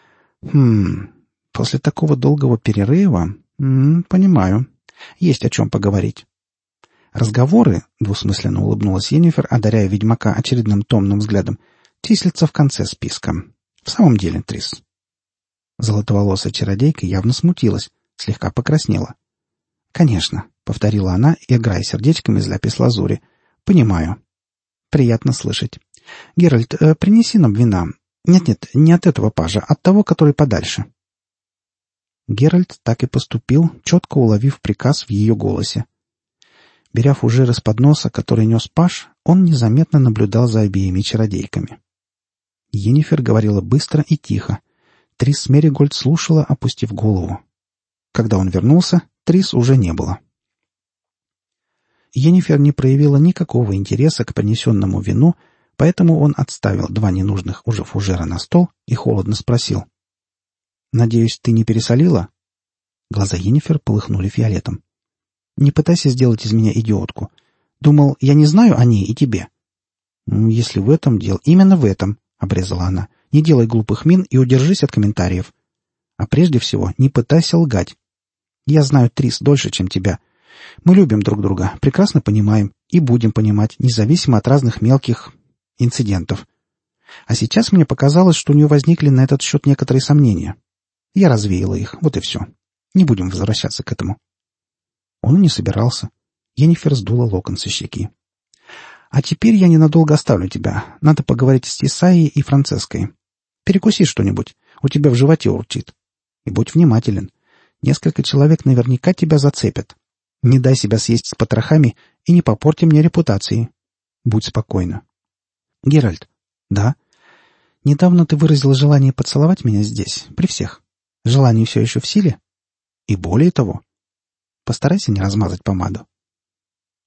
«Хм, после такого долгого перерыва... Понимаю. Есть о чем поговорить». Разговоры, — двусмысленно улыбнулась Енифер, одаряя ведьмака очередным томным взглядом, — числятся в конце списка. В самом деле, Трис. Золотоволосая чародейка явно смутилась, слегка покраснела. «Конечно», — повторила она, играя сердечками из ляпис-лазури. «Понимаю. Приятно слышать. Геральт, э, принеси нам вина. Нет-нет, не от этого пажа, от того, который подальше». Геральт так и поступил, четко уловив приказ в ее голосе. Беря фужер из подноса, который нес паж, он незаметно наблюдал за обеими чародейками. Енифер говорила быстро и тихо. Трис Меригольд слушала, опустив голову. Когда он вернулся, Трис уже не было. Енифер не проявила никакого интереса к принесенному вину, поэтому он отставил два ненужных уже фужера на стол и холодно спросил. «Надеюсь, ты не пересолила?» Глаза Енифер полыхнули фиолетом. «Не пытайся сделать из меня идиотку. Думал, я не знаю о ней и тебе». «Если в этом дело, именно в этом», — обрезала она. «Не делай глупых мин и удержись от комментариев. А прежде всего, не пытайся лгать. Я знаю Трис дольше, чем тебя. Мы любим друг друга, прекрасно понимаем и будем понимать, независимо от разных мелких инцидентов. А сейчас мне показалось, что у нее возникли на этот счет некоторые сомнения. Я развеяла их, вот и все. Не будем возвращаться к этому. Он не собирался. Енифер сдула локон со щеки. «А теперь я ненадолго оставлю тебя. Надо поговорить с Исаией и Францеской. Перекуси что-нибудь. У тебя в животе урчит. И будь внимателен. Несколько человек наверняка тебя зацепят. Не дай себя съесть с потрохами и не попорти мне репутации. Будь спокойна. Геральт. Да? Недавно ты выразил желание поцеловать меня здесь, при всех. Желание все еще в силе? И более того. Постарайся не размазать помаду.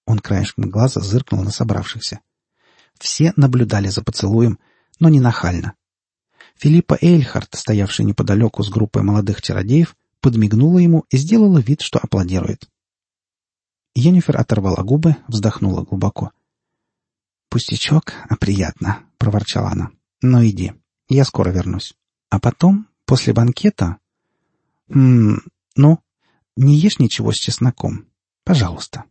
Он краешком глаза зыркнул на собравшихся. Все наблюдали за поцелуем, но не нахально. Филиппа Эйльхарт, стоявший неподалеку с группой молодых чародеев, подмигнула ему и сделала вид, что аплодирует. Енифер оторвала губы, вздохнула глубоко. «Пустячок, а приятно», — проворчала она. «Ну иди, я скоро вернусь. А потом, после банкета...» «М -м, «Ну, не ешь ничего с чесноком. Пожалуйста».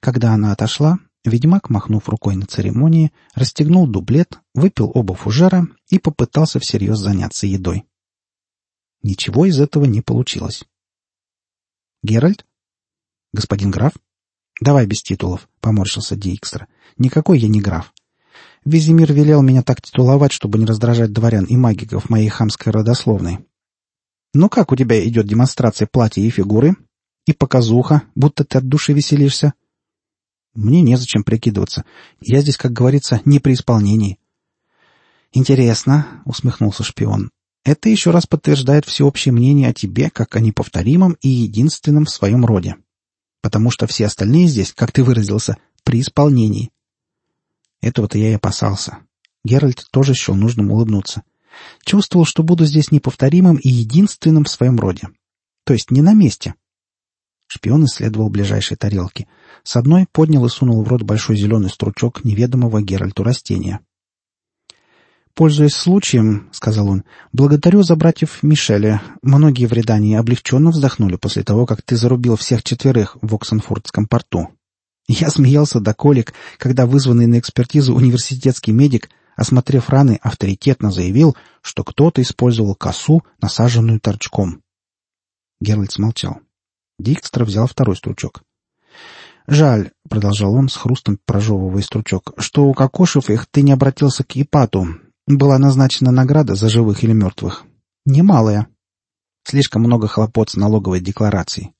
Когда она отошла, ведьмак, махнув рукой на церемонии, расстегнул дублет, выпил оба фужера и попытался всерьез заняться едой. Ничего из этого не получилось. «Геральт?» «Господин граф?» «Давай без титулов», — поморщился Дикстра. «Никакой я не граф. Визимир велел меня так титуловать, чтобы не раздражать дворян и магиков моей хамской родословной. Ну как у тебя идет демонстрация платья и фигуры? И показуха, будто ты от души веселишься?» «Мне незачем прикидываться. Я здесь, как говорится, не при исполнении». «Интересно», — усмехнулся шпион. Это еще раз подтверждает всеобщее мнение о тебе как о неповторимом и единственном в своем роде. Потому что все остальные здесь, как ты выразился, при исполнении. Этого-то я и опасался. Геральт тоже счел нужным улыбнуться. Чувствовал, что буду здесь неповторимым и единственным в своем роде. То есть не на месте. Шпион исследовал ближайшие тарелки. С одной поднял и сунул в рот большой зеленый стручок неведомого Геральту растения. «Пользуясь случаем, — сказал он, — благодарю за братьев Мишеля. Многие в Редании облегченно вздохнули после того, как ты зарубил всех четверых в Оксенфордском порту. Я смеялся до колик, когда вызванный на экспертизу университетский медик, осмотрев раны, авторитетно заявил, что кто-то использовал косу, насаженную торчком. Геральт смолчал. Дикстра взял второй стручок. «Жаль», — продолжал он с хрустом прожевывая стручок, «что, укокошив их, ты не обратился к Ипату. Была назначена награда за живых или мертвых. Немалая. Слишком много хлопот с налоговой декларацией.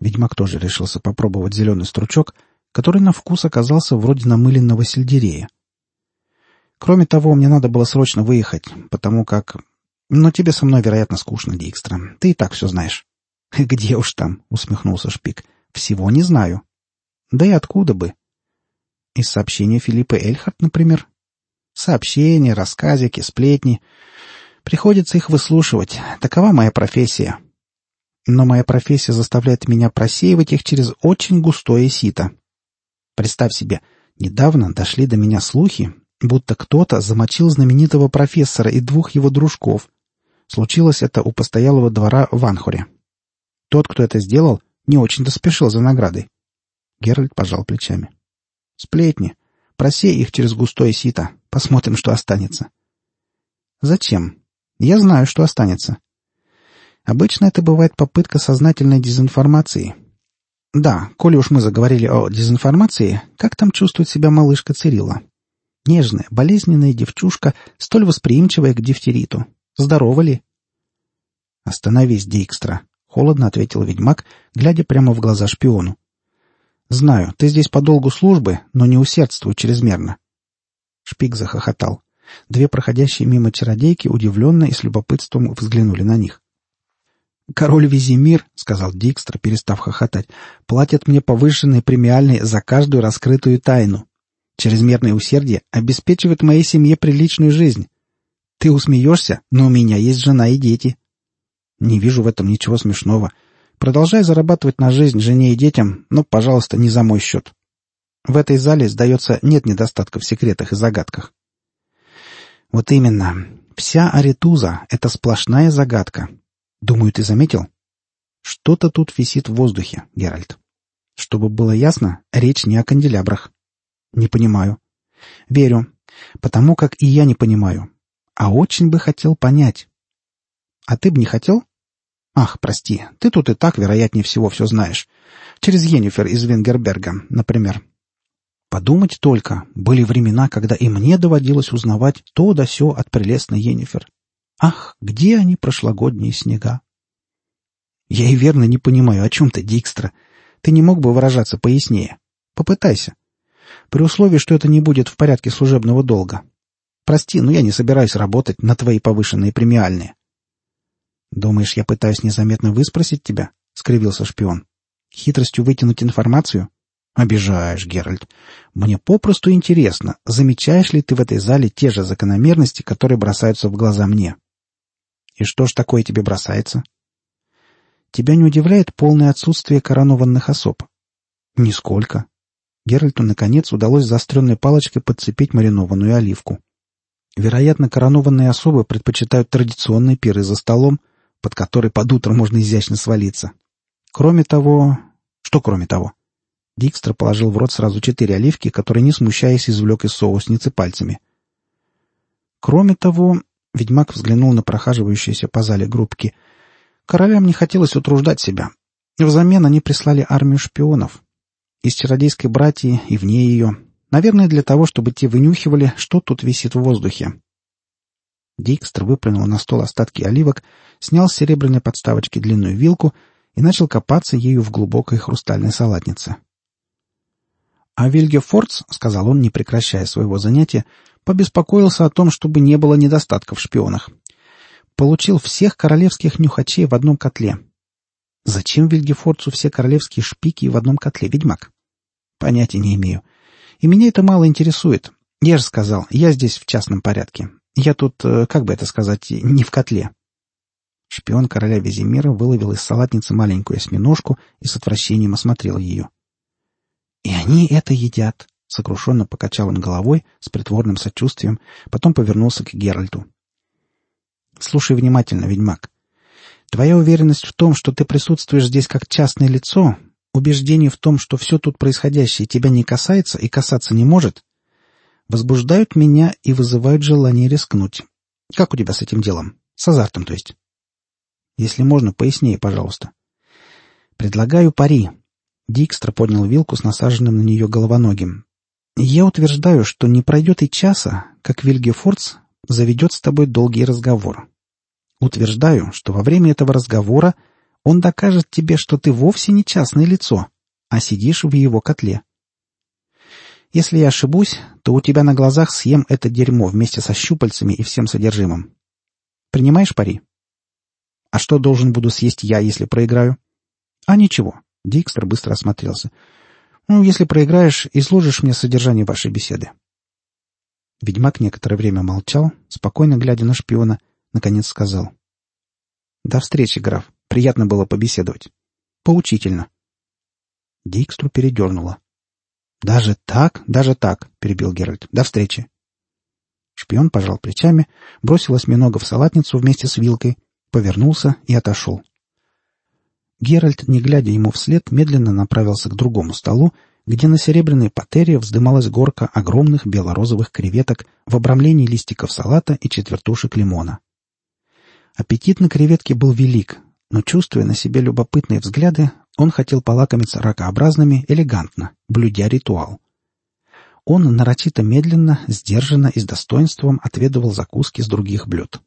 Ведьмак тоже решился попробовать зеленый стручок, который на вкус оказался вроде намыленного сельдерея. Кроме того, мне надо было срочно выехать, потому как... Но тебе со мной, вероятно, скучно, Дикстра. Ты и так все знаешь. «Где уж там?» — усмехнулся Шпик. «Всего не знаю». «Да и откуда бы?» «Из сообщения Филиппа Эльхарт, например?» «Сообщения, рассказики, сплетни. Приходится их выслушивать. Такова моя профессия. Но моя профессия заставляет меня просеивать их через очень густое сито. Представь себе, недавно дошли до меня слухи, будто кто-то замочил знаменитого профессора и двух его дружков. Случилось это у постоялого двора в Анхоре. Тот, кто это сделал, не очень-то спешил за наградой. Геральт пожал плечами. «Сплетни. Просей их через густое сито. Посмотрим, что останется». «Зачем? Я знаю, что останется. Обычно это бывает попытка сознательной дезинформации. Да, коли уж мы заговорили о дезинформации, как там чувствует себя малышка Цирилла? Нежная, болезненная девчушка, столь восприимчивая к дифтериту. Здорова ли? «Остановись, Дикстра», — холодно ответил ведьмак, глядя прямо в глаза шпиону. «Знаю, ты здесь по долгу службы, но не усердствуй чрезмерно». Шпик захохотал. Две проходящие мимо чародейки удивленно и с любопытством взглянули на них. «Король Визимир, — сказал Дикстра, перестав хохотать, — платит мне повышенные премиальные за каждую раскрытую тайну. Чрезмерное усердие обеспечивает моей семье приличную жизнь. Ты усмеешься, но у меня есть жена и дети. Не вижу в этом ничего смешного. Продолжай зарабатывать на жизнь жене и детям, но, пожалуйста, не за мой счет. В этой зале, сдается, нет недостатков в секретах и загадках. Вот именно. Вся Аритуза — это сплошная загадка, Думаю, ты заметил? Что-то тут висит в воздухе, Геральт. Чтобы было ясно, речь не о канделябрах. Не понимаю. Верю. Потому как и я не понимаю. А очень бы хотел понять. А ты бы не хотел? Ах, прости, ты тут и так, вероятнее всего, все знаешь. Через Йеннифер из Венгерберга, например. Подумать только, были времена, когда и мне доводилось узнавать то да сё от прелестной Йеннифер. Ах, где они, прошлогодние снега? Я и верно не понимаю, о чем ты, Дикстра. Ты не мог бы выражаться пояснее? Попытайся. При условии, что это не будет в порядке служебного долга. Прости, но я не собираюсь работать на твои повышенные премиальные. Думаешь, я пытаюсь незаметно выспросить тебя? — скривился шпион. Хитростью вытянуть информацию? Обижаешь, Геральт. Мне попросту интересно, замечаешь ли ты в этой зале те же закономерности, которые бросаются в глаза мне? И что ж такое тебе бросается? Тебя не удивляет полное отсутствие коронованных особ? Нисколько. Геральту, наконец, удалось заостренной палочкой подцепить маринованную оливку. Вероятно, коронованные особы предпочитают традиционные пиры за столом, под который под утро можно изящно свалиться. Кроме того... Что кроме того? Дикстра положил в рот сразу четыре оливки, которые, не смущаясь, извлек из соусницы пальцами. Кроме того, Ведьмак взглянул на прохаживающиеся по зале группки. Королям не хотелось утруждать себя. Взамен они прислали армию шпионов. Из чародейской братьи и вне ее. Наверное, для того, чтобы те вынюхивали, что тут висит в воздухе. Дикстр выплюнул на стол остатки оливок, снял с серебряной подставочки длинную вилку и начал копаться ею в глубокой хрустальной салатнице. «А Вильге Фордс, — сказал он, не прекращая своего занятия, побеспокоился о том, чтобы не было недостатков в шпионах. Получил всех королевских нюхачей в одном котле. Зачем Вильгефорцу все королевские шпики в одном котле, ведьмак? Понятия не имею. И меня это мало интересует. Я же сказал, я здесь в частном порядке. Я тут, э, как бы это сказать, не в котле. Шпион короля Визимира выловил из салатницы маленькую осьминожку и с отвращением осмотрел ее. «И они это едят», Сокрушенно покачал он головой с притворным сочувствием, потом повернулся к Геральту. «Слушай внимательно, ведьмак. Твоя уверенность в том, что ты присутствуешь здесь как частное лицо, убеждение в том, что все тут происходящее тебя не касается и касаться не может, возбуждают меня и вызывают желание рискнуть. Как у тебя с этим делом? С азартом, то есть? Если можно, пояснее, пожалуйста. Предлагаю пари. Дикстра поднял вилку с насаженным на нее головоногим. «Я утверждаю, что не пройдет и часа, как Вильге Фордс заведет с тобой долгий разговор. Утверждаю, что во время этого разговора он докажет тебе, что ты вовсе не частное лицо, а сидишь в его котле. Если я ошибусь, то у тебя на глазах съем это дерьмо вместе со щупальцами и всем содержимым. Принимаешь пари? А что должен буду съесть я, если проиграю? А ничего. Дикстер быстро осмотрелся. Ну, если проиграешь, изложишь мне содержание вашей беседы. Ведьмак некоторое время молчал, спокойно глядя на шпиона, наконец сказал. «До встречи, граф. Приятно было побеседовать. Поучительно». Дикстру передернуло. «Даже так? Даже так!» — перебил Геральт. «До встречи!» Шпион пожал плечами, бросил осьминога в салатницу вместе с вилкой, повернулся и отошел. Геральт, не глядя ему вслед, медленно направился к другому столу, где на серебряной патере вздымалась горка огромных бело-розовых креветок в обрамлении листиков салата и четвертушек лимона. Аппетит на креветке был велик, но, чувствуя на себе любопытные взгляды, он хотел полакомиться ракообразными элегантно, блюдя ритуал. Он нарочито медленно, сдержанно и с достоинством отведывал закуски с других блюд.